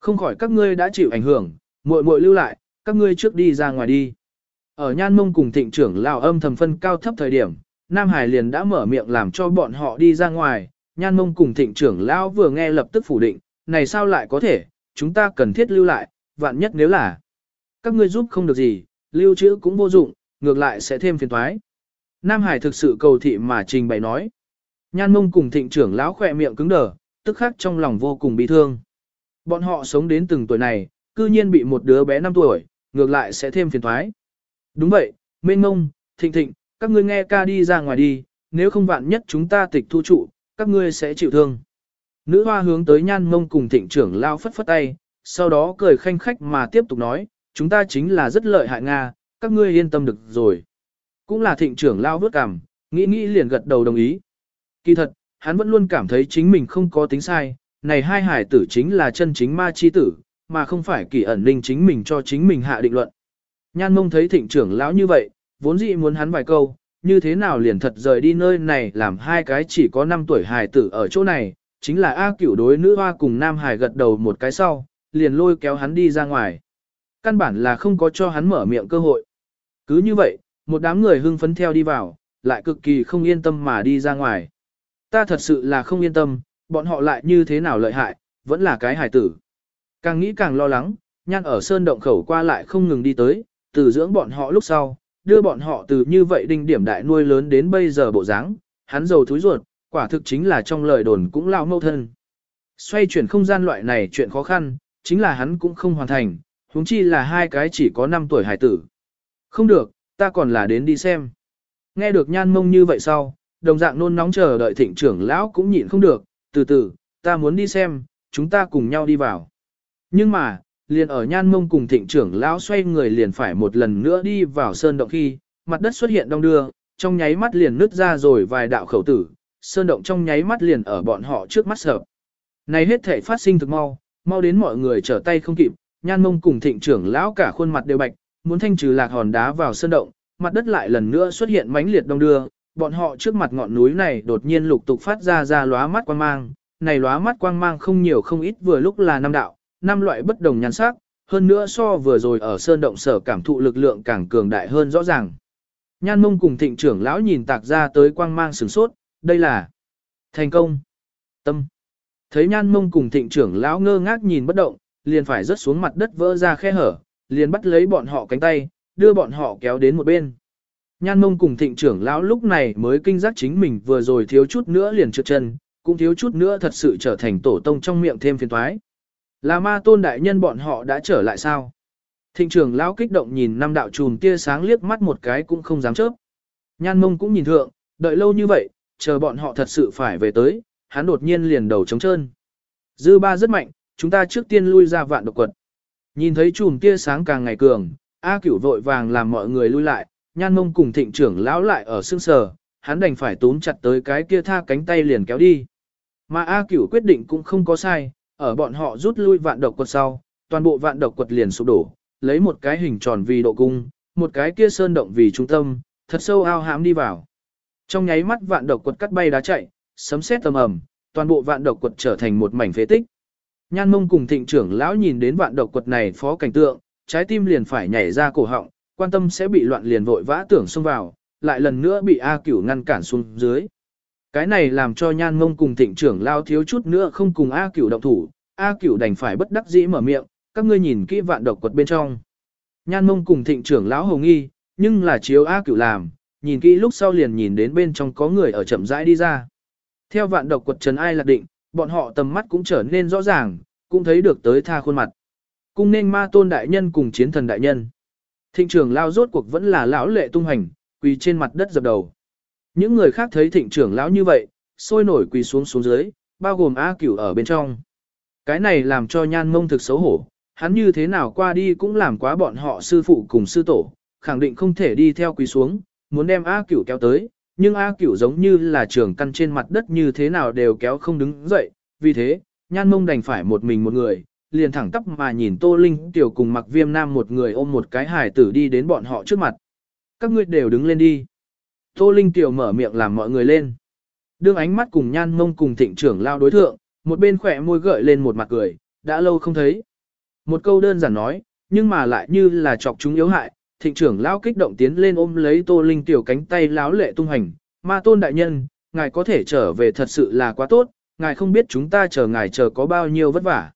Không khỏi các ngươi đã chịu ảnh hưởng, muội muội lưu lại, các ngươi trước đi ra ngoài đi. Ở nhan mông cùng thịnh trưởng lão âm thầm phân cao thấp thời điểm, Nam Hải liền đã mở miệng làm cho bọn họ đi ra ngoài, nhan mông cùng thịnh trưởng lão vừa nghe lập tức phủ định, này sao lại có thể, chúng ta cần thiết lưu lại, vạn nhất nếu là các ngươi giúp không được gì, lưu trữ cũng vô dụng, ngược lại sẽ thêm phiền toái. Nam Hải thực sự cầu thị mà trình bày nói. Nhan mông cùng thịnh trưởng lão khỏe miệng cứng đờ, tức khắc trong lòng vô cùng bị thương. Bọn họ sống đến từng tuổi này, cư nhiên bị một đứa bé 5 tuổi, ngược lại sẽ thêm phiền thoái. Đúng vậy, mênh mông, thịnh thịnh, các ngươi nghe ca đi ra ngoài đi, nếu không vạn nhất chúng ta tịch thu trụ, các ngươi sẽ chịu thương. Nữ hoa hướng tới nhan mông cùng thịnh trưởng lao phất phất tay, sau đó cười khanh khách mà tiếp tục nói, chúng ta chính là rất lợi hại Nga, các ngươi yên tâm được rồi. Cũng là thịnh trưởng lao vớt cảm, nghĩ nghĩ liền gật đầu đồng ý. Kỳ thật, hắn vẫn luôn cảm thấy chính mình không có tính sai, này hai hải tử chính là chân chính ma chi tử, mà không phải kỳ ẩn linh chính mình cho chính mình hạ định luận. Nhan mông thấy thịnh trưởng lão như vậy, vốn dĩ muốn hắn vài câu, như thế nào liền thật rời đi nơi này làm hai cái chỉ có 5 tuổi hài tử ở chỗ này, chính là A cửu đối nữ hoa cùng nam hài gật đầu một cái sau, liền lôi kéo hắn đi ra ngoài. Căn bản là không có cho hắn mở miệng cơ hội. Cứ như vậy, một đám người hưng phấn theo đi vào, lại cực kỳ không yên tâm mà đi ra ngoài. Ta thật sự là không yên tâm, bọn họ lại như thế nào lợi hại, vẫn là cái hài tử. Càng nghĩ càng lo lắng, nhan ở sơn động khẩu qua lại không ngừng đi tới, từ dưỡng bọn họ lúc sau, đưa bọn họ từ như vậy đinh điểm đại nuôi lớn đến bây giờ bộ dáng, hắn giàu thúi ruột, quả thực chính là trong lời đồn cũng lao mâu thân. Xoay chuyển không gian loại này chuyện khó khăn, chính là hắn cũng không hoàn thành, huống chi là hai cái chỉ có 5 tuổi hải tử. Không được, ta còn là đến đi xem. Nghe được nhan mông như vậy sau, đồng dạng nôn nóng chờ đợi thịnh trưởng lão cũng nhịn không được, từ từ, ta muốn đi xem, chúng ta cùng nhau đi vào. Nhưng mà, liền ở nhan mông cùng thịnh trưởng lão xoay người liền phải một lần nữa đi vào sơn động khi, mặt đất xuất hiện đông đưa, trong nháy mắt liền nứt ra rồi vài đạo khẩu tử, sơn động trong nháy mắt liền ở bọn họ trước mắt sợ. Này hết thể phát sinh thực mau, mau đến mọi người trở tay không kịp, nhan mông cùng thịnh trưởng lão cả khuôn mặt đều bạch, muốn thanh trừ lạc hòn đá vào sơn động, mặt đất lại lần nữa xuất hiện mãnh liệt đông đưa, bọn họ trước mặt ngọn núi này đột nhiên lục tục phát ra ra lóa mắt quang mang, này lóa mắt quang mang không nhiều không ít vừa lúc là năm đạo, năm loại bất đồng nhan sắc, hơn nữa so vừa rồi ở sơn động sở cảm thụ lực lượng càng cường đại hơn rõ ràng. Nhan mông cùng thịnh trưởng lão nhìn tạc ra tới quang mang sửng sốt, đây là thành công. Tâm. Thấy nhan mông cùng thịnh trưởng lão ngơ ngác nhìn bất động, liền phải rớt xuống mặt đất vỡ ra khe hở, liền bắt lấy bọn họ cánh tay, đưa bọn họ kéo đến một bên. Nhan mông cùng thịnh trưởng lão lúc này mới kinh giác chính mình vừa rồi thiếu chút nữa liền trượt chân, cũng thiếu chút nữa thật sự trở thành tổ tông trong miệng thêm phiền thoái. Là ma tôn đại nhân bọn họ đã trở lại sao? Thịnh trưởng lão kích động nhìn năm đạo chùm tia sáng liếc mắt một cái cũng không dám chớp. Nhan mông cũng nhìn thượng, đợi lâu như vậy, chờ bọn họ thật sự phải về tới, hắn đột nhiên liền đầu trống trơn. Dư ba rất mạnh, chúng ta trước tiên lui ra vạn độc quật. Nhìn thấy chùm tia sáng càng ngày cường, A cửu vội vàng làm mọi người lui lại, nhan mông cùng thịnh trưởng lão lại ở xương sờ, hắn đành phải túm chặt tới cái kia tha cánh tay liền kéo đi. Mà A cửu quyết định cũng không có sai, ở bọn họ rút lui vạn độc quật sau, toàn bộ vạn độc quật liền sụp đổ, lấy một cái hình tròn vì độ cung, một cái kia sơn động vì trung tâm, thật sâu ao hãm đi vào. Trong nháy mắt vạn độc quật cắt bay đá chạy, sấm sét tầm ầm, toàn bộ vạn độc quật trở thành một mảnh phế tích. Nhan mông cùng thịnh trưởng lão nhìn đến vạn độc quật này phó cảnh tượng, trái tim liền phải nhảy ra cổ họng, quan tâm sẽ bị loạn liền vội vã tưởng xông vào, lại lần nữa bị A cửu ngăn cản xuống dưới. Cái này làm cho nhan mông cùng thịnh trưởng lao thiếu chút nữa không cùng A cửu động thủ, A cửu đành phải bất đắc dĩ mở miệng, các ngươi nhìn kỹ vạn độc quật bên trong. Nhan mông cùng thịnh trưởng lão hồng nghi, nhưng là chiếu A cửu làm, nhìn kỹ lúc sau liền nhìn đến bên trong có người ở chậm rãi đi ra. Theo vạn độc quật trần ai lạc định, bọn họ tầm mắt cũng trở nên rõ ràng, cũng thấy được tới tha khuôn mặt. Cung nên ma tôn đại nhân cùng chiến thần đại nhân. Thịnh trưởng lao rốt cuộc vẫn là lão lệ tung hành, quỳ trên mặt đất dập đầu. Những người khác thấy thịnh trưởng lão như vậy, sôi nổi quỳ xuống xuống dưới, bao gồm A cửu ở bên trong. Cái này làm cho nhan mông thực xấu hổ, hắn như thế nào qua đi cũng làm quá bọn họ sư phụ cùng sư tổ, khẳng định không thể đi theo quỳ xuống, muốn đem A cửu kéo tới, nhưng A cửu giống như là trường căn trên mặt đất như thế nào đều kéo không đứng dậy, vì thế, nhan mông đành phải một mình một người, liền thẳng tắp mà nhìn Tô Linh tiểu cùng mặc viêm nam một người ôm một cái hài tử đi đến bọn họ trước mặt. Các ngươi đều đứng lên đi. Tô Linh tiểu mở miệng làm mọi người lên. Đương ánh mắt cùng nhan mông cùng thịnh trưởng lao đối thượng, một bên khỏe môi gợi lên một mặt cười, đã lâu không thấy. Một câu đơn giản nói, nhưng mà lại như là chọc chúng yếu hại, thịnh trưởng lão kích động tiến lên ôm lấy Tô Linh tiểu cánh tay láo lệ tung hành, ma tôn đại nhân, ngài có thể trở về thật sự là quá tốt, ngài không biết chúng ta chờ ngài chờ có bao nhiêu vất vả.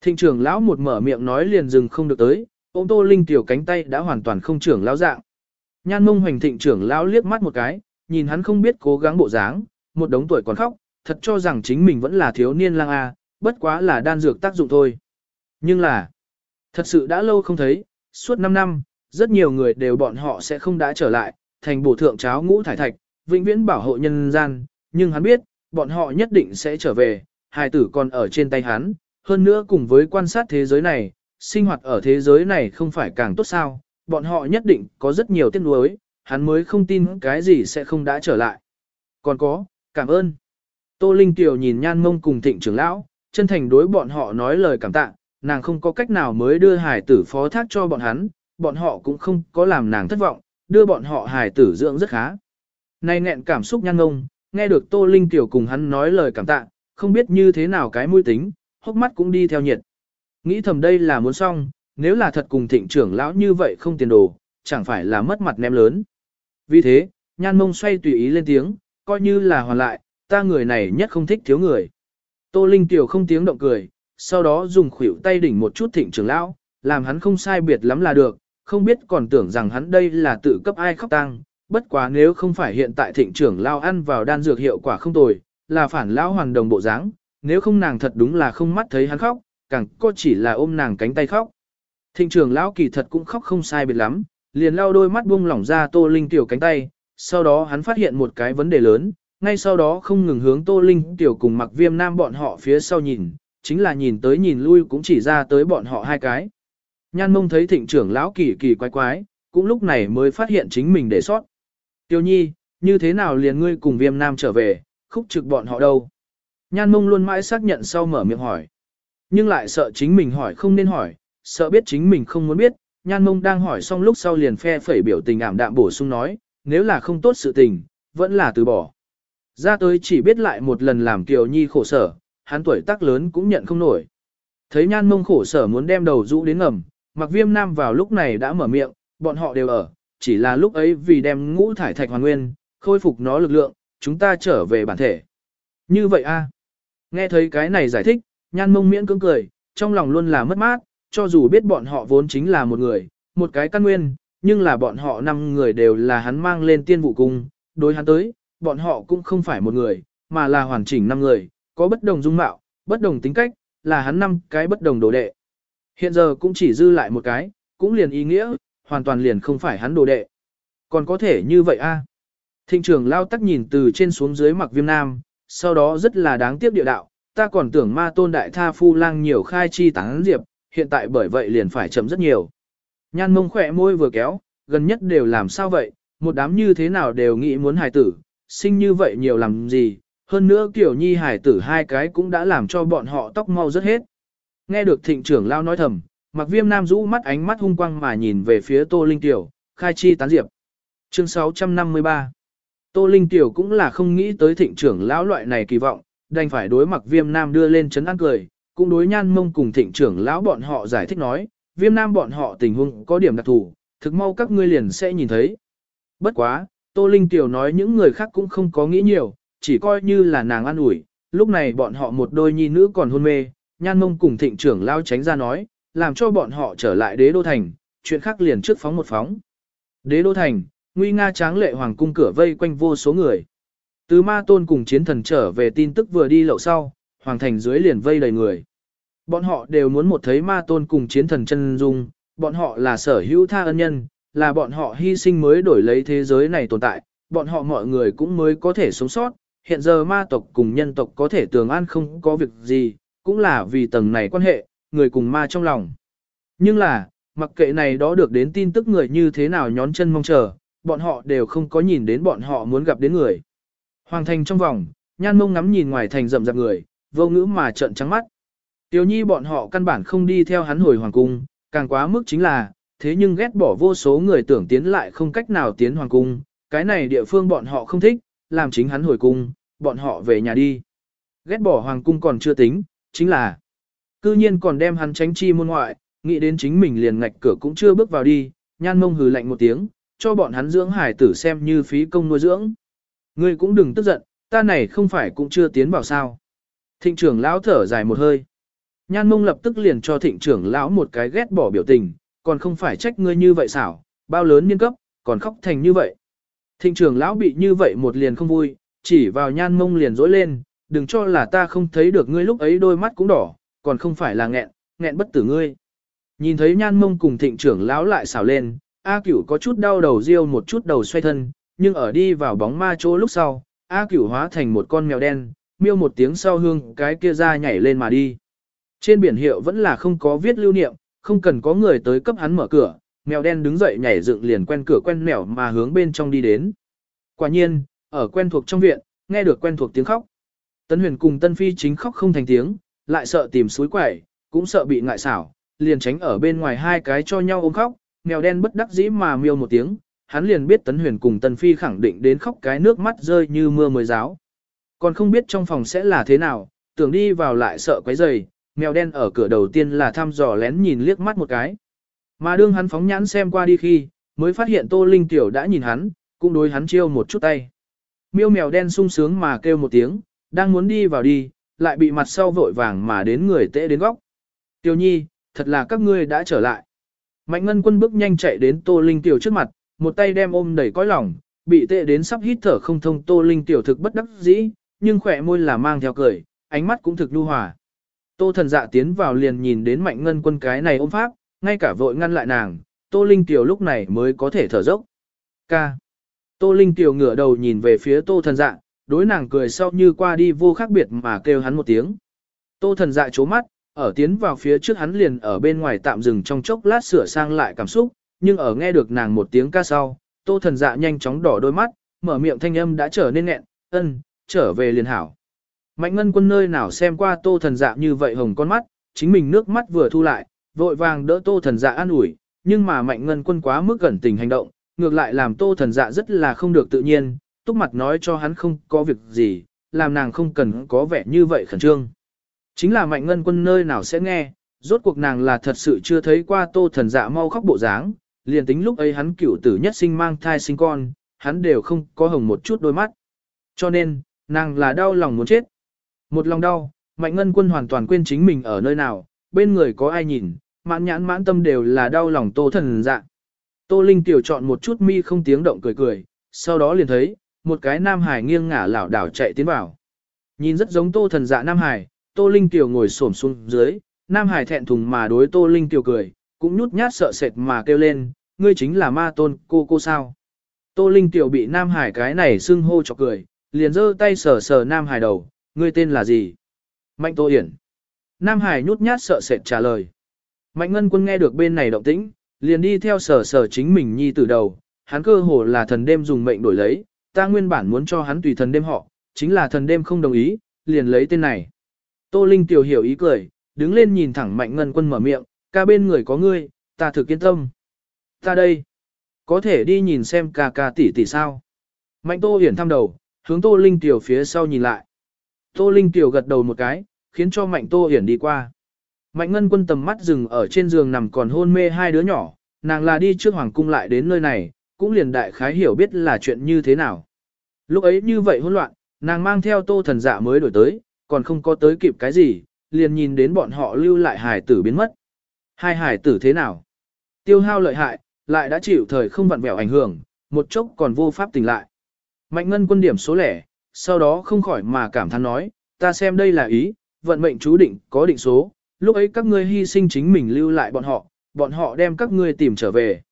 Thịnh trưởng lão một mở miệng nói liền dừng không được tới, ôm Tô Linh tiểu cánh tay đã hoàn toàn không trưởng lão dạng. Nhan mông hoành thịnh trưởng lão liếc mắt một cái, nhìn hắn không biết cố gắng bộ dáng, một đống tuổi còn khóc, thật cho rằng chính mình vẫn là thiếu niên lang A, bất quá là đan dược tác dụng thôi. Nhưng là, Thật sự đã lâu không thấy, suốt 5 năm, rất nhiều người đều bọn họ sẽ không đã trở lại, thành bổ thượng cháo ngũ thải thạch, vĩnh viễn bảo hộ nhân gian, nhưng hắn biết, bọn họ nhất định sẽ trở về, hài tử còn ở trên tay hắn, hơn nữa cùng với quan sát thế giới này, sinh hoạt ở thế giới này không phải càng tốt sao, bọn họ nhất định có rất nhiều tiếc nuối, hắn mới không tin cái gì sẽ không đã trở lại. Còn có, cảm ơn. Tô Linh Tiểu nhìn nhan mông cùng thịnh trưởng lão, chân thành đối bọn họ nói lời cảm tạ, nàng không có cách nào mới đưa hải tử phó thác cho bọn hắn, bọn họ cũng không có làm nàng thất vọng, đưa bọn họ hài tử dưỡng rất khá. Nay nghẹn cảm xúc nhan mông, nghe được Tô Linh Tiểu cùng hắn nói lời cảm tạ, không biết như thế nào cái mũi tính, hốc mắt cũng đi theo nhiệt. Nghĩ thầm đây là muốn xong, nếu là thật cùng thịnh trưởng lão như vậy không tiền đồ, chẳng phải là mất mặt ném lớn. Vì thế, nhan mông xoay tùy ý lên tiếng, coi như là hoàn lại, ta người này nhất không thích thiếu người. Tô Linh Tiểu không tiếng động cười, sau đó dùng khuỷu tay đỉnh một chút thịnh trưởng lão, làm hắn không sai biệt lắm là được, không biết còn tưởng rằng hắn đây là tự cấp ai khóc tăng, bất quá nếu không phải hiện tại thịnh trưởng lao ăn vào đan dược hiệu quả không tồi, là phản lão hoàn đồng bộ dáng, nếu không nàng thật đúng là không mắt thấy hắn khóc, càng có chỉ là ôm nàng cánh tay khóc. Thịnh trưởng lão kỳ thật cũng khóc không sai biệt lắm, liền lao đôi mắt buông lỏng ra Tô Linh tiểu cánh tay, sau đó hắn phát hiện một cái vấn đề lớn, ngay sau đó không ngừng hướng Tô Linh tiểu cùng mặc viêm nam bọn họ phía sau nhìn, chính là nhìn tới nhìn lui cũng chỉ ra tới bọn họ hai cái. Nhan mông thấy thịnh trưởng lão kỳ kỳ quái quái, cũng lúc này mới phát hiện chính mình để sót. Tiêu nhi, như thế nào liền ngươi cùng viêm nam trở về, khúc trực bọn họ đâu? Nhan mông luôn mãi xác nhận sau mở miệng hỏi. Nhưng lại sợ chính mình hỏi không nên hỏi, sợ biết chính mình không muốn biết, nhan mông đang hỏi xong lúc sau liền phe phẩy biểu tình ảm đạm bổ sung nói, nếu là không tốt sự tình, vẫn là từ bỏ. Ra tới chỉ biết lại một lần làm Kiều Nhi khổ sở, hắn tuổi tác lớn cũng nhận không nổi. Thấy nhan mông khổ sở muốn đem đầu rũ đến ngầm, mặc viêm nam vào lúc này đã mở miệng, bọn họ đều ở, chỉ là lúc ấy vì đem ngũ thải thạch hoàn nguyên, khôi phục nó lực lượng, chúng ta trở về bản thể. Như vậy a Nghe thấy cái này giải thích, nhan mông miễn cưỡng cười, trong lòng luôn là mất mát, cho dù biết bọn họ vốn chính là một người, một cái căn nguyên, nhưng là bọn họ năm người đều là hắn mang lên tiên vụ cung, đối hắn tới, bọn họ cũng không phải một người, mà là hoàn chỉnh năm người, có bất đồng dung mạo, bất đồng tính cách, là hắn năm cái bất đồng đồ đệ. Hiện giờ cũng chỉ dư lại một cái, cũng liền ý nghĩa, hoàn toàn liền không phải hắn đồ đệ. Còn có thể như vậy a? Thịnh trưởng lao tắc nhìn từ trên xuống dưới mặc viêm nam, sau đó rất là đáng tiếc địa đạo, ta còn tưởng ma tôn đại tha phu lang nhiều khai chi tán diệp, hiện tại bởi vậy liền phải chậm rất nhiều. Nhan mông khỏe môi vừa kéo, gần nhất đều làm sao vậy, một đám như thế nào đều nghĩ muốn hài tử, sinh như vậy nhiều làm gì, hơn nữa kiểu nhi hài tử hai cái cũng đã làm cho bọn họ tóc mau rất hết. Nghe được thịnh trưởng lao nói thầm, mặc viêm nam rũ mắt ánh mắt hung quang mà nhìn về phía tô linh tiểu, khai chi tán diệp. Chương 653 Tô Linh Tiểu cũng là không nghĩ tới thịnh trưởng lão loại này kỳ vọng, đành phải đối mặt viêm nam đưa lên chấn ăn cười, cũng đối nhan mông cùng thịnh trưởng lão bọn họ giải thích nói, viêm nam bọn họ tình huống có điểm đặc thù, thực mau các ngươi liền sẽ nhìn thấy. Bất quá, Tô Linh Tiểu nói những người khác cũng không có nghĩ nhiều, chỉ coi như là nàng an ủi, lúc này bọn họ một đôi nhi nữ còn hôn mê, nhan mông cùng thịnh trưởng lao tránh ra nói, làm cho bọn họ trở lại đế đô thành, chuyện khác liền trước phóng một phóng. Đế đô thành, nguy nga tráng lệ hoàng cung cửa vây quanh vô số người. Từ ma tôn cùng chiến thần trở về tin tức vừa đi lậu sau, hoàng thành dưới liền vây đầy người. Bọn họ đều muốn một thấy ma tôn cùng chiến thần chân dung, bọn họ là sở hữu tha ân nhân, là bọn họ hy sinh mới đổi lấy thế giới này tồn tại, bọn họ mọi người cũng mới có thể sống sót, hiện giờ ma tộc cùng nhân tộc có thể tường an không có việc gì, cũng là vì tầng này quan hệ, người cùng ma trong lòng. Nhưng là, mặc kệ này đó được đến tin tức người như thế nào nhón chân mong chờ, bọn họ đều không có nhìn đến bọn họ muốn gặp đến người. Hoàng thành trong vòng, nhan mông ngắm nhìn ngoài thành rậm rạp người, vô ngữ mà trợn trắng mắt. Tiểu nhi bọn họ căn bản không đi theo hắn hồi hoàng cung, càng quá mức chính là, thế nhưng ghét bỏ vô số người tưởng tiến lại không cách nào tiến hoàng cung, cái này địa phương bọn họ không thích, làm chính hắn hồi cung, bọn họ về nhà đi. Ghét bỏ hoàng cung còn chưa tính, chính là, cư nhiên còn đem hắn tránh chi môn ngoại, nghĩ đến chính mình liền ngạch cửa cũng chưa bước vào đi, nhan mông hừ lạnh một tiếng, cho bọn hắn dưỡng hải tử xem như phí công nuôi dưỡng. Ngươi cũng đừng tức giận, ta này không phải cũng chưa tiến vào sao. Thịnh trưởng lão thở dài một hơi. Nhan mông lập tức liền cho thịnh trưởng lão một cái ghét bỏ biểu tình, còn không phải trách ngươi như vậy xảo, bao lớn niên cấp, còn khóc thành như vậy. Thịnh trưởng lão bị như vậy một liền không vui, chỉ vào nhan mông liền dỗi lên, đừng cho là ta không thấy được ngươi lúc ấy đôi mắt cũng đỏ, còn không phải là nghẹn, nghẹn bất tử ngươi. Nhìn thấy nhan mông cùng thịnh trưởng lão lại xảo lên, A cửu có chút đau đầu riêu một chút đầu xoay thân, nhưng ở đi vào bóng ma chỗ lúc sau, A cửu hóa thành một con mèo đen, miêu một tiếng sau hương cái kia ra nhảy lên mà đi. Trên biển hiệu vẫn là không có viết lưu niệm, không cần có người tới cấp hắn mở cửa, mèo đen đứng dậy nhảy dựng liền quen cửa quen mèo mà hướng bên trong đi đến. Quả nhiên, ở quen thuộc trong viện, nghe được quen thuộc tiếng khóc. Tân huyền cùng tân phi chính khóc không thành tiếng, lại sợ tìm suối quẩy, cũng sợ bị ngại xảo, liền tránh ở bên ngoài hai cái cho nhau ôm khóc, mèo đen bất đắc dĩ mà miêu một tiếng, hắn liền biết tấn huyền cùng tân phi khẳng định đến khóc cái nước mắt rơi như mưa mới giáo. Còn không biết trong phòng sẽ là thế nào, tưởng đi vào lại sợ quấy rầy, mèo đen ở cửa đầu tiên là thăm dò lén nhìn liếc mắt một cái. Mà đương hắn phóng nhãn xem qua đi khi, mới phát hiện Tô Linh Tiểu đã nhìn hắn, cũng đối hắn chiêu một chút tay. Miêu mèo đen sung sướng mà kêu một tiếng, đang muốn đi vào đi, lại bị mặt sau vội vàng mà đến người tễ đến góc. Tiểu nhi, thật là các ngươi đã trở lại. Mạnh ngân quân bước nhanh chạy đến Tô Linh Tiểu trước mặt, một tay đem ôm đầy cõi lòng, bị tệ đến sắp hít thở không thông Tô Linh Tiểu thực bất đắc dĩ, nhưng khỏe môi là mang theo cười, ánh mắt cũng thực nhu hòa. Tô thần dạ tiến vào liền nhìn đến mạnh ngân quân cái này ôm pháp, ngay cả vội ngăn lại nàng, Tô Linh Tiểu lúc này mới có thể thở dốc. Ca. Tô Linh Tiểu ngửa đầu nhìn về phía Tô thần dạ, đối nàng cười sau như qua đi vô khác biệt mà kêu hắn một tiếng. Tô thần dạ chố mắt, ở tiến vào phía trước hắn liền ở bên ngoài tạm dừng trong chốc lát sửa sang lại cảm xúc, nhưng ở nghe được nàng một tiếng ca sau, tô thần dạ nhanh chóng đỏ đôi mắt, mở miệng thanh âm đã trở nên nghẹn, ân, trở về liền hảo. Mạnh ngân quân nơi nào xem qua tô thần dạ như vậy hồng con mắt, chính mình nước mắt vừa thu lại, vội vàng đỡ tô thần dạ an ủi, nhưng mà mạnh ngân quân quá mức gần tình hành động, ngược lại làm tô thần dạ rất là không được tự nhiên, túc mặt nói cho hắn không có việc gì, làm nàng không cần có vẻ như vậy khẩn trương. Chính là mạnh ngân quân nơi nào sẽ nghe, rốt cuộc nàng là thật sự chưa thấy qua tô thần dạ mau khóc bộ dáng, liền tính lúc ấy hắn cửu tử nhất sinh mang thai sinh con, hắn đều không có hồng một chút đôi mắt. Cho nên, nàng là đau lòng muốn chết. Một lòng đau, mạnh ngân quân hoàn toàn quên chính mình ở nơi nào, bên người có ai nhìn, mãn nhãn mãn tâm đều là đau lòng tô thần dạ. Tô Linh tiểu chọn một chút mi không tiếng động cười cười, sau đó liền thấy, một cái nam hải nghiêng ngả lảo đảo chạy tiến vào. Nhìn rất giống tô thần dạ nam hải, tô Linh tiểu ngồi xổm xuống dưới, nam hải thẹn thùng mà đối tô Linh tiểu cười, cũng nhút nhát sợ sệt mà kêu lên, ngươi chính là ma tôn cô cô sao. Tô Linh tiểu bị nam hải cái này xưng hô cho cười, liền giơ tay sờ sờ nam hải đầu, ngươi tên là gì? Mạnh Tô Hiển. Nam Hải nhút nhát sợ sệt trả lời. Mạnh Ngân Quân nghe được bên này động tĩnh, liền đi theo sở sở chính mình nhi tử đầu, hắn cơ hồ là thần đêm dùng mệnh đổi lấy, ta nguyên bản muốn cho hắn tùy thần đêm họ, chính là thần đêm không đồng ý, liền lấy tên này. Tô Linh tiểu hiểu ý cười, đứng lên nhìn thẳng Mạnh Ngân Quân mở miệng, ca bên người có ngươi, ta thực kiên tâm. Ta đây, có thể đi nhìn xem ca ca tỷ tỷ sao. Mạnh Tô Hiển thăm đầu, hướng Tô Linh tiểu phía sau nhìn lại. Tô Linh tiểu gật đầu một cái, khiến cho Mạnh Tô Hiển đi qua. Mạnh Ngân Quân tầm mắt dừng ở trên giường nằm còn hôn mê hai đứa nhỏ, nàng là đi trước hoàng cung lại đến nơi này, cũng liền đại khái hiểu biết là chuyện như thế nào. Lúc ấy như vậy hỗn loạn, nàng mang theo Tô Thần Dạ mới đổi tới, còn không có tới kịp cái gì, liền nhìn đến bọn họ lưu lại hải tử biến mất. Hai hải tử thế nào? Tiêu hao lợi hại, lại đã chịu thời không vặn vẹo ảnh hưởng, một chốc còn vô pháp tỉnh lại. Mạnh Ngân Quân điểm số lẻ, sau đó không khỏi mà cảm thán nói, ta xem đây là ý, vận mệnh chú định có định số, lúc ấy các ngươi hy sinh chính mình lưu lại bọn họ, bọn họ đem các ngươi tìm trở về.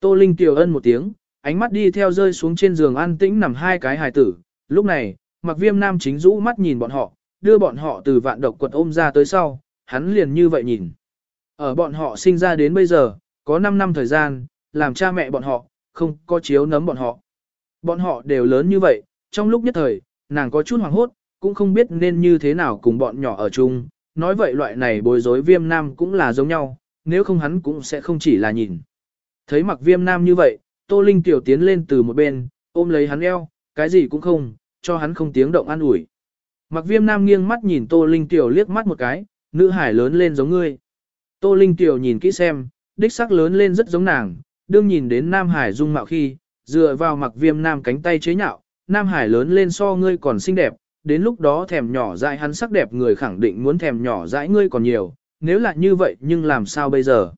Tô Linh tiểu ân một tiếng, ánh mắt đi theo rơi xuống trên giường an tĩnh nằm hai cái hài tử, lúc này, mặc viêm nam chính rũ mắt nhìn bọn họ, đưa bọn họ từ vạn độc quật ôm ra tới sau, hắn liền như vậy nhìn. Ở bọn họ sinh ra đến bây giờ, có 5 năm thời gian, làm cha mẹ bọn họ, không có chiếu nấm bọn họ. Bọn họ đều lớn như vậy, trong lúc nhất thời, nàng có chút hoảng hốt, cũng không biết nên như thế nào cùng bọn nhỏ ở chung, nói vậy loại này bối rối viêm nam cũng là giống nhau, nếu không hắn cũng sẽ không chỉ là nhìn. Thấy mặc viêm nam như vậy, Tô Linh tiểu tiến lên từ một bên, ôm lấy hắn eo, cái gì cũng không, cho hắn không tiếng động an ủi. Mặc viêm nam nghiêng mắt nhìn Tô Linh tiểu liếc mắt một cái, nữ hải lớn lên giống ngươi. Tô Linh tiểu nhìn kỹ xem, đích sắc lớn lên rất giống nàng, đương nhìn đến nam hải dung mạo khi, dựa vào mặc viêm nam cánh tay chế nhạo, nam hải lớn lên so ngươi còn xinh đẹp, đến lúc đó thèm nhỏ dại hắn sắc đẹp người khẳng định muốn thèm nhỏ dãi ngươi còn nhiều, nếu là như vậy nhưng làm sao bây giờ?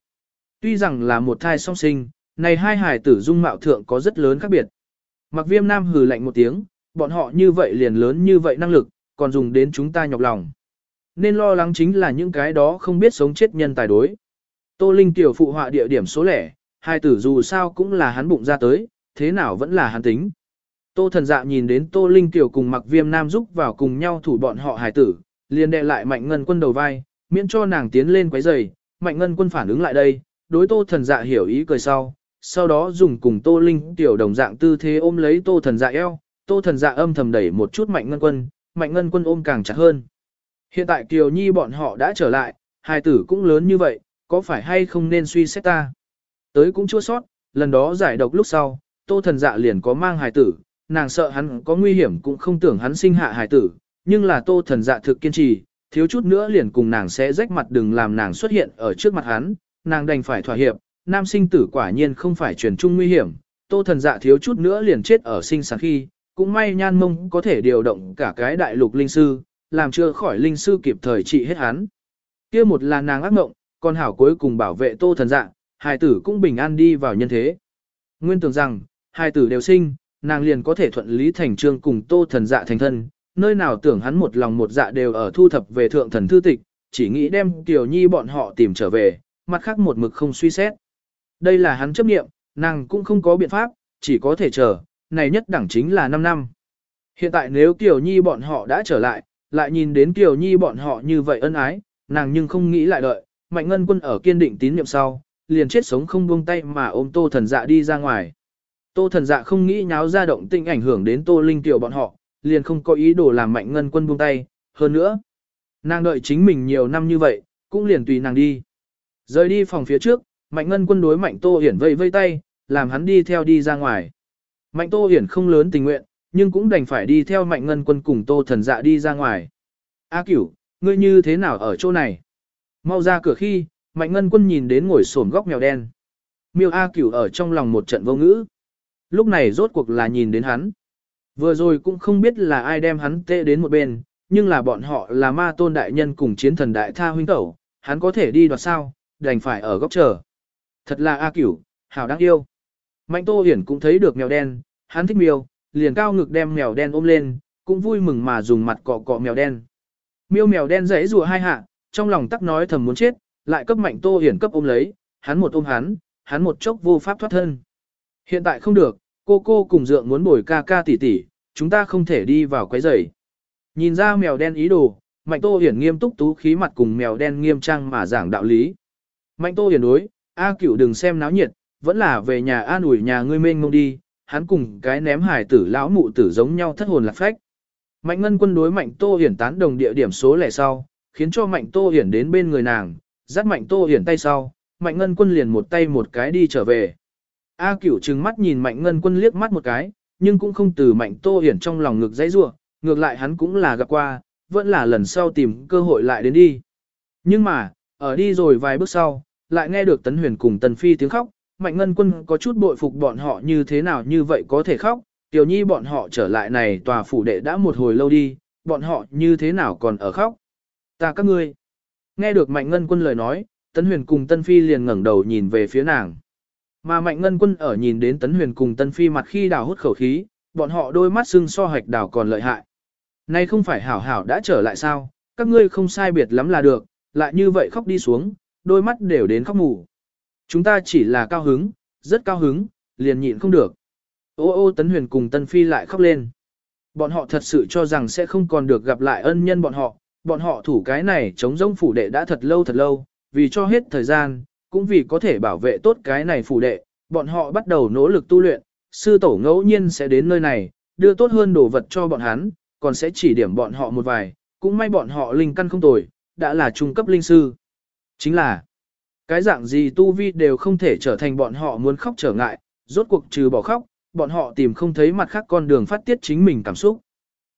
Tuy rằng là một thai song sinh, này hai hải tử dung mạo thượng có rất lớn khác biệt. Mặc viêm nam hừ lạnh một tiếng, bọn họ như vậy liền lớn như vậy năng lực, còn dùng đến chúng ta nhọc lòng. Nên lo lắng chính là những cái đó không biết sống chết nhân tài đối. Tô Linh tiểu phụ họa địa điểm số lẻ, hai tử dù sao cũng là hắn bụng ra tới, thế nào vẫn là hắn tính. Tô thần dạ nhìn đến Tô Linh tiểu cùng mặc viêm nam giúp vào cùng nhau thủ bọn họ hài tử, liền đệ lại mạnh ngân quân đầu vai, miễn cho nàng tiến lên quấy giày, mạnh ngân quân phản ứng lại đây, đối tô thần dạ hiểu ý cười sau, sau đó dùng cùng tô linh tiểu đồng dạng tư thế ôm lấy tô thần dạ eo, tô thần dạ âm thầm đẩy một chút mạnh ngân quân, mạnh ngân quân ôm càng chặt hơn. Hiện tại Kiều Nhi bọn họ đã trở lại, hài tử cũng lớn như vậy, có phải hay không nên suy xét ta? Tới cũng chua sót, lần đó giải độc lúc sau, tô thần dạ liền có mang hài tử, nàng sợ hắn có nguy hiểm cũng không tưởng hắn sinh hạ hài tử, nhưng là tô thần dạ thực kiên trì, thiếu chút nữa liền cùng nàng sẽ rách mặt đừng làm nàng xuất hiện ở trước mặt hắn, nàng đành phải thỏa hiệp, nam sinh tử quả nhiên không phải truyền trung nguy hiểm, tô thần dạ thiếu chút nữa liền chết ở sinh sản khi, cũng may nhan mông có thể điều động cả cái đại lục linh sư, làm chưa khỏi linh sư kịp thời trị hết hắn. kia một là nàng ác mộng, còn hảo cuối cùng bảo vệ tô thần dạ, hài tử cũng bình an đi vào nhân thế. Nguyên tưởng rằng, hài tử đều sinh, nàng liền có thể thuận lý thành trương cùng tô thần dạ thành thân, nơi nào tưởng hắn một lòng một dạ đều ở thu thập về thượng thần thư tịch, chỉ nghĩ đem Tiểu Nhi bọn họ tìm trở về, mặt khác một mực không suy xét. Đây là hắn chấp nghiệm, nàng cũng không có biện pháp, chỉ có thể chờ, này nhất đẳng chính là 5 năm. Hiện tại nếu Kiều Nhi bọn họ đã trở lại, lại nhìn đến Kiều Nhi bọn họ như vậy ân ái, nàng nhưng không nghĩ lại đợi, Mạnh Ngân Quân ở kiên định tín nhiệm sau, liền chết sống không buông tay mà ôm Tô Thần Dạ đi ra ngoài. Tô Thần Dạ không nghĩ nháo ra động tinh ảnh hưởng đến Tô Linh Tiểu bọn họ, liền không có ý đồ làm Mạnh Ngân Quân buông tay, hơn nữa. Nàng đợi chính mình nhiều năm như vậy, cũng liền tùy nàng đi. Rời đi phòng phía trước, Mạnh Ngân quân đối Mạnh Tô Hiển vây vây tay, làm hắn đi theo đi ra ngoài. Mạnh Tô Hiển không lớn tình nguyện, nhưng cũng đành phải đi theo Mạnh Ngân quân cùng Tô Thần Dạ đi ra ngoài. A Cửu, ngươi như thế nào ở chỗ này? Mau ra cửa khi, Mạnh Ngân quân nhìn đến ngồi xổm góc mèo đen. Miêu A Cửu ở trong lòng một trận vô ngữ. Lúc này rốt cuộc là nhìn đến hắn. Vừa rồi cũng không biết là ai đem hắn tê đến một bên, nhưng là bọn họ là ma tôn đại nhân cùng chiến thần đại tha huynh tẩu, hắn có thể đi đoạt sao, đành phải ở góc chờ. Thật là A cửu, hảo đáng yêu. Mạnh Tô Hiển cũng thấy được mèo đen, hắn thích miêu, liền cao ngực đem mèo đen ôm lên, cũng vui mừng mà dùng mặt cọ cọ mèo đen. Miêu mèo đen rẽ rùa hai hạ, trong lòng tắc nói thầm muốn chết, lại cấp Mạnh Tô Hiển cấp ôm lấy, hắn một ôm hắn, hắn một chốc vô pháp thoát thân. Hiện tại không được, cô cô cùng dượng muốn bồi ca ca tỷ tỷ, chúng ta không thể đi vào quấy rầy. Nhìn ra mèo đen ý đồ, Mạnh Tô Hiển nghiêm túc tú khí mặt cùng mèo đen nghiêm trang mà giảng đạo lý. Mạnh Tô Hiển đối, A Cửu đừng xem náo nhiệt, vẫn là về nhà an ủi nhà ngươi mênh mông đi, hắn cùng cái ném hải tử lão mụ tử giống nhau thất hồn lạc phách. Mạnh Ngân quân đối Mạnh Tô Hiển tán đồng địa điểm số lẻ sau, khiến cho Mạnh Tô Hiển đến bên người nàng, dắt Mạnh Tô Hiển tay sau, Mạnh Ngân quân liền một tay một cái đi trở về. A Cửu trừng mắt nhìn Mạnh Ngân quân liếc mắt một cái, nhưng cũng không từ Mạnh Tô Hiển trong lòng ngực dãy rủa, ngược lại hắn cũng là gặp qua, vẫn là lần sau tìm cơ hội lại đến đi. Nhưng mà, ở đi rồi vài bước sau, lại nghe được Tấn Huyền cùng Tần Phi tiếng khóc, Mạnh Ngân Quân có chút bội phục bọn họ như thế nào như vậy có thể khóc, tiểu nhi bọn họ trở lại này tòa phủ đệ đã một hồi lâu đi, bọn họ như thế nào còn ở khóc. Ta các ngươi. Nghe được Mạnh Ngân Quân lời nói, Tấn Huyền cùng Tân Phi liền ngẩng đầu nhìn về phía nàng. Mà Mạnh Ngân Quân ở nhìn đến Tấn Huyền cùng Tân Phi mặt khi đào hút khẩu khí, bọn họ đôi mắt sưng so hạch đào còn lợi hại. Nay không phải hảo hảo đã trở lại sao, các ngươi không sai biệt lắm là được, lại như vậy khóc đi xuống, đôi mắt đều đến khóc mù. Chúng ta chỉ là cao hứng, rất cao hứng, liền nhịn không được. Ô ô Tấn Huyền cùng Tân Phi lại khóc lên. Bọn họ thật sự cho rằng sẽ không còn được gặp lại ân nhân bọn họ, bọn họ thủ cái này chống rông phủ đệ đã thật lâu thật lâu, vì cho hết thời gian, cũng vì có thể bảo vệ tốt cái này phủ đệ, bọn họ bắt đầu nỗ lực tu luyện, sư tổ ngẫu nhiên sẽ đến nơi này, đưa tốt hơn đồ vật cho bọn hắn, còn sẽ chỉ điểm bọn họ một vài, cũng may bọn họ linh căn không tồi, đã là trung cấp linh sư. Chính là, cái dạng gì tu vi đều không thể trở thành bọn họ muốn khóc trở ngại, rốt cuộc trừ bỏ khóc, bọn họ tìm không thấy mặt khác con đường phát tiết chính mình cảm xúc.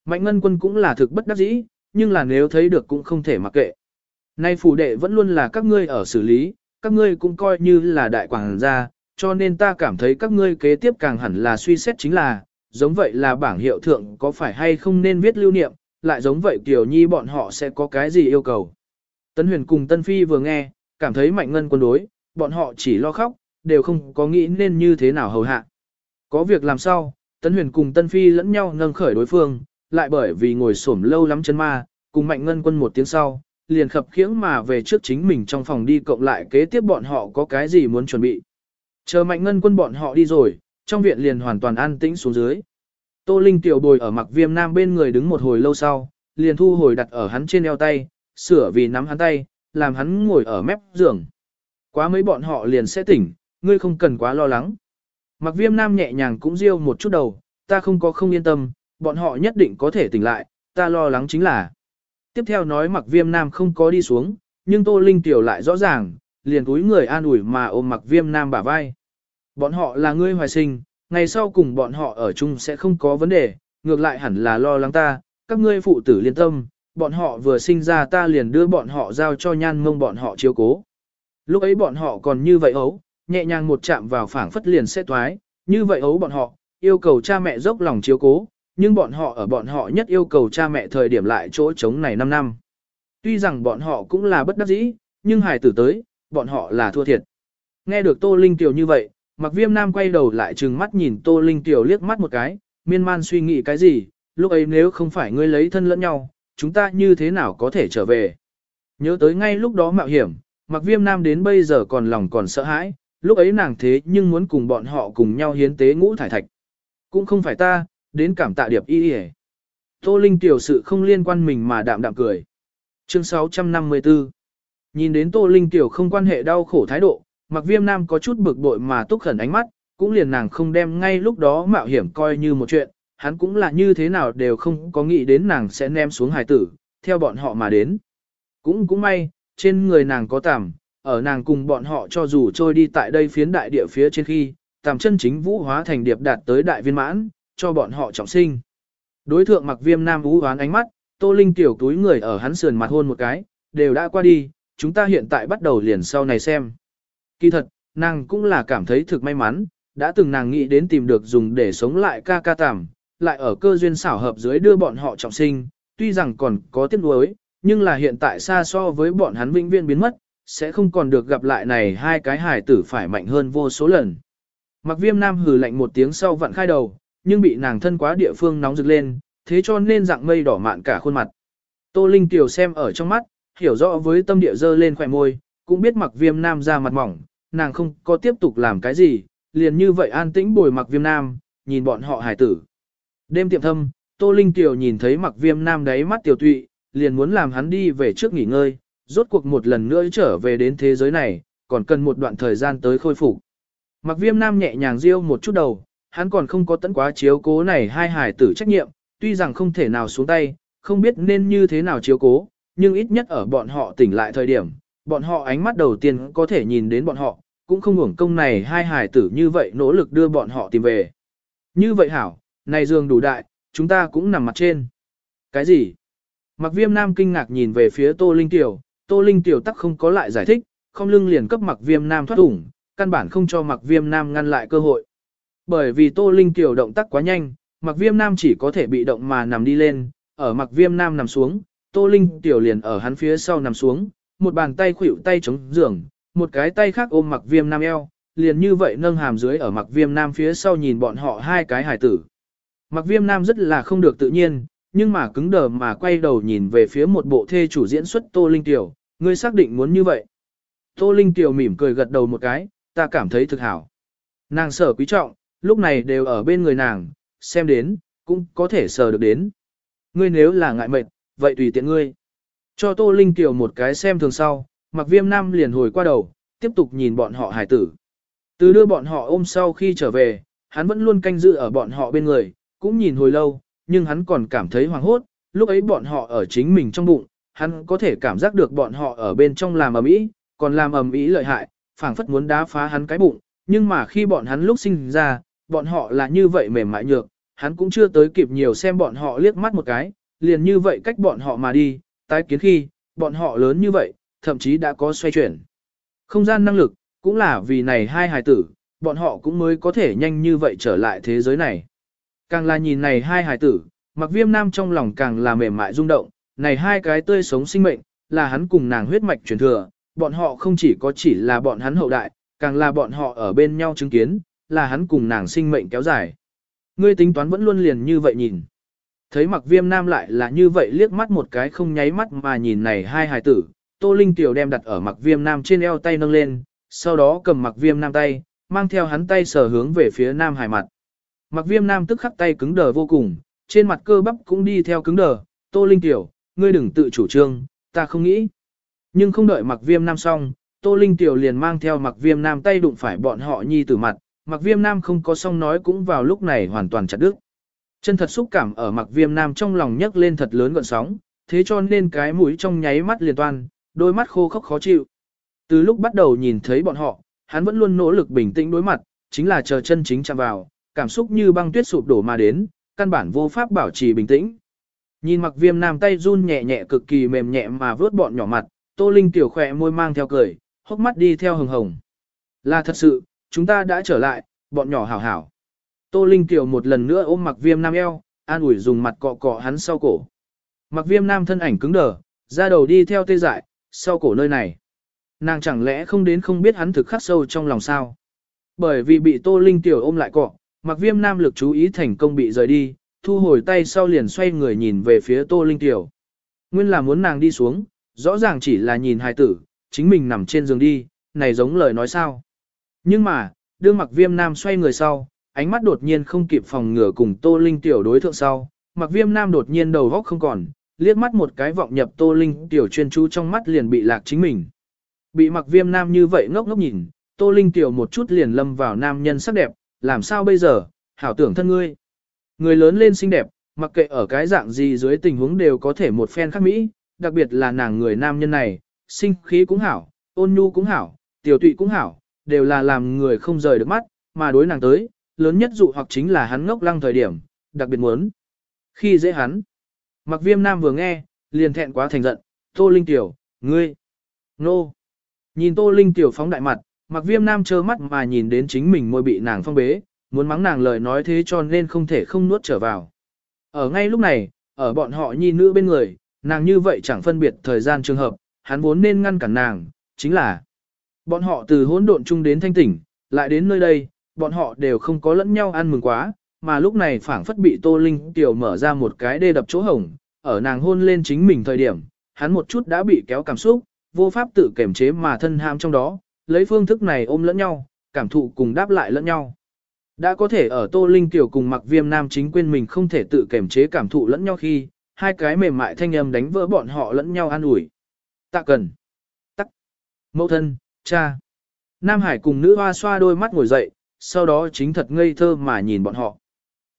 Mạnh ngân quân cũng là thực bất đắc dĩ, nhưng là nếu thấy được cũng không thể mặc kệ. Nay phủ đệ vẫn luôn là các ngươi ở xử lý, các ngươi cũng coi như là đại quảng gia, cho nên ta cảm thấy các ngươi kế tiếp càng hẳn là suy xét chính là, giống vậy là bảng hiệu thượng có phải hay không nên viết lưu niệm, lại giống vậy Kiều Nhi bọn họ sẽ có cái gì yêu cầu. Tân huyền cùng Tân Phi vừa nghe, cảm thấy mạnh ngân quân đối, bọn họ chỉ lo khóc, đều không có nghĩ nên như thế nào hầu hạ. Có việc làm sao, Tân huyền cùng Tân Phi lẫn nhau nâng khởi đối phương, lại bởi vì ngồi xổm lâu lắm chân ma, cùng mạnh ngân quân một tiếng sau, liền khập khiễng mà về trước chính mình trong phòng đi cộng lại kế tiếp bọn họ có cái gì muốn chuẩn bị. Chờ mạnh ngân quân bọn họ đi rồi, trong viện liền hoàn toàn an tĩnh xuống dưới. Tô Linh tiểu bồi ở mặc viêm nam bên người đứng một hồi lâu sau, liền thu hồi đặt ở hắn trên eo tay, sửa vì nắm hắn tay, làm hắn ngồi ở mép giường. Quá mấy bọn họ liền sẽ tỉnh, ngươi không cần quá lo lắng. Mặc viêm nam nhẹ nhàng cũng riêu một chút đầu, ta không có không yên tâm, bọn họ nhất định có thể tỉnh lại, ta lo lắng chính là. Tiếp theo nói mặc viêm nam không có đi xuống, nhưng Tô Linh tiểu lại rõ ràng, liền túi người an ủi mà ôm mặc viêm nam bả vai. Bọn họ là ngươi hoài sinh, ngày sau cùng bọn họ ở chung sẽ không có vấn đề, ngược lại hẳn là lo lắng ta, các ngươi phụ tử liên tâm, bọn họ vừa sinh ra ta liền đưa bọn họ giao cho nhan mông bọn họ chiếu cố. Lúc ấy bọn họ còn như vậy ấu, nhẹ nhàng một chạm vào phảng phất liền sẽ toái, như vậy ấu bọn họ, yêu cầu cha mẹ dốc lòng chiếu cố, nhưng bọn họ ở bọn họ nhất yêu cầu cha mẹ thời điểm lại chỗ trống này 5 năm. Tuy rằng bọn họ cũng là bất đắc dĩ, nhưng hài tử tới, bọn họ là thua thiệt. Nghe được Tô Linh Tiểu như vậy, Mặc Viêm Nam quay đầu lại trừng mắt nhìn Tô Linh Tiểu liếc mắt một cái, miên man suy nghĩ cái gì, lúc ấy nếu không phải ngươi lấy thân lẫn nhau, chúng ta như thế nào có thể trở về. Nhớ tới ngay lúc đó mạo hiểm, Mặc Viêm Nam đến bây giờ còn lòng còn sợ hãi, lúc ấy nàng thế nhưng muốn cùng bọn họ cùng nhau hiến tế ngũ thải thạch. Cũng không phải ta, đến cảm tạ điệp y y Tô Linh tiểu sự không liên quan mình mà đạm đạm cười. Chương 654 Nhìn đến Tô Linh tiểu không quan hệ đau khổ thái độ, mặc viêm nam có chút bực bội mà túc khẩn ánh mắt, cũng liền nàng không đem ngay lúc đó mạo hiểm coi như một chuyện, hắn cũng là như thế nào đều không có nghĩ đến nàng sẽ ném xuống hài tử, theo bọn họ mà đến. Cũng cũng may, trên người nàng có tàm, ở nàng cùng bọn họ cho dù trôi đi tại đây phiến đại địa phía trên khi, tàm chân chính vũ hóa thành điệp đạt tới đại viên mãn, cho bọn họ trọng sinh. Đối thượng mặc viêm nam vũ hoán ánh mắt, tô linh tiểu túi người ở hắn sườn mặt hôn một cái, đều đã qua đi, chúng ta hiện tại bắt đầu liền sau này xem. Kỳ thật, nàng cũng là cảm thấy thực may mắn, đã từng nàng nghĩ đến tìm được dùng để sống lại ca ca tạm, lại ở cơ duyên xảo hợp dưới đưa bọn họ trọng sinh, tuy rằng còn có tiếc nuối, nhưng là hiện tại xa so với bọn hắn vĩnh viên biến mất, sẽ không còn được gặp lại này hai cái hài tử phải mạnh hơn vô số lần. Mặc viêm nam hừ lạnh một tiếng sau vặn khai đầu, nhưng bị nàng thân quá địa phương nóng rực lên, thế cho nên dạng mây đỏ mạn cả khuôn mặt. Tô Linh tiểu xem ở trong mắt, hiểu rõ với tâm địa dơ lên khỏe môi, cũng biết mặc viêm nam ra mặt mỏng, nàng không có tiếp tục làm cái gì, liền như vậy an tĩnh bồi mặc viêm nam, nhìn bọn họ hài tử. Đêm tiệm thâm, Tô Linh tiểu nhìn thấy mặc viêm nam đáy mắt tiểu tụy, liền muốn làm hắn đi về trước nghỉ ngơi, rốt cuộc một lần nữa trở về đến thế giới này, còn cần một đoạn thời gian tới khôi phục. Mặc viêm nam nhẹ nhàng riêu một chút đầu, hắn còn không có tận quá chiếu cố này hai hài tử trách nhiệm, tuy rằng không thể nào xuống tay, không biết nên như thế nào chiếu cố, nhưng ít nhất ở bọn họ tỉnh lại thời điểm, bọn họ ánh mắt đầu tiên có thể nhìn đến bọn họ, cũng không hưởng công này hai hài tử như vậy nỗ lực đưa bọn họ tìm về. Như vậy hảo, này giường đủ đại, chúng ta cũng nằm mặt trên. Cái gì? Mặc viêm nam kinh ngạc nhìn về phía Tô Linh Tiểu, Tô Linh Tiểu tắc không có lại giải thích, không lưng liền cấp mặc viêm nam thoát ủng, căn bản không cho mặc viêm nam ngăn lại cơ hội. Bởi vì Tô Linh Tiểu động tác quá nhanh, mặc viêm nam chỉ có thể bị động mà nằm đi lên, ở mặc viêm nam nằm xuống, Tô Linh Tiểu liền ở hắn phía sau nằm xuống, một bàn tay khuỷu tay chống giường, một cái tay khác ôm mặc viêm nam eo, liền như vậy nâng hàm dưới ở mặc viêm nam phía sau nhìn bọn họ hai cái hải tử. Mặc viêm nam rất là không được tự nhiên, nhưng mà cứng đờ mà quay đầu nhìn về phía một bộ thê chủ diễn xuất Tô Linh Tiểu, ngươi xác định muốn như vậy. Tô Linh Tiểu mỉm cười gật đầu một cái, ta cảm thấy thực hảo. Nàng sở quý trọng, lúc này đều ở bên người nàng, xem đến, cũng có thể sờ được đến. Ngươi nếu là ngại mệt, vậy tùy tiện ngươi. Cho Tô Linh Kiều một cái xem thường sau, mặc viêm nam liền hồi qua đầu, tiếp tục nhìn bọn họ hải tử. Từ đưa bọn họ ôm sau khi trở về, hắn vẫn luôn canh giữ ở bọn họ bên người, cũng nhìn hồi lâu, nhưng hắn còn cảm thấy hoàng hốt, lúc ấy bọn họ ở chính mình trong bụng, hắn có thể cảm giác được bọn họ ở bên trong làm ầm ĩ, còn làm ầm ĩ lợi hại, phảng phất muốn đá phá hắn cái bụng, nhưng mà khi bọn hắn lúc sinh ra, bọn họ là như vậy mềm mại nhược, hắn cũng chưa tới kịp nhiều xem bọn họ liếc mắt một cái, liền như vậy cách bọn họ mà đi, tái kiến khi, bọn họ lớn như vậy, thậm chí đã có xoay chuyển. Không gian năng lực, cũng là vì này hai hài tử, bọn họ cũng mới có thể nhanh như vậy trở lại thế giới này. Càng là nhìn này hai hài tử, mặc viêm nam trong lòng càng là mềm mại rung động, này hai cái tươi sống sinh mệnh, là hắn cùng nàng huyết mạch truyền thừa, bọn họ không chỉ có chỉ là bọn hắn hậu đại, càng là bọn họ ở bên nhau chứng kiến, là hắn cùng nàng sinh mệnh kéo dài. Ngươi tính toán vẫn luôn liền như vậy nhìn. Thấy mặc viêm nam lại là như vậy liếc mắt một cái không nháy mắt mà nhìn này hai hài tử, Tô Linh Tiểu đem đặt ở mặc viêm nam trên eo tay nâng lên, sau đó cầm mặc viêm nam tay, mang theo hắn tay sờ hướng về phía nam hải mặt. Mặc viêm nam tức khắc tay cứng đờ vô cùng, trên mặt cơ bắp cũng đi theo cứng đờ, Tô Linh Tiểu, ngươi đừng tự chủ trương, ta không nghĩ. Nhưng không đợi mặc viêm nam xong, Tô Linh Tiểu liền mang theo mặc viêm nam tay đụng phải bọn họ nhi tử mặt, mặc viêm nam không có xong nói cũng vào lúc này hoàn toàn chặt đứt. Chân thật xúc cảm ở mặc viêm nam trong lòng nhấc lên thật lớn gọn sóng, thế cho nên cái mũi trong nháy mắt liền toan, đôi mắt khô khốc khó chịu. Từ lúc bắt đầu nhìn thấy bọn họ, hắn vẫn luôn nỗ lực bình tĩnh đối mặt, chính là chờ chân chính chạm vào, cảm xúc như băng tuyết sụp đổ mà đến, căn bản vô pháp bảo trì bình tĩnh. Nhìn mặc viêm nam tay run nhẹ nhẹ cực kỳ mềm nhẹ mà vướt bọn nhỏ mặt, tô linh tiểu khỏe môi mang theo cười, hốc mắt đi theo hừng hồng. Là thật sự, chúng ta đã trở lại, bọn nhỏ hảo hảo. Tô linh tiểu một lần nữa ôm mặc viêm nam eo, an ủi dùng mặt cọ cọ hắn sau cổ. Mặc viêm nam thân ảnh cứng đờ, ra đầu đi theo tê dại, sau cổ nơi này. Nàng chẳng lẽ không đến không biết hắn thực khắc sâu trong lòng sao. Bởi vì bị Tô Linh tiểu ôm lại cọ, mặc viêm nam lực chú ý thành công bị rời đi, thu hồi tay sau liền xoay người nhìn về phía Tô Linh tiểu. Nguyên là muốn nàng đi xuống, rõ ràng chỉ là nhìn hài tử, chính mình nằm trên giường đi, này giống lời nói sao. Nhưng mà, đương mặc viêm nam xoay người sau, ánh mắt đột nhiên không kịp phòng ngừa cùng Tô Linh tiểu đối thượng sau, mặc viêm nam đột nhiên đầu góc không còn, liếc mắt một cái vọng nhập Tô Linh tiểu chuyên chú trong mắt liền bị lạc chính mình. Bị mặc viêm nam như vậy ngốc ngốc nhìn, Tô Linh tiểu một chút liền lâm vào nam nhân sắc đẹp, làm sao bây giờ, hảo tưởng thân ngươi. Người lớn lên xinh đẹp, mặc kệ ở cái dạng gì dưới tình huống đều có thể một phen khác mỹ, đặc biệt là nàng người nam nhân này, sinh khí cũng hảo, ôn nhu cũng hảo, tiểu tụy cũng hảo, đều là làm người không rời được mắt, mà đối nàng tới, lớn nhất dụ hoặc chính là hắn ngốc lăng thời điểm, đặc biệt muốn. Khi dễ hắn, mặc viêm nam vừa nghe, liền thẹn quá thành giận, Tô Linh Tiểu, ngươi, nô. Nhìn Tô Linh Tiểu phóng đại mặt, mặc viêm nam trơ mắt mà nhìn đến chính mình môi bị nàng phong bế, muốn mắng nàng lời nói thế cho nên không thể không nuốt trở vào. Ở ngay lúc này, ở bọn họ nhi nữ bên người, nàng như vậy chẳng phân biệt thời gian trường hợp, hắn vốn nên ngăn cản nàng, chính là bọn họ từ hỗn độn chung đến thanh tỉnh, lại đến nơi đây, bọn họ đều không có lẫn nhau ăn mừng quá, mà lúc này phảng phất bị Tô Linh tiểu mở ra một cái đê đập chỗ hổng, ở nàng hôn lên chính mình thời điểm, hắn một chút đã bị kéo cảm xúc, vô pháp tự kiểm chế mà thân ham trong đó, lấy phương thức này ôm lẫn nhau, cảm thụ cùng đáp lại lẫn nhau. Đã có thể ở Tô Linh tiểu cùng mặc viêm nam chính quên mình không thể tự kiểm chế cảm thụ lẫn nhau khi, hai cái mềm mại thanh âm đánh vỡ bọn họ lẫn nhau an ủi. Tạ cần. Tắc. Mẫu thân, cha. Nam Hải cùng nữ hoa xoa đôi mắt ngồi dậy, sau đó chính thật ngây thơ mà nhìn bọn họ.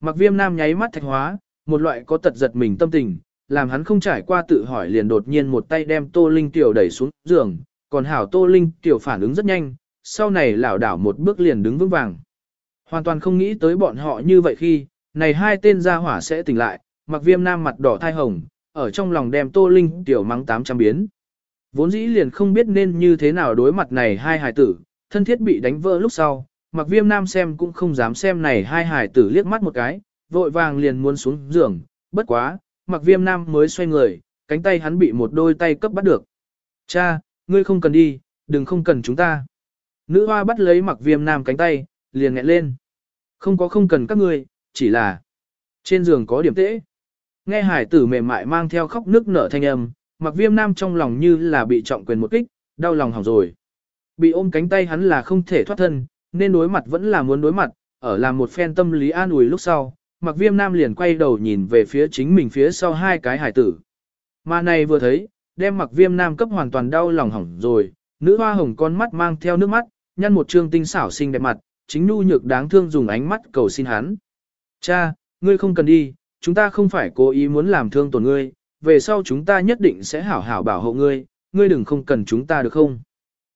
Mặc viêm nam nháy mắt thạch hóa, một loại có tật giật mình tâm tình, làm hắn không trải qua tự hỏi liền đột nhiên một tay đem Tô Linh Tiểu đẩy xuống giường, còn hảo Tô Linh Tiểu phản ứng rất nhanh, sau này lảo đảo một bước liền đứng vững vàng. Hoàn toàn không nghĩ tới bọn họ như vậy khi, này hai tên gia hỏa sẽ tỉnh lại, mặc viêm nam mặt đỏ thai hồng, ở trong lòng đem Tô Linh Tiểu mắng tám trăm biến. Vốn dĩ liền không biết nên như thế nào đối mặt này hai hài tử, thân thiết bị đánh vỡ lúc sau, mặc viêm nam xem cũng không dám xem này hai hải tử liếc mắt một cái, vội vàng liền muốn xuống giường, bất quá, mặc viêm nam mới xoay người, cánh tay hắn bị một đôi tay cấp bắt được. Cha, ngươi không cần đi, đừng không cần chúng ta. Nữ hoa bắt lấy mặc viêm nam cánh tay, liền nghẹn lên. Không có không cần các ngươi, chỉ là trên giường có điểm tễ. Nghe hải tử mềm mại mang theo khóc nước nở thanh âm, mặc viêm nam trong lòng như là bị trọng quyền một kích, đau lòng hỏng rồi. Bị ôm cánh tay hắn là không thể thoát thân, nên đối mặt vẫn là muốn đối mặt, ở làm một phen tâm lý an ủi lúc sau, mặc viêm nam liền quay đầu nhìn về phía chính mình phía sau hai cái hải tử. Mà này vừa thấy, đem mặc viêm nam cấp hoàn toàn đau lòng hỏng rồi, nữ hoa hồng con mắt mang theo nước mắt, nhăn một trương tinh xảo xinh đẹp mặt, chính nu nhược đáng thương dùng ánh mắt cầu xin hắn. Cha, ngươi không cần đi, chúng ta không phải cố ý muốn làm thương tổn ngươi, về sau chúng ta nhất định sẽ hảo hảo bảo hộ ngươi, ngươi đừng không cần chúng ta được không?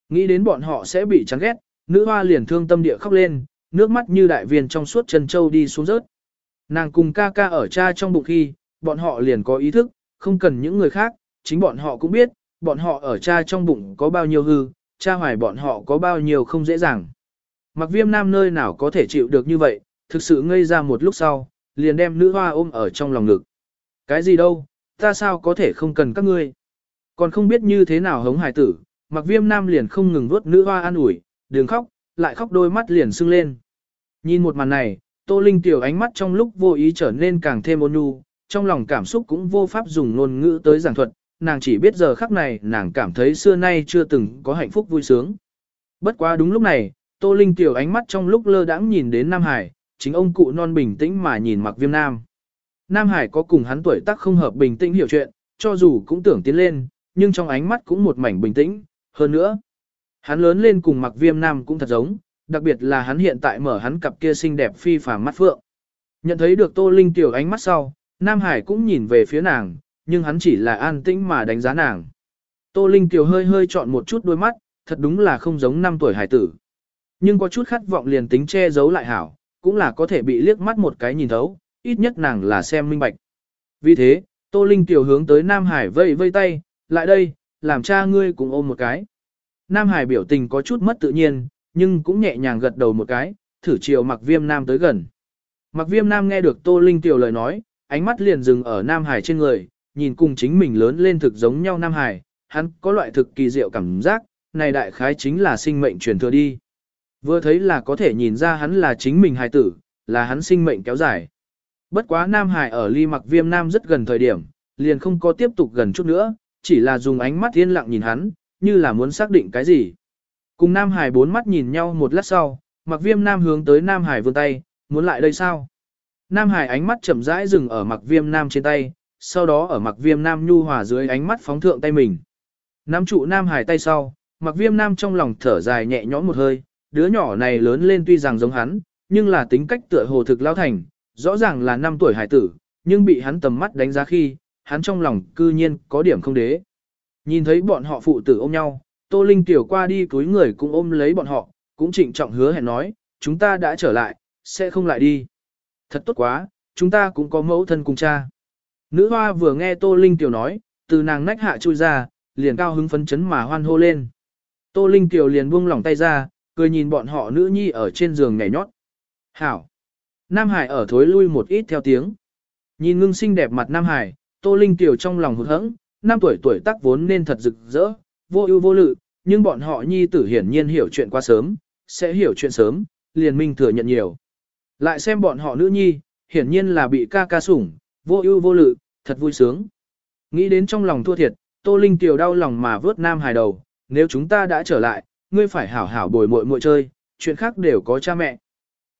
Nghĩ đến bọn họ sẽ bị chán ghét, nữ hoa liền thương tâm địa khóc lên, nước mắt như đại viên trong suốt chân châu đi xuống rớt. Nàng cùng ca ca ở cha trong bụng khi, bọn họ liền có ý thức, không cần những người khác, chính bọn họ cũng biết, bọn họ ở cha trong bụng có bao nhiêu hư, cha hoài bọn họ có bao nhiêu không dễ dàng. Mặc viêm nam nơi nào có thể chịu được như vậy, thực sự ngây ra một lúc sau, liền đem nữ hoa ôm ở trong lòng ngực. Cái gì đâu, ta sao có thể không cần các ngươi. Còn không biết như thế nào hống hải tử, mặc viêm nam liền không ngừng vuốt nữ hoa an ủi, đừng khóc, lại khóc đôi mắt liền sưng lên. Nhìn một màn này, Tô Linh tiểu ánh mắt trong lúc vô ý trở nên càng thêm ôn nhu, trong lòng cảm xúc cũng vô pháp dùng ngôn ngữ tới giảng thuật, nàng chỉ biết giờ khắc này nàng cảm thấy xưa nay chưa từng có hạnh phúc vui sướng. Bất quá đúng lúc này, Tô Linh tiểu ánh mắt trong lúc lơ đãng nhìn đến Nam Hải, chính ông cụ non bình tĩnh mà nhìn mặc viêm nam. Nam Hải có cùng hắn tuổi tác không hợp bình tĩnh hiểu chuyện, cho dù cũng tưởng tiến lên, nhưng trong ánh mắt cũng một mảnh bình tĩnh, hơn nữa. Hắn lớn lên cùng mặc viêm nam cũng thật giống, đặc biệt là hắn hiện tại mở hắn cặp kia xinh đẹp phi phàm mắt phượng. Nhận thấy được Tô Linh tiểu ánh mắt sau, Nam Hải cũng nhìn về phía nàng, nhưng hắn chỉ là an tĩnh mà đánh giá nàng. Tô Linh tiểu hơi hơi chọn một chút đôi mắt, thật đúng là không giống năm tuổi hải tử. Nhưng có chút khát vọng liền tính che giấu lại hảo, cũng là có thể bị liếc mắt một cái nhìn thấu, ít nhất nàng là xem minh bạch. Vì thế, Tô Linh tiểu hướng tới Nam Hải vây vây tay, lại đây, làm cha ngươi cùng ôm một cái. Nam Hải biểu tình có chút mất tự nhiên, nhưng cũng nhẹ nhàng gật đầu một cái, thử chiều mặc viêm nam tới gần. Mặc viêm nam nghe được Tô Linh tiểu lời nói, ánh mắt liền dừng ở Nam Hải trên người, nhìn cùng chính mình lớn lên thực giống nhau Nam Hải, hắn có loại thực kỳ diệu cảm giác, này đại khái chính là sinh mệnh truyền thừa đi. Vừa thấy là có thể nhìn ra hắn là chính mình hài tử, là hắn sinh mệnh kéo dài. Bất quá Nam Hải ở ly mặc viêm Nam rất gần thời điểm, liền không có tiếp tục gần chút nữa, chỉ là dùng ánh mắt yên lặng nhìn hắn, như là muốn xác định cái gì. Cùng Nam Hải bốn mắt nhìn nhau một lát sau, mặc viêm Nam hướng tới Nam Hải vươn tay, muốn lại đây sao? Nam Hải ánh mắt chậm rãi dừng ở mặc viêm Nam trên tay, sau đó ở mặc viêm Nam nhu hòa dưới ánh mắt phóng thượng tay mình. Nam trụ Nam Hải tay sau, mặc viêm Nam trong lòng thở dài nhẹ nhõm một hơi, đứa nhỏ này lớn lên tuy rằng giống hắn, nhưng là tính cách tựa hồ thực lao thành, rõ ràng là 5 tuổi hải tử, nhưng bị hắn tầm mắt đánh giá khi, hắn trong lòng cư nhiên có điểm không đế. Nhìn thấy bọn họ phụ tử ôm nhau, Tô Linh tiểu qua đi túi người cũng ôm lấy bọn họ, cũng trịnh trọng hứa hẹn nói, chúng ta đã trở lại, sẽ không lại đi. Thật tốt quá, chúng ta cũng có mẫu thân cùng cha. Nữ hoa vừa nghe Tô Linh tiểu nói, từ nàng nách hạ chui ra, liền cao hứng phấn chấn mà hoan hô lên. Tô Linh tiểu liền buông lỏng tay ra, cười nhìn bọn họ nữ nhi ở trên giường nhảy nhót. Hảo! Nam Hải ở thối lui một ít theo tiếng. Nhìn ngưng xinh đẹp mặt Nam Hải, Tô Linh tiểu trong lòng hụt hẫng, năm tuổi tuổi tác vốn nên thật rực rỡ, vô ưu vô lự, nhưng bọn họ nhi tử hiển nhiên hiểu chuyện quá sớm, sẽ hiểu chuyện sớm, liền minh thừa nhận nhiều. Lại xem bọn họ nữ nhi, hiển nhiên là bị ca ca sủng, vô ưu vô lự, thật vui sướng. Nghĩ đến trong lòng thua thiệt, Tô Linh tiểu đau lòng mà vớt Nam Hải đầu, nếu chúng ta đã trở lại, ngươi phải hảo hảo bồi muội muội chơi, chuyện khác đều có cha mẹ.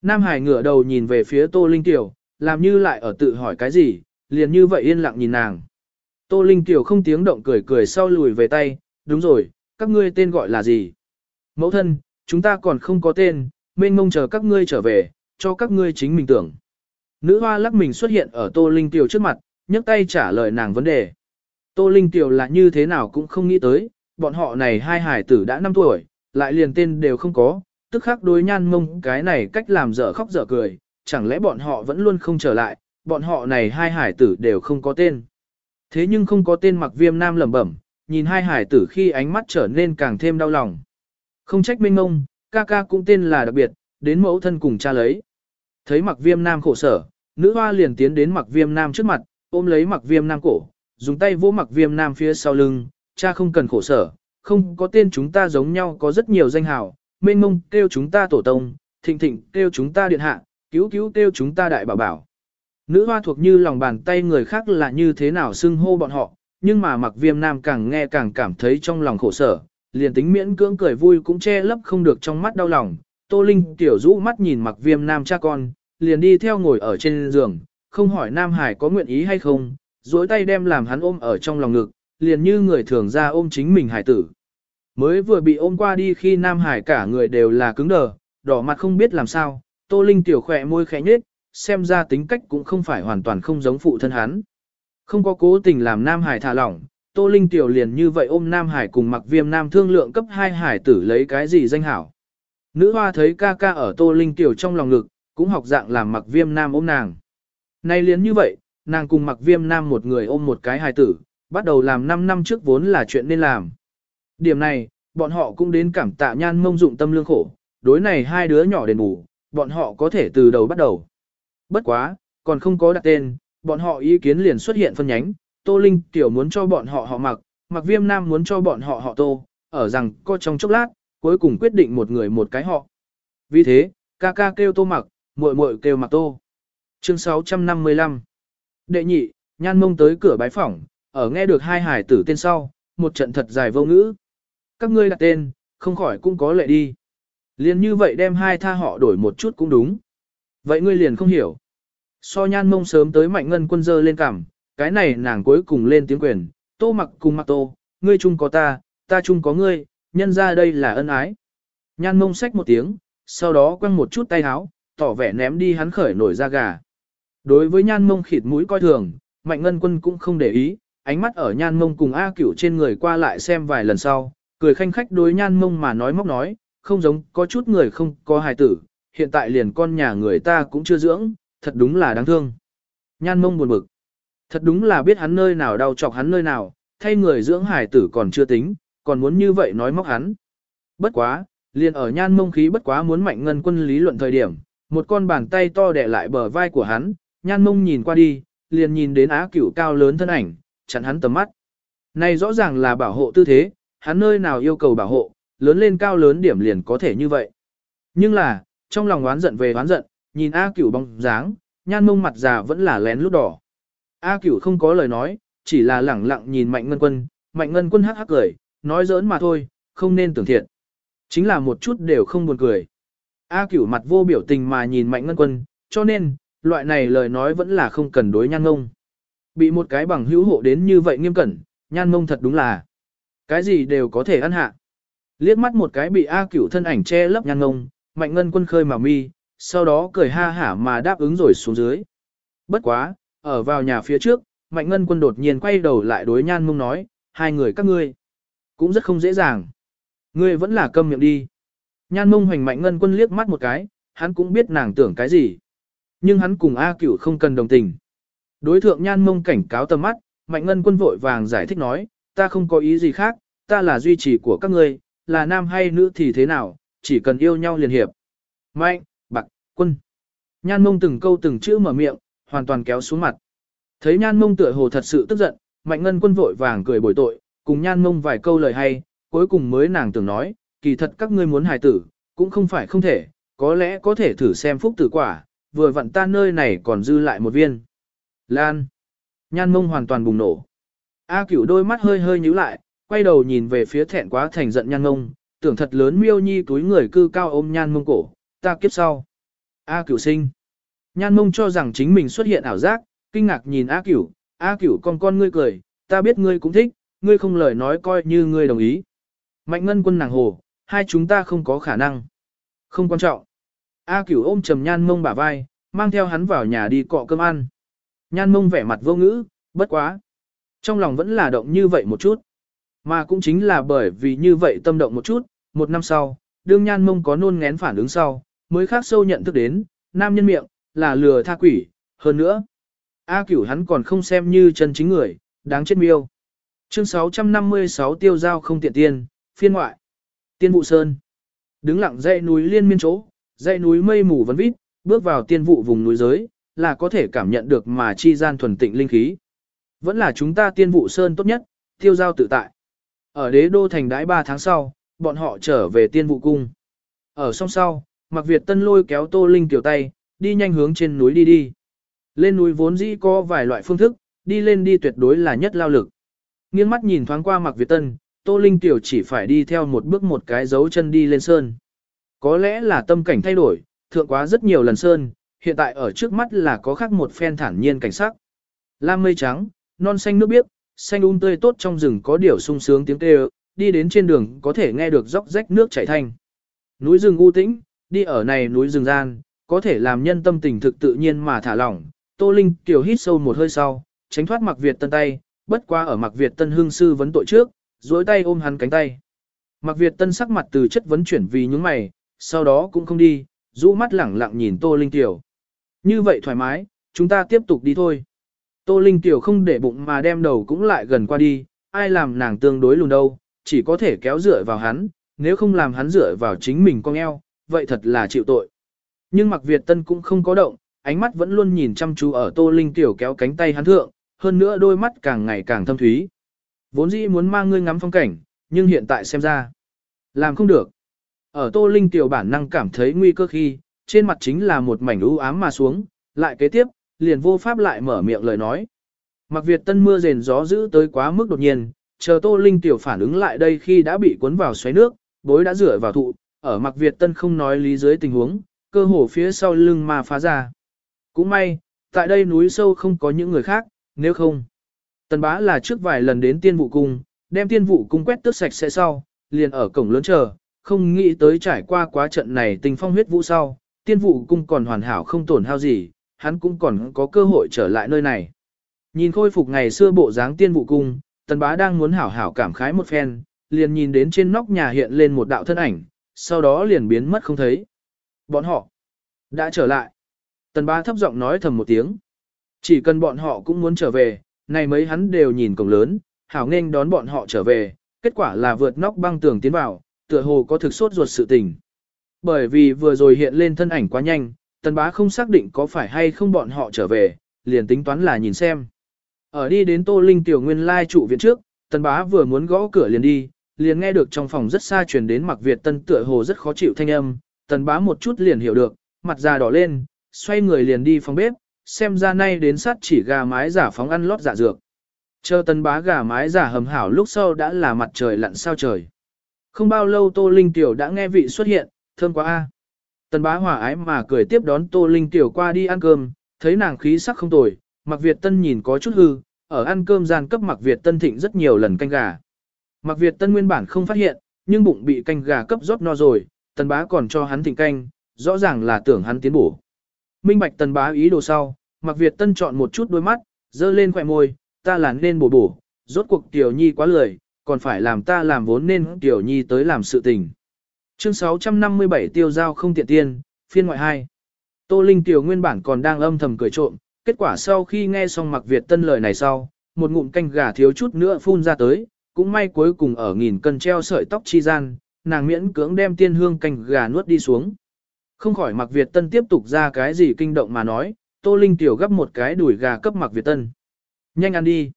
Nam Hải ngửa đầu nhìn về phía Tô Linh Tiểu, làm như lại ở tự hỏi cái gì, liền như vậy yên lặng nhìn nàng. Tô Linh Tiểu không tiếng động cười cười sau lùi về tay, đúng rồi, các ngươi tên gọi là gì? Mẫu thân, chúng ta còn không có tên, mênh mông chờ các ngươi trở về, cho các ngươi chính mình tưởng. Nữ hoa lắc mình xuất hiện ở Tô Linh Tiểu trước mặt, nhấc tay trả lời nàng vấn đề. Tô Linh Tiểu là như thế nào cũng không nghĩ tới, bọn họ này hai hải tử đã 5 tuổi, lại liền tên đều không có, tức khắc đối nhan mông cái này cách làm dở khóc dở cười, chẳng lẽ bọn họ vẫn luôn không trở lại, bọn họ này hai hải tử đều không có tên. Thế nhưng không có tên mặc viêm nam lẩm bẩm, nhìn hai hải tử khi ánh mắt trở nên càng thêm đau lòng. Không trách minh ngông, ca ca cũng tên là đặc biệt, đến mẫu thân cùng cha lấy. Thấy mặc viêm nam khổ sở, nữ hoa liền tiến đến mặc viêm nam trước mặt, ôm lấy mặc viêm nam cổ, dùng tay vỗ mặc viêm nam phía sau lưng, cha không cần khổ sở, không có tên chúng ta giống nhau có rất nhiều danh hào, mênh mông kêu chúng ta tổ tông, thịnh thịnh kêu chúng ta điện hạ, cứu cứu kêu chúng ta đại bảo bảo. Nữ hoa thuộc như lòng bàn tay người khác là như thế nào xưng hô bọn họ, nhưng mà mặc viêm nam càng nghe càng cảm thấy trong lòng khổ sở, liền tính miễn cưỡng cười vui cũng che lấp không được trong mắt đau lòng. Tô Linh tiểu rũ mắt nhìn mặc viêm nam cha con, liền đi theo ngồi ở trên giường, không hỏi Nam Hải có nguyện ý hay không, duỗi tay đem làm hắn ôm ở trong lòng ngực, liền như người thường ra ôm chính mình hải tử. Mới vừa bị ôm qua đi khi Nam Hải cả người đều là cứng đờ, đỏ mặt không biết làm sao, Tô Linh tiểu khỏe môi khẽ nhếch, xem ra tính cách cũng không phải hoàn toàn không giống phụ thân hắn. Không có cố tình làm Nam Hải thả lỏng, Tô Linh tiểu liền như vậy ôm Nam Hải cùng mặc viêm Nam thương lượng cấp hai hải tử lấy cái gì danh hảo. Nữ hoa thấy ca ca ở Tô Linh tiểu trong lòng ngực, cũng học dạng làm mặc viêm Nam ôm nàng. Nay liền như vậy, nàng cùng mặc viêm Nam một người ôm một cái hải tử, bắt đầu làm 5 năm trước vốn là chuyện nên làm. Điểm này, bọn họ cũng đến cảm tạ nhan mông dụng tâm lương khổ, đối này hai đứa nhỏ đền bù, bọn họ có thể từ đầu bắt đầu. Bất quá, còn không có đặt tên, bọn họ ý kiến liền xuất hiện phân nhánh, Tô Linh tiểu muốn cho bọn họ họ mặc, mặc viêm nam muốn cho bọn họ họ Tô, ở rằng có trong chốc lát, cuối cùng quyết định một người một cái họ. Vì thế, ca ca kêu Tô mặc, muội muội kêu mặc Tô. Chương 655 Đệ nhị, nhan mông tới cửa bái phỏng, ở nghe được hai hải tử tên sau, một trận thật dài vô ngữ. Các ngươi đặt tên, không khỏi cũng có lệ đi. Liền như vậy đem hai tha họ đổi một chút cũng đúng. Vậy ngươi liền không hiểu. So nhan mông sớm tới mạnh ngân quân dơ lên cảm, cái này nàng cuối cùng lên tiếng quyền, tô mặc cùng mặc tô, ngươi chung có ta, ta chung có ngươi, nhân ra đây là ân ái. Nhan mông xách một tiếng, sau đó quăng một chút tay háo, tỏ vẻ ném đi hắn khởi nổi ra gà. Đối với nhan mông khịt mũi coi thường, mạnh ngân quân cũng không để ý, ánh mắt ở nhan mông cùng A cửu trên người qua lại xem vài lần sau, cười khanh khách đối nhan mông mà nói móc nói, không giống có chút người không có hài tử, hiện tại liền con nhà người ta cũng chưa dưỡng, thật đúng là đáng thương. Nhan mông buồn bực. Thật đúng là biết hắn nơi nào đau chọc hắn nơi nào, thay người dưỡng Hải tử còn chưa tính, còn muốn như vậy nói móc hắn. Bất quá, liền ở nhan mông khí bất quá muốn mạnh ngân quân lý luận thời điểm, một con bàn tay to đẻ lại bờ vai của hắn, nhan mông nhìn qua đi, liền nhìn đến á cửu cao lớn thân ảnh, chặn hắn tầm mắt. Này rõ ràng là bảo hộ tư thế, hắn nơi nào yêu cầu bảo hộ, lớn lên cao lớn điểm liền có thể như vậy. Nhưng là, trong lòng oán giận về oán giận, nhìn A cửu bóng dáng, nhan mông mặt già vẫn là lén lút đỏ. A cửu không có lời nói, chỉ là lẳng lặng nhìn mạnh ngân quân, mạnh ngân quân hắc hắc cười, nói giỡn mà thôi, không nên tưởng thiện. Chính là một chút đều không buồn cười. A cửu mặt vô biểu tình mà nhìn mạnh ngân quân, cho nên, loại này lời nói vẫn là không cần đối nhan mông. Bị một cái bằng hữu hộ đến như vậy nghiêm cẩn, nhan mông thật đúng là. Cái gì đều có thể ăn hạ. Liếc mắt một cái bị A cửu thân ảnh che lấp nhan mông, mạnh ngân quân khơi mà mi, sau đó cười ha hả mà đáp ứng rồi xuống dưới. Bất quá, ở vào nhà phía trước, mạnh ngân quân đột nhiên quay đầu lại đối nhan mông nói, hai người các ngươi, cũng rất không dễ dàng. Ngươi vẫn là câm miệng đi. Nhan mông hoành mạnh ngân quân liếc mắt một cái, hắn cũng biết nàng tưởng cái gì. Nhưng hắn cùng A cửu không cần đồng tình. Đối thượng nhan mông cảnh cáo tầm mắt, mạnh ngân quân vội vàng giải thích nói, ta không có ý gì khác, ta là duy trì của các ngươi, là nam hay nữ thì thế nào, chỉ cần yêu nhau liền hiệp. Mạnh, bạc, quân. Nhan mông từng câu từng chữ mở miệng, hoàn toàn kéo xuống mặt. Thấy nhan mông tựa hồ thật sự tức giận, mạnh ngân quân vội vàng cười bồi tội, cùng nhan mông vài câu lời hay, cuối cùng mới nàng tưởng nói, kỳ thật các ngươi muốn hài tử, cũng không phải không thể, có lẽ có thể thử xem phúc tử quả, vừa vặn ta nơi này còn dư lại một viên. Lan. Nhan mông hoàn toàn bùng nổ. A cửu đôi mắt hơi hơi nhíu lại, quay đầu nhìn về phía thẹn quá thành giận nhan mông, tưởng thật lớn miêu nhi túi người cư cao ôm nhan mông cổ, ta kiếp sau. A cửu sinh. Nhan mông cho rằng chính mình xuất hiện ảo giác, kinh ngạc nhìn A cửu, A cửu con con ngươi cười, ta biết ngươi cũng thích, ngươi không lời nói coi như ngươi đồng ý. Mạnh ngân quân nàng hồ, hai chúng ta không có khả năng. Không quan trọng. A cửu ôm trầm nhan mông bả vai, mang theo hắn vào nhà đi cọ cơm ăn. Nhan mông vẻ mặt vô ngữ, bất quá. Trong lòng vẫn là động như vậy một chút. Mà cũng chính là bởi vì như vậy tâm động một chút, một năm sau, đương nhan mông có nôn ngén phản ứng sau, mới khác sâu nhận thức đến, nam nhân miệng, là lừa tha quỷ, hơn nữa. A cửu hắn còn không xem như chân chính người, đáng chết miêu. Chương 656 tiêu giao không tiện tiên, phiên ngoại. Tiên vụ sơn. Đứng lặng dãy núi liên miên chỗ, dãy núi mây mù vấn vít, bước vào tiên vụ vùng núi giới, là có thể cảm nhận được mà chi gian thuần tịnh linh khí. Vẫn là chúng ta tiên vụ sơn tốt nhất, tiêu giao tự tại. Ở đế đô thành đãi 3 tháng sau, bọn họ trở về tiên vụ cung. Ở song sau, Mạc Việt Tân lôi kéo Tô Linh tiểu tay, đi nhanh hướng trên núi đi đi. Lên núi vốn dĩ có vài loại phương thức, đi lên đi tuyệt đối là nhất lao lực. Nghiêng mắt nhìn thoáng qua Mạc Việt Tân, Tô Linh tiểu chỉ phải đi theo một bước một cái dấu chân đi lên sơn. Có lẽ là tâm cảnh thay đổi, thượng quá rất nhiều lần sơn, hiện tại ở trước mắt là có khác một phen thản nhiên cảnh sắc. Lam mây trắng, non xanh nước biếc, xanh um tươi tốt trong rừng có điều sung sướng tiếng kêu, đi đến trên đường có thể nghe được róc rách nước chảy thanh. Núi rừng u tĩnh, đi ở này núi rừng gian, có thể làm nhân tâm tình thực tự nhiên mà thả lỏng. Tô Linh tiểu hít sâu một hơi sau, tránh thoát Mặc Việt Tân tay, bất qua ở Mặc Việt Tân hương sư vấn tội trước, duỗi tay ôm hắn cánh tay. Mặc Việt Tân sắc mặt từ chất vấn chuyển vì những mày, sau đó cũng không đi, rũ mắt lẳng lặng nhìn Tô Linh tiểu. Như vậy thoải mái, chúng ta tiếp tục đi thôi. Tô Linh tiểu không để bụng mà đem đầu cũng lại gần qua đi, ai làm nàng tương đối lùn đâu, chỉ có thể kéo dựa vào hắn, nếu không làm hắn dựa vào chính mình con eo, vậy thật là chịu tội. Nhưng Mặc Việt Tân cũng không có động, ánh mắt vẫn luôn nhìn chăm chú ở Tô Linh tiểu kéo cánh tay hắn thượng, hơn nữa đôi mắt càng ngày càng thâm thúy. Vốn dĩ muốn mang ngươi ngắm phong cảnh, nhưng hiện tại xem ra, làm không được. Ở Tô Linh tiểu bản năng cảm thấy nguy cơ khi, trên mặt chính là một mảnh u ám mà xuống, lại kế tiếp, liền vô pháp lại mở miệng lời nói. Mặc Việt Tân mưa rền gió giữ tới quá mức đột nhiên, chờ Tô Linh tiểu phản ứng lại đây khi đã bị cuốn vào xoáy nước, bối đã rửa vào thụ, ở Mặc Việt Tân không nói lý dưới tình huống, cơ hồ phía sau lưng mà phá ra. Cũng may, tại đây núi sâu không có những người khác, nếu không. Tần bá là trước vài lần đến tiên vụ cung, đem tiên vụ cung quét tước sạch sẽ sau, liền ở cổng lớn chờ, không nghĩ tới trải qua quá trận này tình phong huyết vũ sau, tiên vụ cung còn hoàn hảo không tổn hao gì, hắn cũng còn có cơ hội trở lại nơi này. Nhìn khôi phục ngày xưa bộ dáng tiên vụ cung, tần bá đang muốn hảo hảo cảm khái một phen, liền nhìn đến trên nóc nhà hiện lên một đạo thân ảnh, sau đó liền biến mất không thấy. Bọn họ đã trở lại. Tần bá thấp giọng nói thầm một tiếng. Chỉ cần bọn họ cũng muốn trở về, này mấy hắn đều nhìn cổng lớn, hảo nên đón bọn họ trở về, kết quả là vượt nóc băng tường tiến vào, tựa hồ có thực sốt ruột sự tình. Bởi vì vừa rồi hiện lên thân ảnh quá nhanh, tần bá không xác định có phải hay không bọn họ trở về, liền tính toán là nhìn xem. Ở đi đến Tô Linh tiểu nguyên lai trụ viện trước, tần bá vừa muốn gõ cửa liền đi, liền nghe được trong phòng rất xa truyền đến mặc Việt tân tựa hồ rất khó chịu thanh âm, tần bá một chút liền hiểu được, mặt già đỏ lên, xoay người liền đi phòng bếp, xem ra nay đến sát chỉ gà mái giả phóng ăn lót dạ dược. Chờ tần bá gà mái giả hầm hảo lúc sau đã là mặt trời lặn sao trời. Không bao lâu Tô Linh Tiểu đã nghe vị xuất hiện, thơm quá a. Tần bá hòa ái mà cười tiếp đón Tô Linh Tiểu qua đi ăn cơm, thấy nàng khí sắc không tồi, Mặc Việt Tân nhìn có chút hư, ở ăn cơm gian cấp Mặc Việt Tân thịnh rất nhiều lần canh gà. Mặc Việt Tân nguyên bản không phát hiện, nhưng bụng bị canh gà cấp rót no rồi, Tần bá còn cho hắn thịnh canh, rõ ràng là tưởng hắn tiến bổ. Minh bạch Tần bá ý đồ sau, Mặc Việt Tân chọn một chút đôi mắt, dơ lên khỏe môi, ta là nên bổ bổ, rốt cuộc Tiểu Nhi quá lười, còn phải làm ta làm vốn nên Tiểu Nhi tới làm sự tình. Chương 657 tiêu giao không tiện tiên, phiên ngoại 2. Tô Linh Tiểu nguyên bản còn đang âm thầm cười trộm, kết quả sau khi nghe xong Mặc Việt Tân lời này sau, một ngụm canh gà thiếu chút nữa phun ra tới, cũng may cuối cùng ở nghìn cân treo sợi tóc chi gian, nàng miễn cưỡng đem tiên hương canh gà nuốt đi xuống. Không khỏi Mặc Việt Tân tiếp tục ra cái gì kinh động mà nói, Tô Linh Tiểu gấp một cái đùi gà cấp Mặc Việt Tân. Nhanh ăn đi.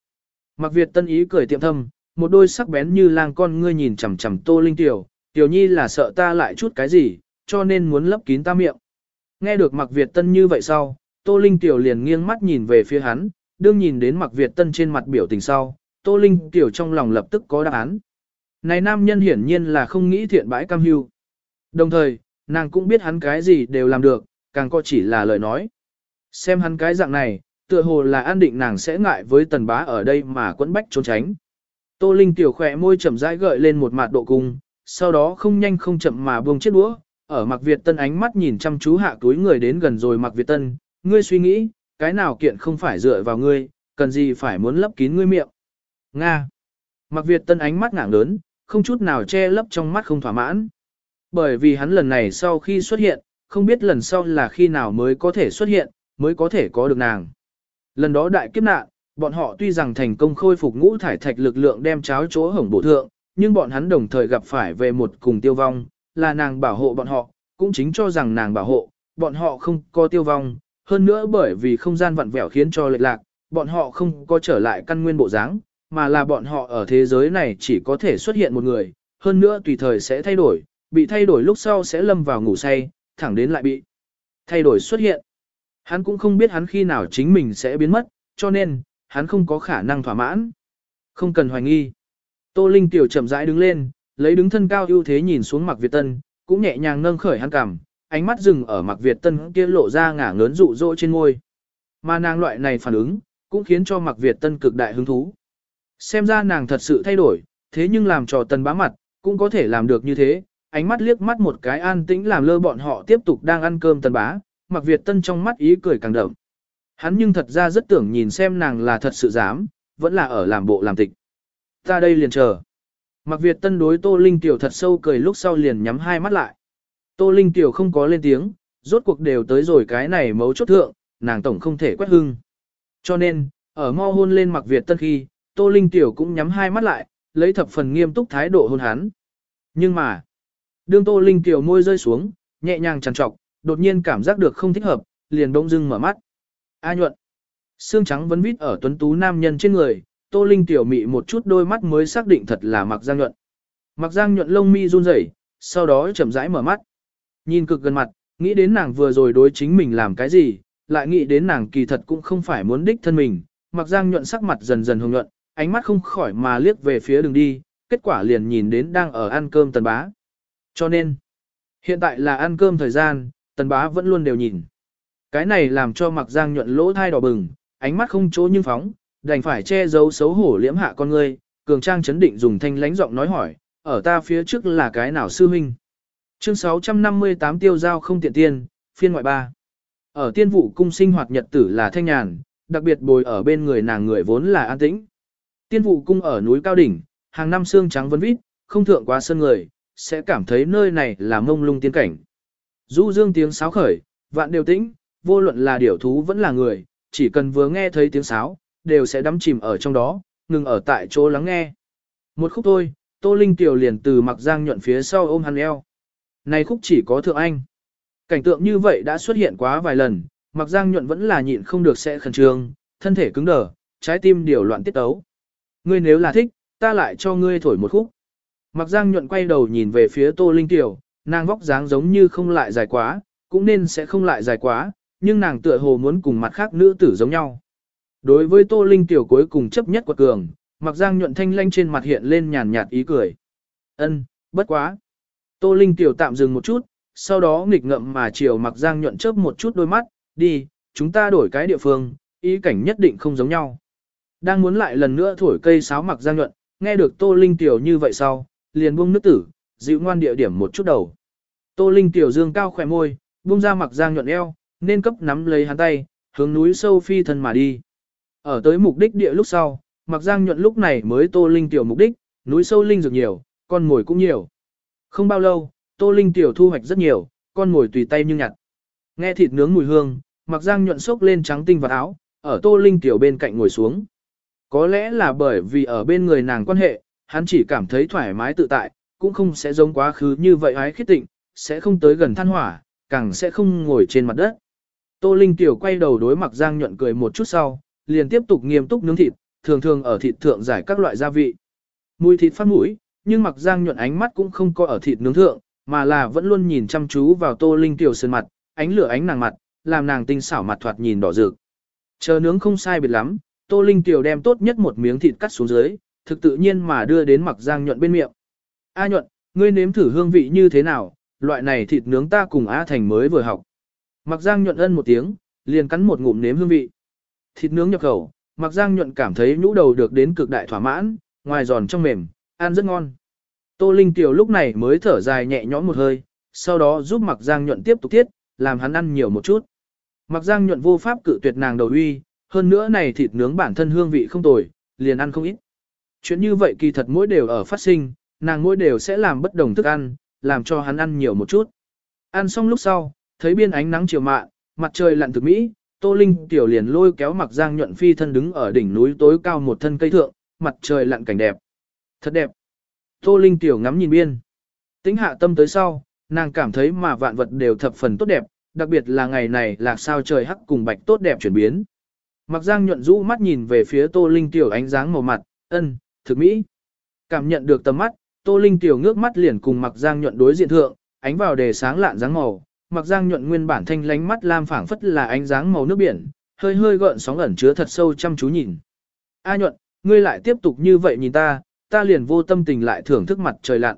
Mặc Việt Tân ý cười tiệm thâm, một đôi sắc bén như lang con ngươi nhìn chằm chằm Tô Linh Tiểu, Tiểu Nhi là sợ ta lại chút cái gì, cho nên muốn lấp kín ta miệng. Nghe được Mặc Việt Tân như vậy sau, Tô Linh Tiểu liền nghiêng mắt nhìn về phía hắn, đương nhìn đến Mặc Việt Tân trên mặt biểu tình sau, Tô Linh Tiểu trong lòng lập tức có đáp án. Này nam nhân hiển nhiên là không nghĩ thiện bãi cam hưu. Đồng thời, nàng cũng biết hắn cái gì đều làm được, càng có chỉ là lời nói. Xem hắn cái dạng này, tựa hồ là an định nàng sẽ ngại với tần bá ở đây mà quẫn bách trốn tránh. Tô Linh tiểu khỏe môi chậm rãi gợi lên một mặt độ cung, sau đó không nhanh không chậm mà buông chiếc đũa, ở Mạc Việt Tân ánh mắt nhìn chăm chú hạ túi người đến gần rồi Mạc Việt Tân, ngươi suy nghĩ, cái nào kiện không phải dựa vào ngươi, cần gì phải muốn lấp kín ngươi miệng. Nga. Mạc Việt Tân ánh mắt ngạng lớn, không chút nào che lấp trong mắt không thỏa mãn. Bởi vì hắn lần này sau khi xuất hiện, không biết lần sau là khi nào mới có thể xuất hiện, mới có thể có được nàng. Lần đó đại kiếp nạn, bọn họ tuy rằng thành công khôi phục ngũ thải thạch lực lượng đem cháo chỗ hổng bổ thượng, nhưng bọn hắn đồng thời gặp phải về một cùng tiêu vong, là nàng bảo hộ bọn họ, cũng chính cho rằng nàng bảo hộ, bọn họ không có tiêu vong, hơn nữa bởi vì không gian vặn vẹo khiến cho lệch lạc, bọn họ không có trở lại căn nguyên bộ dáng, mà là bọn họ ở thế giới này chỉ có thể xuất hiện một người, hơn nữa tùy thời sẽ thay đổi, bị thay đổi lúc sau sẽ lâm vào ngủ say, thẳng đến lại bị thay đổi xuất hiện. Hắn cũng không biết hắn khi nào chính mình sẽ biến mất, cho nên, hắn không có khả năng thỏa mãn. Không cần hoài nghi. Tô Linh tiểu chậm rãi đứng lên, lấy đứng thân cao ưu thế nhìn xuống Mạc Việt Tân, cũng nhẹ nhàng nâng khởi hắn cằm, ánh mắt dừng ở Mạc Việt Tân kia lộ ra ngả ngớn dụ dỗ trên môi. Mà nàng loại này phản ứng, cũng khiến cho Mạc Việt Tân cực đại hứng thú. Xem ra nàng thật sự thay đổi, thế nhưng làm trò Tân bá mặt, cũng có thể làm được như thế. Ánh mắt liếc mắt một cái an tĩnh làm lơ bọn họ tiếp tục đang ăn cơm Tân bá, Mạc Việt Tân trong mắt ý cười càng đậm. Hắn nhưng thật ra rất tưởng nhìn xem nàng là thật sự dám, vẫn là ở làm bộ làm tịch. Ta đây liền chờ. Mặc Việt Tân đối Tô Linh Tiểu thật sâu cười lúc sau liền nhắm hai mắt lại. Tô Linh Tiểu không có lên tiếng, rốt cuộc đều tới rồi cái này mấu chốt thượng, nàng tổng không thể quét hưng. Cho nên, ở mau hôn lên Mặc Việt Tân khi, Tô Linh Tiểu cũng nhắm hai mắt lại, lấy thập phần nghiêm túc thái độ hôn hắn. Nhưng mà, đương Tô Linh Tiểu môi rơi xuống, nhẹ nhàng trằn trọc, đột nhiên cảm giác được không thích hợp, liền bỗng dưng mở mắt. A nhuận. Xương trắng vấn vít ở tuấn tú nam nhân trên người, Tô Linh tiểu mị một chút đôi mắt mới xác định thật là Mặc Giang nhuận. Mặc Giang nhuận lông mi run rẩy, sau đó chậm rãi mở mắt. Nhìn cực gần mặt, nghĩ đến nàng vừa rồi đối chính mình làm cái gì, lại nghĩ đến nàng kỳ thật cũng không phải muốn đích thân mình, mặc giang nhuận sắc mặt dần dần hồng nhuận, ánh mắt không khỏi mà liếc về phía đường đi, kết quả liền nhìn đến đang ở ăn cơm tần bá. Cho nên, hiện tại là ăn cơm thời gian, tần bá vẫn luôn đều nhìn. Cái này làm cho mặc giang nhuận lỗ thai đỏ bừng, ánh mắt không chỗ nhưng phóng, đành phải che giấu xấu hổ liễm hạ con ngươi, cường trang chấn định dùng thanh lánh giọng nói hỏi, ở ta phía trước là cái nào sư huynh. Chương 658 tiêu giao không tiện tiên, phiên ngoại ba. Ở tiên vụ cung sinh hoạt nhật tử là thanh nhàn, đặc biệt bồi ở bên người nàng người vốn là an tĩnh. Tiên vụ cung ở núi cao đỉnh, hàng năm xương trắng vấn vít, không thượng quá sân người, sẽ cảm thấy nơi này là mông lung tiên cảnh. Du dương tiếng sáo khởi, vạn đều tĩnh, vô luận là điểu thú vẫn là người, chỉ cần vừa nghe thấy tiếng sáo, đều sẽ đắm chìm ở trong đó, ngừng ở tại chỗ lắng nghe. Một khúc thôi, Tô Linh Tiểu liền từ mặc giang nhuận phía sau ôm hắn eo. Này khúc chỉ có thượng anh. Cảnh tượng như vậy đã xuất hiện quá vài lần, mặc giang nhuận vẫn là nhịn không được sẽ khẩn trương, thân thể cứng đờ, trái tim điều loạn tiết tấu. Ngươi nếu là thích, ta lại cho ngươi thổi một khúc. Mặc giang nhuận quay đầu nhìn về phía Tô Linh Tiểu, nàng vóc dáng giống như không lại dài quá, cũng nên sẽ không lại dài quá, nhưng nàng tựa hồ muốn cùng mặt khác nữ tử giống nhau. Đối với Tô Linh Tiểu cuối cùng chấp nhất của cường, mặc giang nhuận thanh lanh trên mặt hiện lên nhàn nhạt ý cười. Ân, bất quá. Tô Linh Tiểu tạm dừng một chút, sau đó nghịch ngậm mà chiều mặc giang nhuận chớp một chút đôi mắt, đi, chúng ta đổi cái địa phương, ý cảnh nhất định không giống nhau. Đang muốn lại lần nữa thổi cây sáo mặc giang nhuận, nghe được Tô Linh Tiểu như vậy sau, liền buông nước tử, dịu ngoan địa điểm một chút đầu. Tô Linh Tiểu dương cao khỏe môi, buông ra mặc giang nhuận eo, nên cấp nắm lấy hắn tay, hướng núi sâu phi thân mà đi. Ở tới mục đích địa lúc sau, mặc giang nhuận lúc này mới Tô Linh Tiểu mục đích, núi sâu linh dược nhiều, con mồi cũng nhiều. Không bao lâu, Tô Linh Tiểu thu hoạch rất nhiều, con mồi tùy tay như nhặt. Nghe thịt nướng mùi hương, mặc giang nhuận sốc lên trắng tinh và áo, ở Tô Linh Tiểu bên cạnh ngồi xuống. Có lẽ là bởi vì ở bên người nàng quan hệ, hắn chỉ cảm thấy thoải mái tự tại, cũng không sẽ giống quá khứ như vậy ái khít tịnh, sẽ không tới gần than hỏa, càng sẽ không ngồi trên mặt đất. Tô Linh Tiểu quay đầu đối Mạc Giang nhuận cười một chút sau, liền tiếp tục nghiêm túc nướng thịt, thường thường ở thịt thượng giải các loại gia vị. Mùi thịt phát mũi, nhưng mặc Giang nhuận ánh mắt cũng không có ở thịt nướng thượng, mà là vẫn luôn nhìn chăm chú vào Tô Linh Tiểu sơn mặt, ánh lửa ánh nàng mặt, làm nàng tinh xảo mặt thoạt nhìn đỏ rực. Chờ nướng không sai biệt lắm, Tô Linh Tiểu đem tốt nhất một miếng thịt cắt xuống dưới, thực tự nhiên mà đưa đến mặc Giang nhuận bên miệng. A nhuận, ngươi nếm thử hương vị như thế nào, loại này thịt nướng ta cùng A Thành mới vừa học. Mặc Giang nhuận ân một tiếng, liền cắn một ngụm nếm hương vị. Thịt nướng nhập khẩu, Mặc Giang nhuận cảm thấy nhũ đầu được đến cực đại thỏa mãn, ngoài giòn trong mềm, ăn rất ngon. Tô Linh Tiểu lúc này mới thở dài nhẹ nhõm một hơi, sau đó giúp Mặc Giang nhuận tiếp tục tiết, làm hắn ăn nhiều một chút. Mặc Giang nhuận vô pháp cự tuyệt nàng đầu uy, hơn nữa này thịt nướng bản thân hương vị không tồi, liền ăn không ít. Chuyện như vậy kỳ thật mỗi đều ở phát sinh, nàng mỗi đều sẽ làm bất đồng thức ăn, làm cho hắn ăn nhiều một chút. Ăn xong lúc sau, thấy biên ánh nắng chiều mạ, mặt trời lặn thực mỹ, Tô Linh tiểu liền lôi kéo mặc giang nhuận phi thân đứng ở đỉnh núi tối cao một thân cây thượng, mặt trời lặn cảnh đẹp. Thật đẹp. Tô Linh tiểu ngắm nhìn biên. Tính hạ tâm tới sau, nàng cảm thấy mà vạn vật đều thập phần tốt đẹp, đặc biệt là ngày này là sao trời hắc cùng bạch tốt đẹp chuyển biến. Mặc giang nhuận rũ mắt nhìn về phía Tô Linh tiểu ánh dáng màu mặt, ân, thực mỹ. Cảm nhận được tầm mắt, Tô Linh tiểu ngước mắt liền cùng Mặc Giang nhuận đối diện thượng, ánh vào đề sáng lạn dáng màu, Mặc Giang nhuận nguyên bản thanh lánh mắt lam phảng phất là ánh dáng màu nước biển, hơi hơi gợn sóng ẩn chứa thật sâu chăm chú nhìn. A nhuận, ngươi lại tiếp tục như vậy nhìn ta, ta liền vô tâm tình lại thưởng thức mặt trời lặn.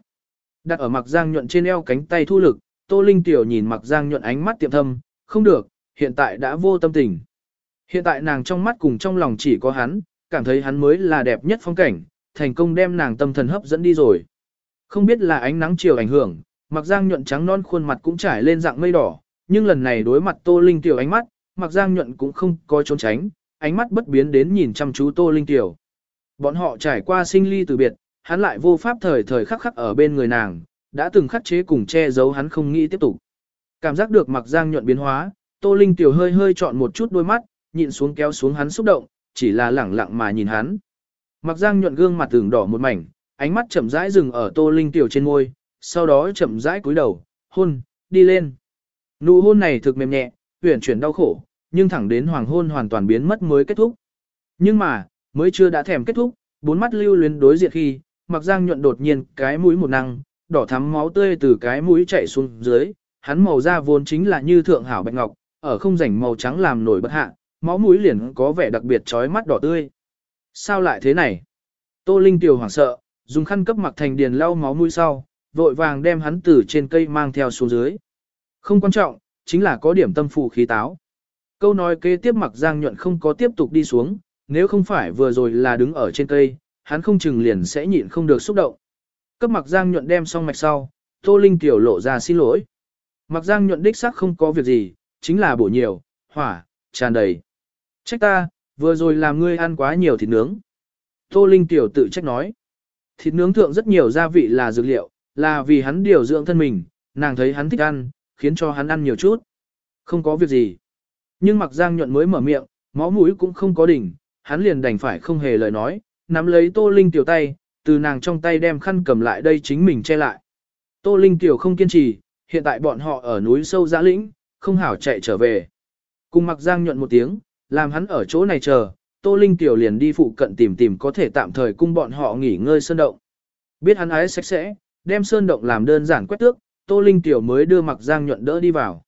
Đặt ở Mặc Giang nhuận trên eo cánh tay thu lực, Tô Linh tiểu nhìn Mặc Giang nhuận ánh mắt tiệm thâm, không được, hiện tại đã vô tâm tình. Hiện tại nàng trong mắt cùng trong lòng chỉ có hắn, cảm thấy hắn mới là đẹp nhất phong cảnh, thành công đem nàng tâm thần hấp dẫn đi rồi. Không biết là ánh nắng chiều ảnh hưởng, mặc giang nhuận trắng non khuôn mặt cũng trải lên dạng mây đỏ, nhưng lần này đối mặt Tô Linh Tiểu ánh mắt, mặc giang nhuận cũng không có trốn tránh, ánh mắt bất biến đến nhìn chăm chú Tô Linh Tiểu. Bọn họ trải qua sinh ly từ biệt, hắn lại vô pháp thời thời khắc khắc ở bên người nàng, đã từng khắc chế cùng che giấu hắn không nghĩ tiếp tục. Cảm giác được mặc giang nhuận biến hóa, Tô Linh Tiểu hơi hơi chọn một chút đôi mắt, nhịn xuống kéo xuống hắn xúc động, chỉ là lẳng lặng mà nhìn hắn. Mặc giang nhuận gương mặt tưởng đỏ một mảnh, ánh mắt chậm rãi dừng ở tô linh tiểu trên môi, sau đó chậm rãi cúi đầu, hôn, đi lên. Nụ hôn này thực mềm nhẹ, huyển chuyển đau khổ, nhưng thẳng đến hoàng hôn hoàn toàn biến mất mới kết thúc. Nhưng mà, mới chưa đã thèm kết thúc, bốn mắt lưu luyến đối diện khi, mặc giang nhuận đột nhiên cái mũi một năng, đỏ thắm máu tươi từ cái mũi chảy xuống dưới, hắn màu da vốn chính là như thượng hảo bạch ngọc, ở không rảnh màu trắng làm nổi bất hạ, máu mũi liền có vẻ đặc biệt chói mắt đỏ tươi. Sao lại thế này? Tô Linh tiểu hoảng sợ, dùng khăn cấp mặc thành điền lau máu mũi sau, vội vàng đem hắn từ trên cây mang theo xuống dưới. Không quan trọng, chính là có điểm tâm phù khí táo. Câu nói kế tiếp mặc Giang nhuận không có tiếp tục đi xuống, nếu không phải vừa rồi là đứng ở trên cây, hắn không chừng liền sẽ nhịn không được xúc động. Cấp mặc Giang nhuận đem xong mạch sau, Tô Linh tiểu lộ ra xin lỗi. Mặc Giang nhuận đích xác không có việc gì, chính là bổ nhiều, hỏa, tràn đầy. Trách ta, vừa rồi làm ngươi ăn quá nhiều thịt nướng. Tô Linh tiểu tự trách nói. Thịt nướng thượng rất nhiều gia vị là dược liệu, là vì hắn điều dưỡng thân mình, nàng thấy hắn thích ăn, khiến cho hắn ăn nhiều chút. Không có việc gì. Nhưng mặc giang nhuận mới mở miệng, máu mũi cũng không có đỉnh, hắn liền đành phải không hề lời nói, nắm lấy Tô Linh tiểu tay, từ nàng trong tay đem khăn cầm lại đây chính mình che lại. Tô Linh tiểu không kiên trì, hiện tại bọn họ ở núi sâu giã lĩnh, không hảo chạy trở về. Cùng mặc giang nhuận một tiếng, làm hắn ở chỗ này chờ, Tô Linh tiểu liền đi phụ cận tìm tìm có thể tạm thời cung bọn họ nghỉ ngơi sơn động. Biết hắn ái sạch sẽ, đem sơn động làm đơn giản quét tước, Tô Linh tiểu mới đưa mặc giang nhuận đỡ đi vào.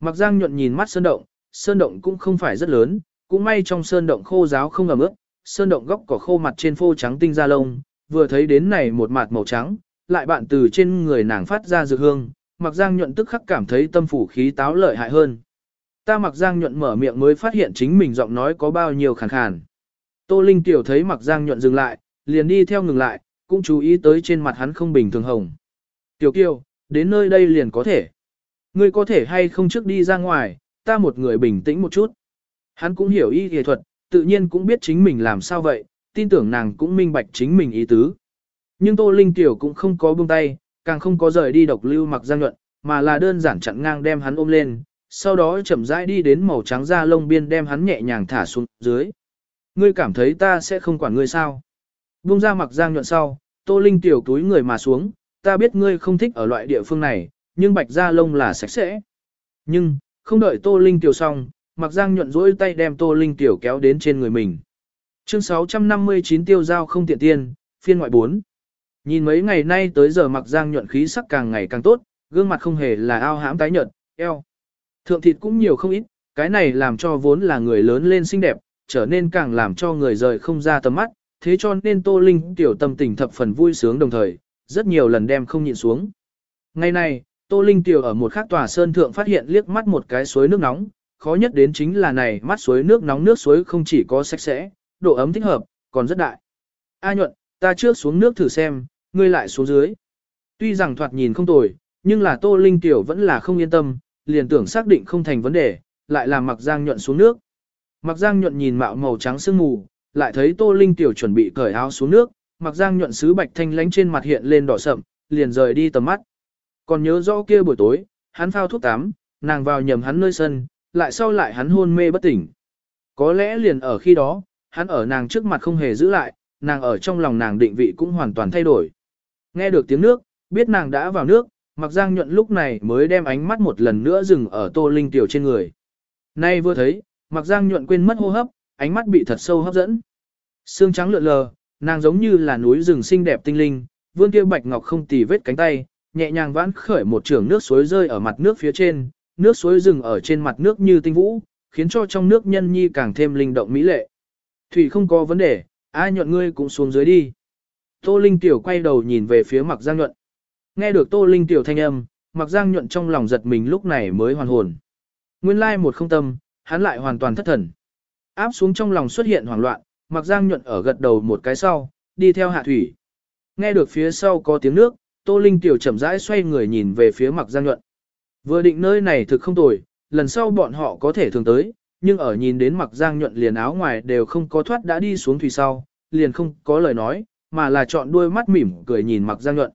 Mặc giang nhuận nhìn mắt sơn động, sơn động cũng không phải rất lớn, cũng may trong sơn động khô giáo không ẩm ướt, sơn động góc cỏ khô mặt trên phô trắng tinh da lông, vừa thấy đến này một mặt màu trắng, lại bạn từ trên người nàng phát ra dược hương, mặc giang nhuận tức khắc cảm thấy tâm phủ khí táo lợi hại hơn. Ta mặc giang nhuận mở miệng mới phát hiện chính mình giọng nói có bao nhiêu khàn khàn. Tô Linh tiểu thấy mặc giang nhuận dừng lại, liền đi theo ngừng lại, cũng chú ý tới trên mặt hắn không bình thường hồng. Tiểu kiều, đến nơi đây liền có thể. Ngươi có thể hay không trước đi ra ngoài, ta một người bình tĩnh một chút. Hắn cũng hiểu y y thuật, tự nhiên cũng biết chính mình làm sao vậy, tin tưởng nàng cũng minh bạch chính mình ý tứ. Nhưng Tô Linh Tiểu cũng không có buông tay, càng không có rời đi độc lưu mặc giang nhuận, mà là đơn giản chặn ngang đem hắn ôm lên, sau đó chậm rãi đi đến màu trắng da lông biên đem hắn nhẹ nhàng thả xuống dưới. Ngươi cảm thấy ta sẽ không quản ngươi sao? Buông ra mặc giang nhuận sau, Tô Linh Tiểu túi người mà xuống, ta biết ngươi không thích ở loại địa phương này, nhưng bạch da lông là sạch sẽ. Nhưng, không đợi Tô Linh Tiểu xong, mặc giang nhuận rỗi tay đem Tô Linh Tiểu kéo đến trên người mình. Chương 659 tiêu giao không tiện tiên, phiên ngoại 4. Nhìn mấy ngày nay tới giờ mặc giang nhuận khí sắc càng ngày càng tốt, gương mặt không hề là ao hãm tái nhợt, eo. Thượng thịt cũng nhiều không ít, cái này làm cho vốn là người lớn lên xinh đẹp, trở nên càng làm cho người rời không ra tầm mắt, thế cho nên Tô Linh tiểu tâm tình thập phần vui sướng đồng thời, rất nhiều lần đem không nhịn xuống. Ngày này, Tô Linh tiểu ở một khắc tòa sơn thượng phát hiện liếc mắt một cái suối nước nóng, khó nhất đến chính là này mắt suối nước nóng nước suối không chỉ có sạch sẽ, độ ấm thích hợp, còn rất đại. A nhuận, ta trước xuống nước thử xem, ngươi lại xuống dưới. Tuy rằng thoạt nhìn không tồi, nhưng là Tô Linh tiểu vẫn là không yên tâm, liền tưởng xác định không thành vấn đề, lại làm mặc giang nhuận xuống nước. Mặc giang nhuận nhìn mạo màu trắng sương mù, lại thấy Tô Linh tiểu chuẩn bị cởi áo xuống nước, mặc giang nhuận sứ bạch thanh lánh trên mặt hiện lên đỏ sậm, liền rời đi tầm mắt. Còn nhớ rõ kia buổi tối, hắn phao thuốc tắm, nàng vào nhầm hắn nơi sân, lại sau lại hắn hôn mê bất tỉnh. Có lẽ liền ở khi đó, hắn ở nàng trước mặt không hề giữ lại, nàng ở trong lòng nàng định vị cũng hoàn toàn thay đổi. Nghe được tiếng nước, biết nàng đã vào nước, Mặc Giang nhuận lúc này mới đem ánh mắt một lần nữa dừng ở Tô Linh tiểu trên người. Nay vừa thấy, Mặc Giang nhuận quên mất hô hấp, ánh mắt bị thật sâu hấp dẫn. Xương trắng lượn lờ, nàng giống như là núi rừng xinh đẹp tinh linh, vươn kia bạch ngọc không tì vết cánh tay, nhẹ nhàng vãn khởi một trường nước suối rơi ở mặt nước phía trên, nước suối rừng ở trên mặt nước như tinh vũ, khiến cho trong nước nhân nhi càng thêm linh động mỹ lệ. Thủy không có vấn đề, ai nhuận ngươi cũng xuống dưới đi. Tô Linh Tiểu quay đầu nhìn về phía Mặc Giang Nhuận. Nghe được Tô Linh Tiểu thanh âm, Mặc Giang Nhuận trong lòng giật mình lúc này mới hoàn hồn. Nguyên lai một không tâm, hắn lại hoàn toàn thất thần. Áp xuống trong lòng xuất hiện hoảng loạn, Mặc Giang Nhuận ở gật đầu một cái sau, đi theo hạ thủy. Nghe được phía sau có tiếng nước, Tô Linh Tiểu chậm rãi xoay người nhìn về phía Mặc Giang Nhuận. Vừa định nơi này thực không tồi, lần sau bọn họ có thể thường tới, nhưng ở nhìn đến Mặc Giang Nhuận liền áo ngoài đều không có thoát đã đi xuống thủy sau, liền không có lời nói, mà là chọn đuôi mắt mỉm cười nhìn Mặc Giang Nhuận.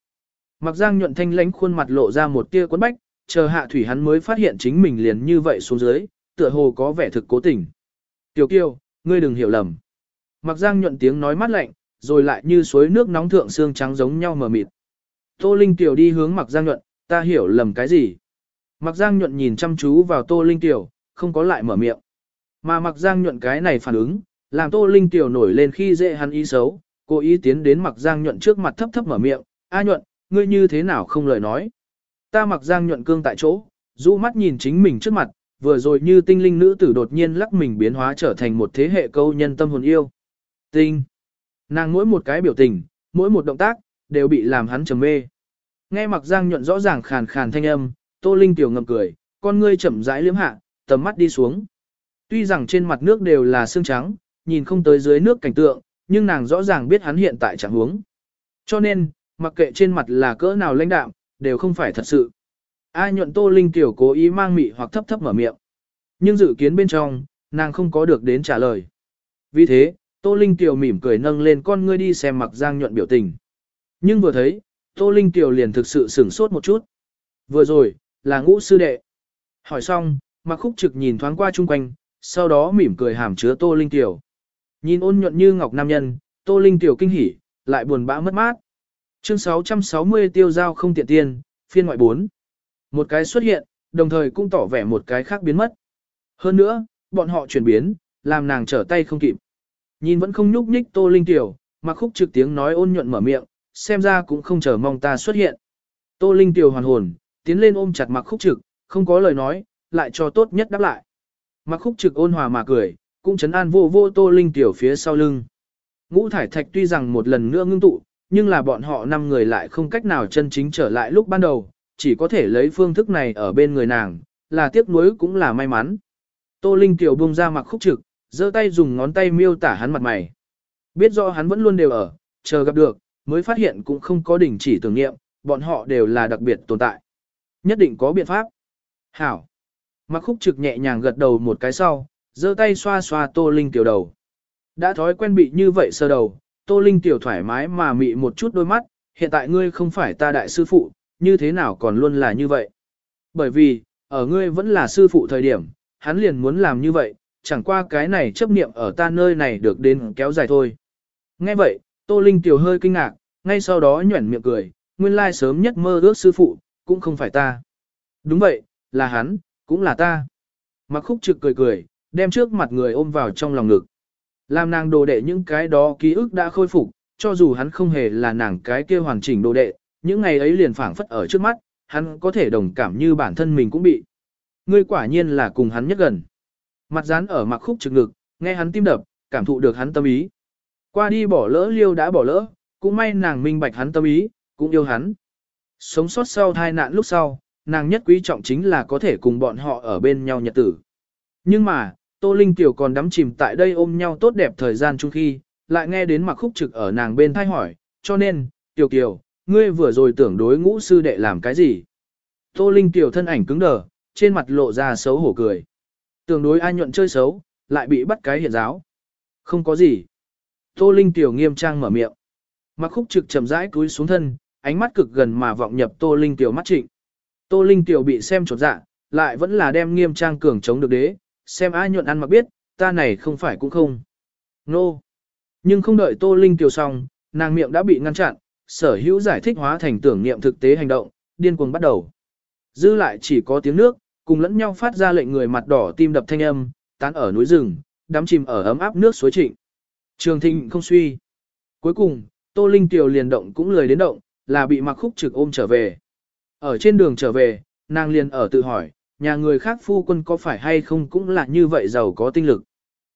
Mặc Giang Nhuận thanh lãnh khuôn mặt lộ ra một tia quấn bách, chờ hạ thủy hắn mới phát hiện chính mình liền như vậy xuống dưới, tựa hồ có vẻ thực cố tình. Tiểu Kiều, ngươi đừng hiểu lầm. Mặc Giang Nhuận tiếng nói mát lạnh, rồi lại như suối nước nóng thượng xương trắng giống nhau mờ mịt. Tô Linh Tiểu đi hướng Mặc Giang Nhuận, ta hiểu lầm cái gì? Mặc Giang Nhuận nhìn chăm chú vào Tô Linh Tiểu, không có lại mở miệng. Mà Mặc Giang Nhuận cái này phản ứng, làm Tô Linh Tiểu nổi lên khi dễ hắn ý xấu, cố ý tiến đến Mặc Giang Nhuận trước mặt thấp thấp mở miệng, A Nhuận, ngươi như thế nào không lời nói. Ta Mặc Giang Nhuận cương tại chỗ, rũ mắt nhìn chính mình trước mặt, vừa rồi như tinh linh nữ tử đột nhiên lắc mình biến hóa trở thành một thế hệ câu nhân tâm hồn yêu. Tinh. Nàng mỗi một cái biểu tình, mỗi một động tác, đều bị làm hắn trầm mê. Nghe mặc giang nhuận rõ ràng khàn khàn thanh âm, tô linh tiểu ngầm cười, con ngươi chậm rãi liếm hạ, tầm mắt đi xuống. Tuy rằng trên mặt nước đều là xương trắng, nhìn không tới dưới nước cảnh tượng, nhưng nàng rõ ràng biết hắn hiện tại trạng huống. Cho nên, mặc kệ trên mặt là cỡ nào lãnh đạm, đều không phải thật sự. A nhuận Tô Linh tiểu cố ý mang mị hoặc thấp thấp mở miệng. Nhưng dự kiến bên trong, nàng không có được đến trả lời. Vì thế, Tô Linh tiểu mỉm cười nâng lên con ngươi đi xem mặc giang nhuận biểu tình. Nhưng vừa thấy, Tô Linh tiểu liền thực sự sửng sốt một chút. Vừa rồi, là ngũ sư đệ. Hỏi xong, mặc khúc trực nhìn thoáng qua chung quanh, sau đó mỉm cười hàm chứa Tô Linh tiểu. Nhìn ôn nhuận như ngọc nam nhân, Tô Linh tiểu kinh hỉ, lại buồn bã mất mát. Chương 660 tiêu giao không tiện tiền, phiên ngoại 4. Một cái xuất hiện, đồng thời cũng tỏ vẻ một cái khác biến mất. Hơn nữa, bọn họ chuyển biến, làm nàng trở tay không kịp. Nhìn vẫn không nhúc nhích Tô Linh Tiểu, mà khúc trực tiếng nói ôn nhuận mở miệng, xem ra cũng không chờ mong ta xuất hiện. Tô Linh Tiểu hoàn hồn, tiến lên ôm chặt mặc khúc trực, không có lời nói, lại cho tốt nhất đáp lại. Mặc khúc trực ôn hòa mà cười, cũng chấn an vô vô Tô Linh Tiểu phía sau lưng. Ngũ thải thạch tuy rằng một lần nữa ngưng tụ, nhưng là bọn họ năm người lại không cách nào chân chính trở lại lúc ban đầu, chỉ có thể lấy phương thức này ở bên người nàng, là tiếc nuối cũng là may mắn. Tô Linh tiểu buông ra mặc khúc trực, giơ tay dùng ngón tay miêu tả hắn mặt mày. Biết rõ hắn vẫn luôn đều ở, chờ gặp được, mới phát hiện cũng không có đình chỉ tưởng nghiệm, bọn họ đều là đặc biệt tồn tại. Nhất định có biện pháp. Hảo. Mặc khúc trực nhẹ nhàng gật đầu một cái sau, giơ tay xoa xoa Tô Linh tiểu đầu. Đã thói quen bị như vậy sơ đầu, Tô Linh tiểu thoải mái mà mị một chút đôi mắt, hiện tại ngươi không phải ta đại sư phụ, như thế nào còn luôn là như vậy. Bởi vì, ở ngươi vẫn là sư phụ thời điểm, hắn liền muốn làm như vậy, chẳng qua cái này chấp niệm ở ta nơi này được đến kéo dài thôi. Nghe vậy, Tô Linh tiểu hơi kinh ngạc, ngay sau đó nhuẩn miệng cười, nguyên lai sớm nhất mơ ước sư phụ, cũng không phải ta. Đúng vậy, là hắn, cũng là ta. Mặc khúc trực cười cười, đem trước mặt người ôm vào trong lòng ngực. Làm nàng đồ đệ những cái đó ký ức đã khôi phục, cho dù hắn không hề là nàng cái kia hoàn chỉnh đồ đệ, những ngày ấy liền phảng phất ở trước mắt, hắn có thể đồng cảm như bản thân mình cũng bị. Ngươi quả nhiên là cùng hắn nhất gần. Mặt dán ở mặc khúc trực ngực, nghe hắn tim đập, cảm thụ được hắn tâm ý. Qua đi bỏ lỡ liêu đã bỏ lỡ, cũng may nàng minh bạch hắn tâm ý, cũng yêu hắn. Sống sót sau tai nạn lúc sau, nàng nhất quý trọng chính là có thể cùng bọn họ ở bên nhau nhật tử. Nhưng mà, Tô Linh Tiểu còn đắm chìm tại đây ôm nhau tốt đẹp thời gian chung khi, lại nghe đến mặc khúc trực ở nàng bên thay hỏi, cho nên, Tiểu Kiều, ngươi vừa rồi tưởng đối ngũ sư đệ làm cái gì? Tô Linh Tiểu thân ảnh cứng đờ, trên mặt lộ ra xấu hổ cười. Tưởng đối ai nhuận chơi xấu, lại bị bắt cái hiện giáo. Không có gì. Tô Linh Tiểu nghiêm trang mở miệng. Mặc khúc trực chậm rãi cúi xuống thân, ánh mắt cực gần mà vọng nhập Tô Linh Tiểu mắt trịnh. Tô Linh Tiểu bị xem chột dạ, lại vẫn là đem nghiêm trang cường chống được đế, xem ai nhuận ăn mặc biết, ta này không phải cũng không. Nô. No. Nhưng không đợi Tô Linh Tiểu xong, nàng miệng đã bị ngăn chặn, sở hữu giải thích hóa thành tưởng niệm thực tế hành động, điên cuồng bắt đầu. Dư lại chỉ có tiếng nước, cùng lẫn nhau phát ra lệnh người mặt đỏ tim đập thanh âm, tán ở núi rừng, đắm chìm ở ấm áp nước suối trịnh. Trường thịnh không suy. Cuối cùng, Tô Linh Tiểu liền động cũng lười đến động, là bị mặc khúc trực ôm trở về. Ở trên đường trở về, nàng liền ở tự hỏi, nhà người khác phu quân có phải hay không cũng là như vậy giàu có tinh lực.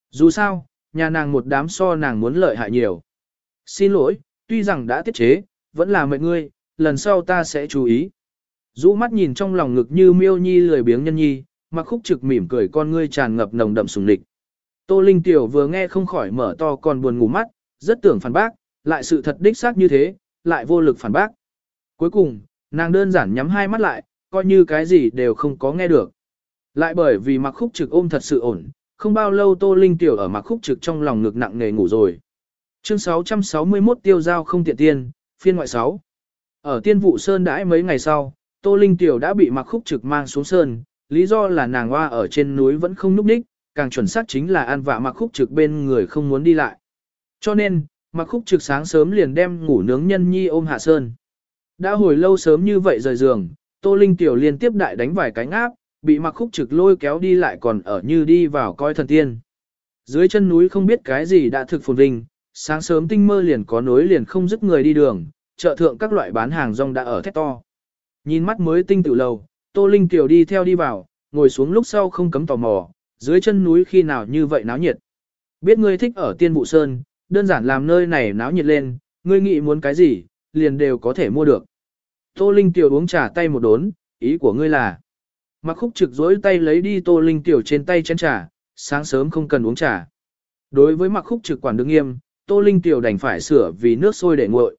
Dù sao, nhà nàng một đám so nàng muốn lợi hại nhiều. Xin lỗi, tuy rằng đã tiết chế, vẫn là mệnh ngươi, lần sau ta sẽ chú ý. Dũ mắt nhìn trong lòng ngực như miêu nhi lười biếng nhân nhi, mặc khúc trực mỉm cười con ngươi tràn ngập nồng đậm sùng địch. Tô Linh Tiểu vừa nghe không khỏi mở to còn buồn ngủ mắt, rất tưởng phản bác, lại sự thật đích xác như thế, lại vô lực phản bác. Cuối cùng, nàng đơn giản nhắm hai mắt lại, coi như cái gì đều không có nghe được. Lại bởi vì mặc khúc trực ôm thật sự ổn, không bao lâu Tô Linh Tiểu ở mặc khúc trực trong lòng ngực nặng nề ngủ rồi. Chương 661 tiêu giao không tiện tiên, phiên ngoại 6. Ở tiên vụ sơn đãi mấy ngày sau, Tô Linh Tiểu đã bị mặc khúc trực mang xuống sơn, lý do là nàng hoa ở trên núi vẫn không núp đích, càng chuẩn xác chính là an vạ mặc khúc trực bên người không muốn đi lại. Cho nên, mặc khúc trực sáng sớm liền đem ngủ nướng nhân nhi ôm hạ sơn. Đã hồi lâu sớm như vậy rời giường, Tô Linh Tiểu liên tiếp đại đánh vài cánh áp, bị mặc khúc trực lôi kéo đi lại còn ở như đi vào coi thần tiên. Dưới chân núi không biết cái gì đã thực phồn vinh, sáng sớm tinh mơ liền có nối liền không dứt người đi đường, chợ thượng các loại bán hàng rong đã ở thét to. Nhìn mắt mới tinh tự lầu, Tô Linh Tiểu đi theo đi vào, ngồi xuống lúc sau không cấm tò mò, dưới chân núi khi nào như vậy náo nhiệt. Biết ngươi thích ở tiên vụ sơn, đơn giản làm nơi này náo nhiệt lên, ngươi nghĩ muốn cái gì, liền đều có thể mua được. Tô Linh Tiểu uống trà tay một đốn, ý của ngươi là. Mặc khúc trực dối tay lấy đi Tô Linh Tiểu trên tay chén trà, sáng sớm không cần uống trà. Đối với mặc khúc trực quản đương nghiêm, Tô Linh Tiểu đành phải sửa vì nước sôi để nguội.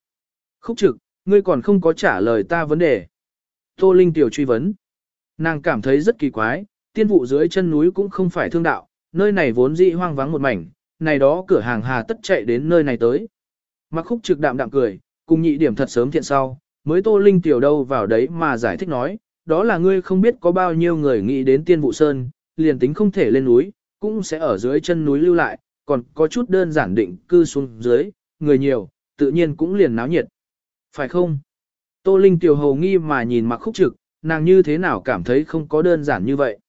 Khúc trực, ngươi còn không có trả lời ta vấn đề. Tô Linh Tiểu truy vấn. Nàng cảm thấy rất kỳ quái, tiên vụ dưới chân núi cũng không phải thương đạo, nơi này vốn dị hoang vắng một mảnh, này đó cửa hàng hà tất chạy đến nơi này tới. Mặc khúc trực đạm đạm cười, cùng nhị điểm thật sớm thiện sau, mới Tô Linh Tiểu đâu vào đấy mà giải thích nói, đó là ngươi không biết có bao nhiêu người nghĩ đến tiên vụ sơn, liền tính không thể lên núi, cũng sẽ ở dưới chân núi lưu lại, còn có chút đơn giản định cư xuống dưới, người nhiều, tự nhiên cũng liền náo nhiệt. Phải không? Tô Linh tiểu hầu nghi mà nhìn mặc khúc trực, nàng như thế nào cảm thấy không có đơn giản như vậy.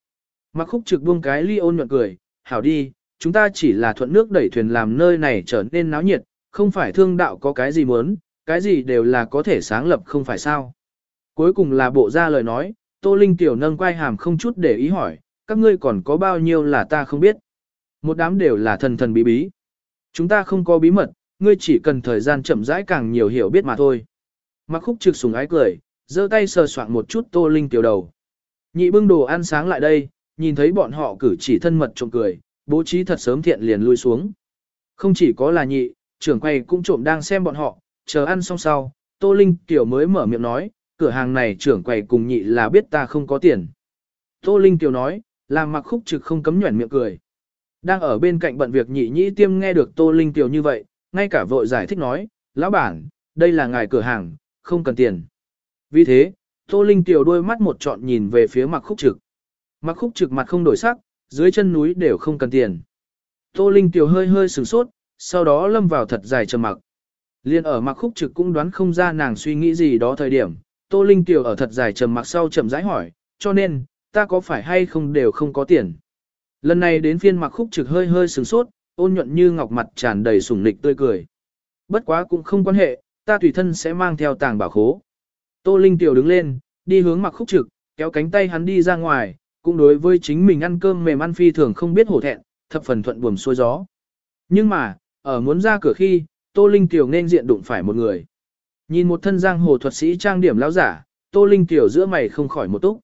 Mặc khúc trực buông cái ly ôn nhuận cười, hảo đi, chúng ta chỉ là thuận nước đẩy thuyền làm nơi này trở nên náo nhiệt, không phải thương đạo có cái gì muốn, cái gì đều là có thể sáng lập không phải sao. Cuối cùng là bộ ra lời nói, Tô Linh tiểu nâng quay hàm không chút để ý hỏi, các ngươi còn có bao nhiêu là ta không biết. Một đám đều là thần thần bí bí. Chúng ta không có bí mật, ngươi chỉ cần thời gian chậm rãi càng nhiều hiểu biết mà thôi. Mặc khúc trực sùng ái cười, giơ tay sờ soạn một chút tô linh tiểu đầu. Nhị bưng đồ ăn sáng lại đây, nhìn thấy bọn họ cử chỉ thân mật trộm cười, bố trí thật sớm thiện liền lui xuống. Không chỉ có là nhị, trưởng quầy cũng trộm đang xem bọn họ, chờ ăn xong sau, tô linh tiểu mới mở miệng nói, cửa hàng này trưởng quầy cùng nhị là biết ta không có tiền. Tô linh tiểu nói, làm mặc khúc trực không cấm nhuẩn miệng cười. Đang ở bên cạnh bận việc nhị nhĩ tiêm nghe được Tô Linh tiểu như vậy, ngay cả vội giải thích nói, lão bản, đây là ngài cửa hàng, không cần tiền. Vì thế, Tô Linh tiểu đôi mắt một trọn nhìn về phía mặc khúc trực. Mặc khúc trực mặt không đổi sắc, dưới chân núi đều không cần tiền. Tô Linh tiểu hơi hơi sửng sốt, sau đó lâm vào thật dài trầm mặc. Liên ở mặc khúc trực cũng đoán không ra nàng suy nghĩ gì đó thời điểm, Tô Linh tiểu ở thật dài trầm mặc sau chậm rãi hỏi, cho nên, ta có phải hay không đều không có tiền. Lần này đến phiên mặc khúc trực hơi hơi sừng sốt, ôn nhuận như ngọc mặt tràn đầy sủng nịch tươi cười. Bất quá cũng không quan hệ, ta tùy thân sẽ mang theo tàng bảo khố. Tô Linh Tiểu đứng lên, đi hướng mặc khúc trực, kéo cánh tay hắn đi ra ngoài, cũng đối với chính mình ăn cơm mềm ăn phi thường không biết hổ thẹn, thập phần thuận buồm xuôi gió. Nhưng mà, ở muốn ra cửa khi, Tô Linh Tiểu nên diện đụng phải một người. Nhìn một thân giang hồ thuật sĩ trang điểm lão giả, Tô Linh Tiểu giữa mày không khỏi một túc.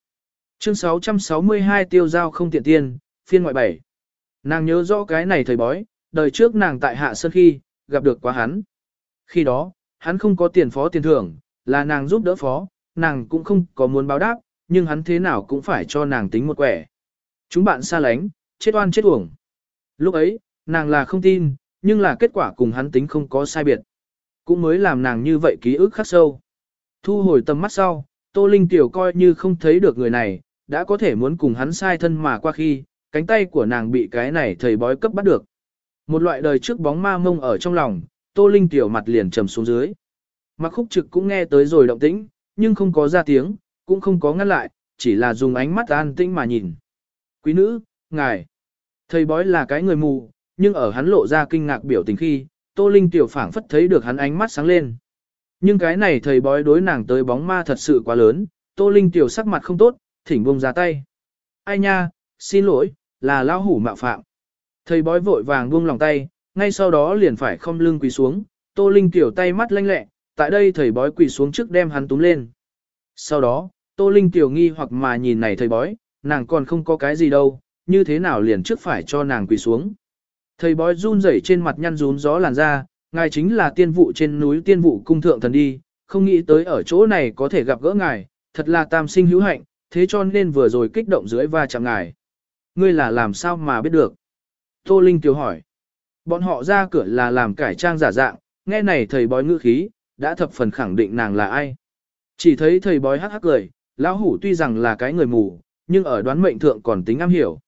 Chương 662 tiêu giao không tiện tiên, phiên ngoại bảy. Nàng nhớ rõ cái này thời bói, đời trước nàng tại hạ sơn khi, gặp được quá hắn. Khi đó, hắn không có tiền phó tiền thưởng, là nàng giúp đỡ phó, nàng cũng không có muốn báo đáp, nhưng hắn thế nào cũng phải cho nàng tính một quẻ. Chúng bạn xa lánh, chết oan chết uổng. Lúc ấy, nàng là không tin, nhưng là kết quả cùng hắn tính không có sai biệt. Cũng mới làm nàng như vậy ký ức khắc sâu. Thu hồi tầm mắt sau, Tô Linh Tiểu coi như không thấy được người này, đã có thể muốn cùng hắn sai thân mà qua khi, cánh tay của nàng bị cái này thầy bói cấp bắt được. Một loại đời trước bóng ma mông ở trong lòng, Tô Linh tiểu mặt liền trầm xuống dưới. Mặc khúc trực cũng nghe tới rồi động tĩnh, nhưng không có ra tiếng, cũng không có ngăn lại, chỉ là dùng ánh mắt an tĩnh mà nhìn. Quý nữ, ngài, thầy bói là cái người mù, nhưng ở hắn lộ ra kinh ngạc biểu tình khi, Tô Linh tiểu phảng phất thấy được hắn ánh mắt sáng lên. Nhưng cái này thầy bói đối nàng tới bóng ma thật sự quá lớn, Tô Linh tiểu sắc mặt không tốt, thỉnh bông ra tay. Ai nha, xin lỗi, là lao hủ mạo phạm. Thầy bói vội vàng buông lòng tay, ngay sau đó liền phải không lưng quỳ xuống, Tô Linh tiểu tay mắt lanh lẹ, tại đây thầy bói quỳ xuống trước đem hắn túm lên. Sau đó, Tô Linh tiểu nghi hoặc mà nhìn này thầy bói, nàng còn không có cái gì đâu, như thế nào liền trước phải cho nàng quỳ xuống. Thầy bói run rẩy trên mặt nhăn rún gió làn ra, ngài chính là tiên vụ trên núi tiên vụ cung thượng thần đi, không nghĩ tới ở chỗ này có thể gặp gỡ ngài, thật là tam sinh hữu hạnh, thế cho nên vừa rồi kích động dưới va chạm ngài ngươi là làm sao mà biết được? Tô Linh tiểu hỏi. Bọn họ ra cửa là làm cải trang giả dạng, nghe này thầy bói ngữ khí, đã thập phần khẳng định nàng là ai. Chỉ thấy thầy bói hắc hắc cười, lão hủ tuy rằng là cái người mù, nhưng ở đoán mệnh thượng còn tính am hiểu.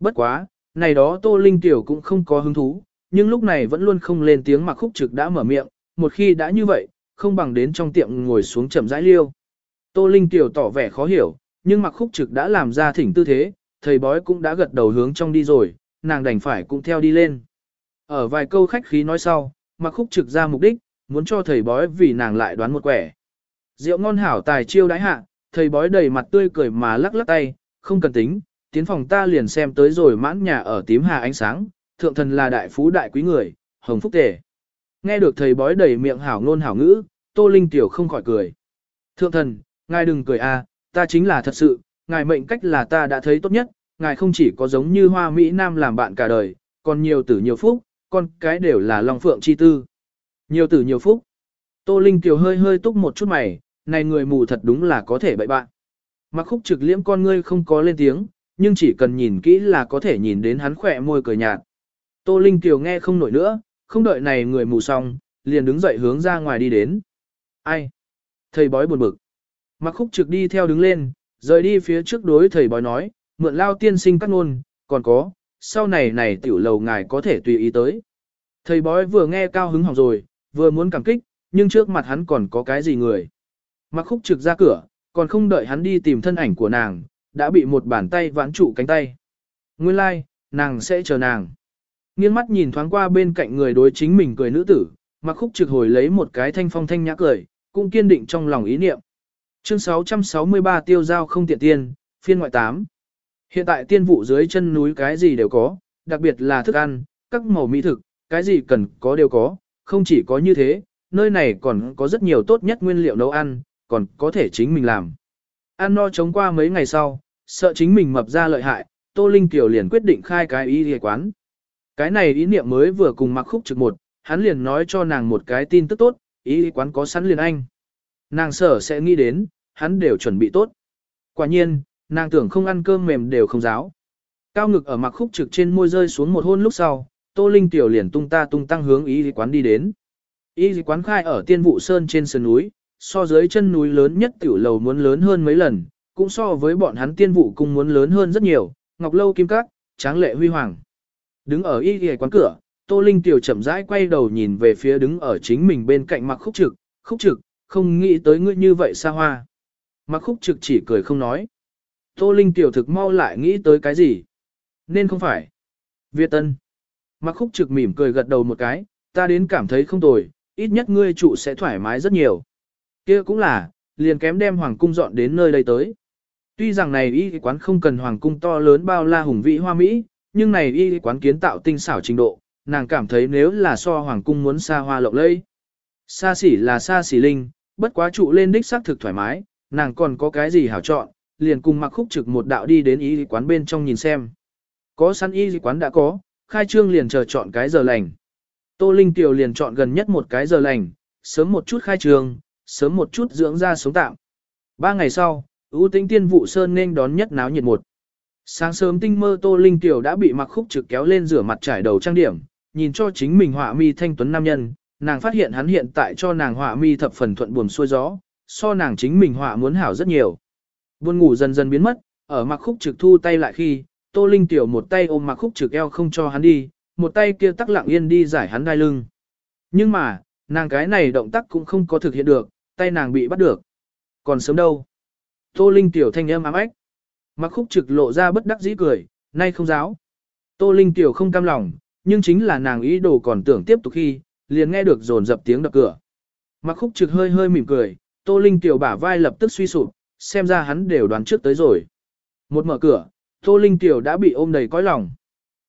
Bất quá, này đó Tô Linh tiểu cũng không có hứng thú, nhưng lúc này vẫn luôn không lên tiếng mà khúc trực đã mở miệng, một khi đã như vậy, không bằng đến trong tiệm ngồi xuống chậm rãi liêu. Tô Linh tiểu tỏ vẻ khó hiểu, nhưng mặc khúc trực đã làm ra thỉnh tư thế, thầy bói cũng đã gật đầu hướng trong đi rồi, nàng đành phải cũng theo đi lên. Ở vài câu khách khí nói sau, mặc khúc trực ra mục đích, muốn cho thầy bói vì nàng lại đoán một quẻ. Rượu ngon hảo tài chiêu đãi hạ, thầy bói đầy mặt tươi cười mà lắc lắc tay, không cần tính, tiến phòng ta liền xem tới rồi mãn nhà ở tím hà ánh sáng, thượng thần là đại phú đại quý người, hồng phúc tề. Nghe được thầy bói đầy miệng hảo ngôn hảo ngữ, Tô Linh tiểu không khỏi cười. Thượng thần, ngài đừng cười a, ta chính là thật sự, ngài mệnh cách là ta đã thấy tốt nhất, ngài không chỉ có giống như hoa Mỹ Nam làm bạn cả đời, còn nhiều tử nhiều phúc, con cái đều là long phượng chi tư. Nhiều tử nhiều phúc. Tô Linh Kiều hơi hơi túc một chút mày, này người mù thật đúng là có thể bậy bạn. Mặc khúc trực liễm con ngươi không có lên tiếng, nhưng chỉ cần nhìn kỹ là có thể nhìn đến hắn khỏe môi cười nhạt. Tô Linh Kiều nghe không nổi nữa, không đợi này người mù xong, liền đứng dậy hướng ra ngoài đi đến. Ai? Thầy bói buồn bực. Mặc khúc trực đi theo đứng lên, rời đi phía trước đối thầy bói nói, mượn lao tiên sinh cắt ngôn, còn có, sau này này tiểu lầu ngài có thể tùy ý tới. Thầy bói vừa nghe cao hứng hỏng rồi, vừa muốn cảm kích, nhưng trước mặt hắn còn có cái gì người. Mặc khúc trực ra cửa, còn không đợi hắn đi tìm thân ảnh của nàng, đã bị một bàn tay vãn trụ cánh tay. Nguyên lai, like, nàng sẽ chờ nàng. Nghiêng mắt nhìn thoáng qua bên cạnh người đối chính mình cười nữ tử, mặc khúc trực hồi lấy một cái thanh phong thanh nhã cười, cũng kiên định trong lòng ý niệm. Chương 663 tiêu giao không tiện tiên, phiên ngoại 8. Hiện tại tiên vụ dưới chân núi cái gì đều có, đặc biệt là thức ăn, các màu mỹ thực, cái gì cần có đều có, không chỉ có như thế, nơi này còn có rất nhiều tốt nhất nguyên liệu nấu ăn, còn có thể chính mình làm. Ăn no chống qua mấy ngày sau, sợ chính mình mập ra lợi hại, Tô Linh Kiều liền quyết định khai cái y y quán. Cái này ý niệm mới vừa cùng mặc khúc trực một, hắn liền nói cho nàng một cái tin tức tốt, y y quán có sẵn liền anh. Nàng sở sẽ nghĩ đến, hắn đều chuẩn bị tốt. Quả nhiên, nàng tưởng không ăn cơm mềm đều không giáo. Cao ngực ở mặc khúc trực trên môi rơi xuống một hôn lúc sau, Tô Linh Tiểu liền tung ta tung tăng hướng y dị quán đi đến. Y dị quán khai ở tiên vụ sơn trên sườn núi, so dưới chân núi lớn nhất tiểu lầu muốn lớn hơn mấy lần, cũng so với bọn hắn tiên vụ cung muốn lớn hơn rất nhiều, ngọc lâu kim cát, tráng lệ huy hoàng. Đứng ở y dị quán cửa, Tô Linh tiểu chậm rãi quay đầu nhìn về phía đứng ở chính mình bên cạnh mặc khúc trực, khúc trực, không nghĩ tới ngươi như vậy xa hoa. Mặc khúc trực chỉ cười không nói. Tô Linh tiểu thực mau lại nghĩ tới cái gì? Nên không phải. Việt Tân. Mặc khúc trực mỉm cười gật đầu một cái, ta đến cảm thấy không tồi, ít nhất ngươi trụ sẽ thoải mái rất nhiều kia cũng là, liền kém đem hoàng cung dọn đến nơi đây tới. Tuy rằng này y quán không cần hoàng cung to lớn bao la hùng vĩ hoa mỹ, nhưng này y quán kiến tạo tinh xảo trình độ, nàng cảm thấy nếu là so hoàng cung muốn xa hoa lộng lẫy. Xa xỉ là xa xỉ linh, bất quá trụ lên đích xác thực thoải mái, nàng còn có cái gì hảo chọn, liền cùng mặc khúc trực một đạo đi đến y quán bên trong nhìn xem. Có sẵn y quán đã có, khai trương liền chờ chọn cái giờ lành. Tô Linh Tiểu liền chọn gần nhất một cái giờ lành, sớm một chút khai trương, sớm một chút dưỡng ra sống tạm. Ba ngày sau, ưu tinh tiên vụ sơn nên đón nhất náo nhiệt một. Sáng sớm tinh mơ Tô Linh Tiểu đã bị mặc khúc trực kéo lên rửa mặt trải đầu trang điểm, nhìn cho chính mình họa mi thanh tuấn nam nhân, nàng phát hiện hắn hiện tại cho nàng họa mi thập phần thuận buồm xuôi gió, so nàng chính mình họa muốn hảo rất nhiều. Buồn ngủ dần dần biến mất, ở mặc khúc trực thu tay lại khi, Tô Linh Tiểu một tay ôm mặc khúc trực eo không cho hắn đi, một tay kia tắc lặng yên đi giải hắn đai lưng. Nhưng mà, nàng cái này động tác cũng không có thực hiện được, tay nàng bị bắt được. Còn sớm đâu? Tô Linh tiểu thanh âm ám ách. Mặc khúc trực lộ ra bất đắc dĩ cười, nay không giáo. Tô Linh tiểu không cam lòng, nhưng chính là nàng ý đồ còn tưởng tiếp tục khi, liền nghe được dồn dập tiếng đập cửa. Mặc khúc trực hơi hơi mỉm cười, Tô Linh tiểu bả vai lập tức suy sụp, xem ra hắn đều đoán trước tới rồi. Một mở cửa, Tô Linh tiểu đã bị ôm đầy cõi lòng.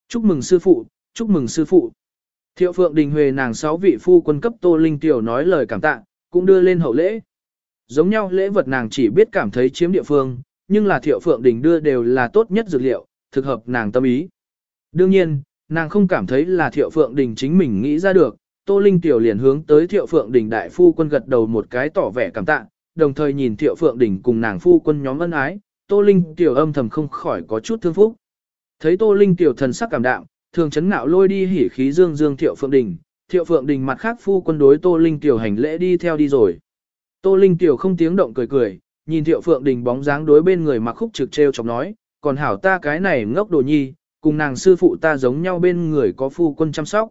Chúc mừng sư phụ, chúc mừng sư phụ. Thiệu Phượng Đình Huệ nàng sáu vị phu quân cấp Tô Linh tiểu nói lời cảm tạ, cũng đưa lên hậu lễ. Giống nhau lễ vật nàng chỉ biết cảm thấy chiếm địa phương, nhưng là thiệu phượng đình đưa đều là tốt nhất dược liệu, thực hợp nàng tâm ý. Đương nhiên, nàng không cảm thấy là thiệu phượng đình chính mình nghĩ ra được, Tô Linh Tiểu liền hướng tới thiệu phượng đình đại phu quân gật đầu một cái tỏ vẻ cảm tạ, đồng thời nhìn thiệu phượng đình cùng nàng phu quân nhóm ân ái, Tô Linh Tiểu âm thầm không khỏi có chút thương phúc. Thấy Tô Linh Tiểu thần sắc cảm đạm, thường chấn ngạo lôi đi hỉ khí dương dương thiệu phượng đình, thiệu phượng đình mặt khác phu quân đối Tô Linh Tiểu hành lễ đi theo đi rồi. Tô Linh Tiểu không tiếng động cười cười, nhìn thiệu phượng đình bóng dáng đối bên người mặc khúc trực treo chọc nói, còn hảo ta cái này ngốc đồ nhi, cùng nàng sư phụ ta giống nhau bên người có phu quân chăm sóc.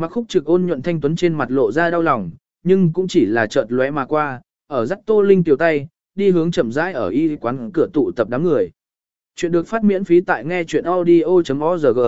Mặc khúc trực ôn nhuận thanh tuấn trên mặt lộ ra đau lòng, nhưng cũng chỉ là chợt lóe mà qua, ở dắt Tô Linh Tiểu tay, đi hướng chậm rãi ở y quán cửa tụ tập đám người. Chuyện được phát miễn phí tại nghe chuyện audio.org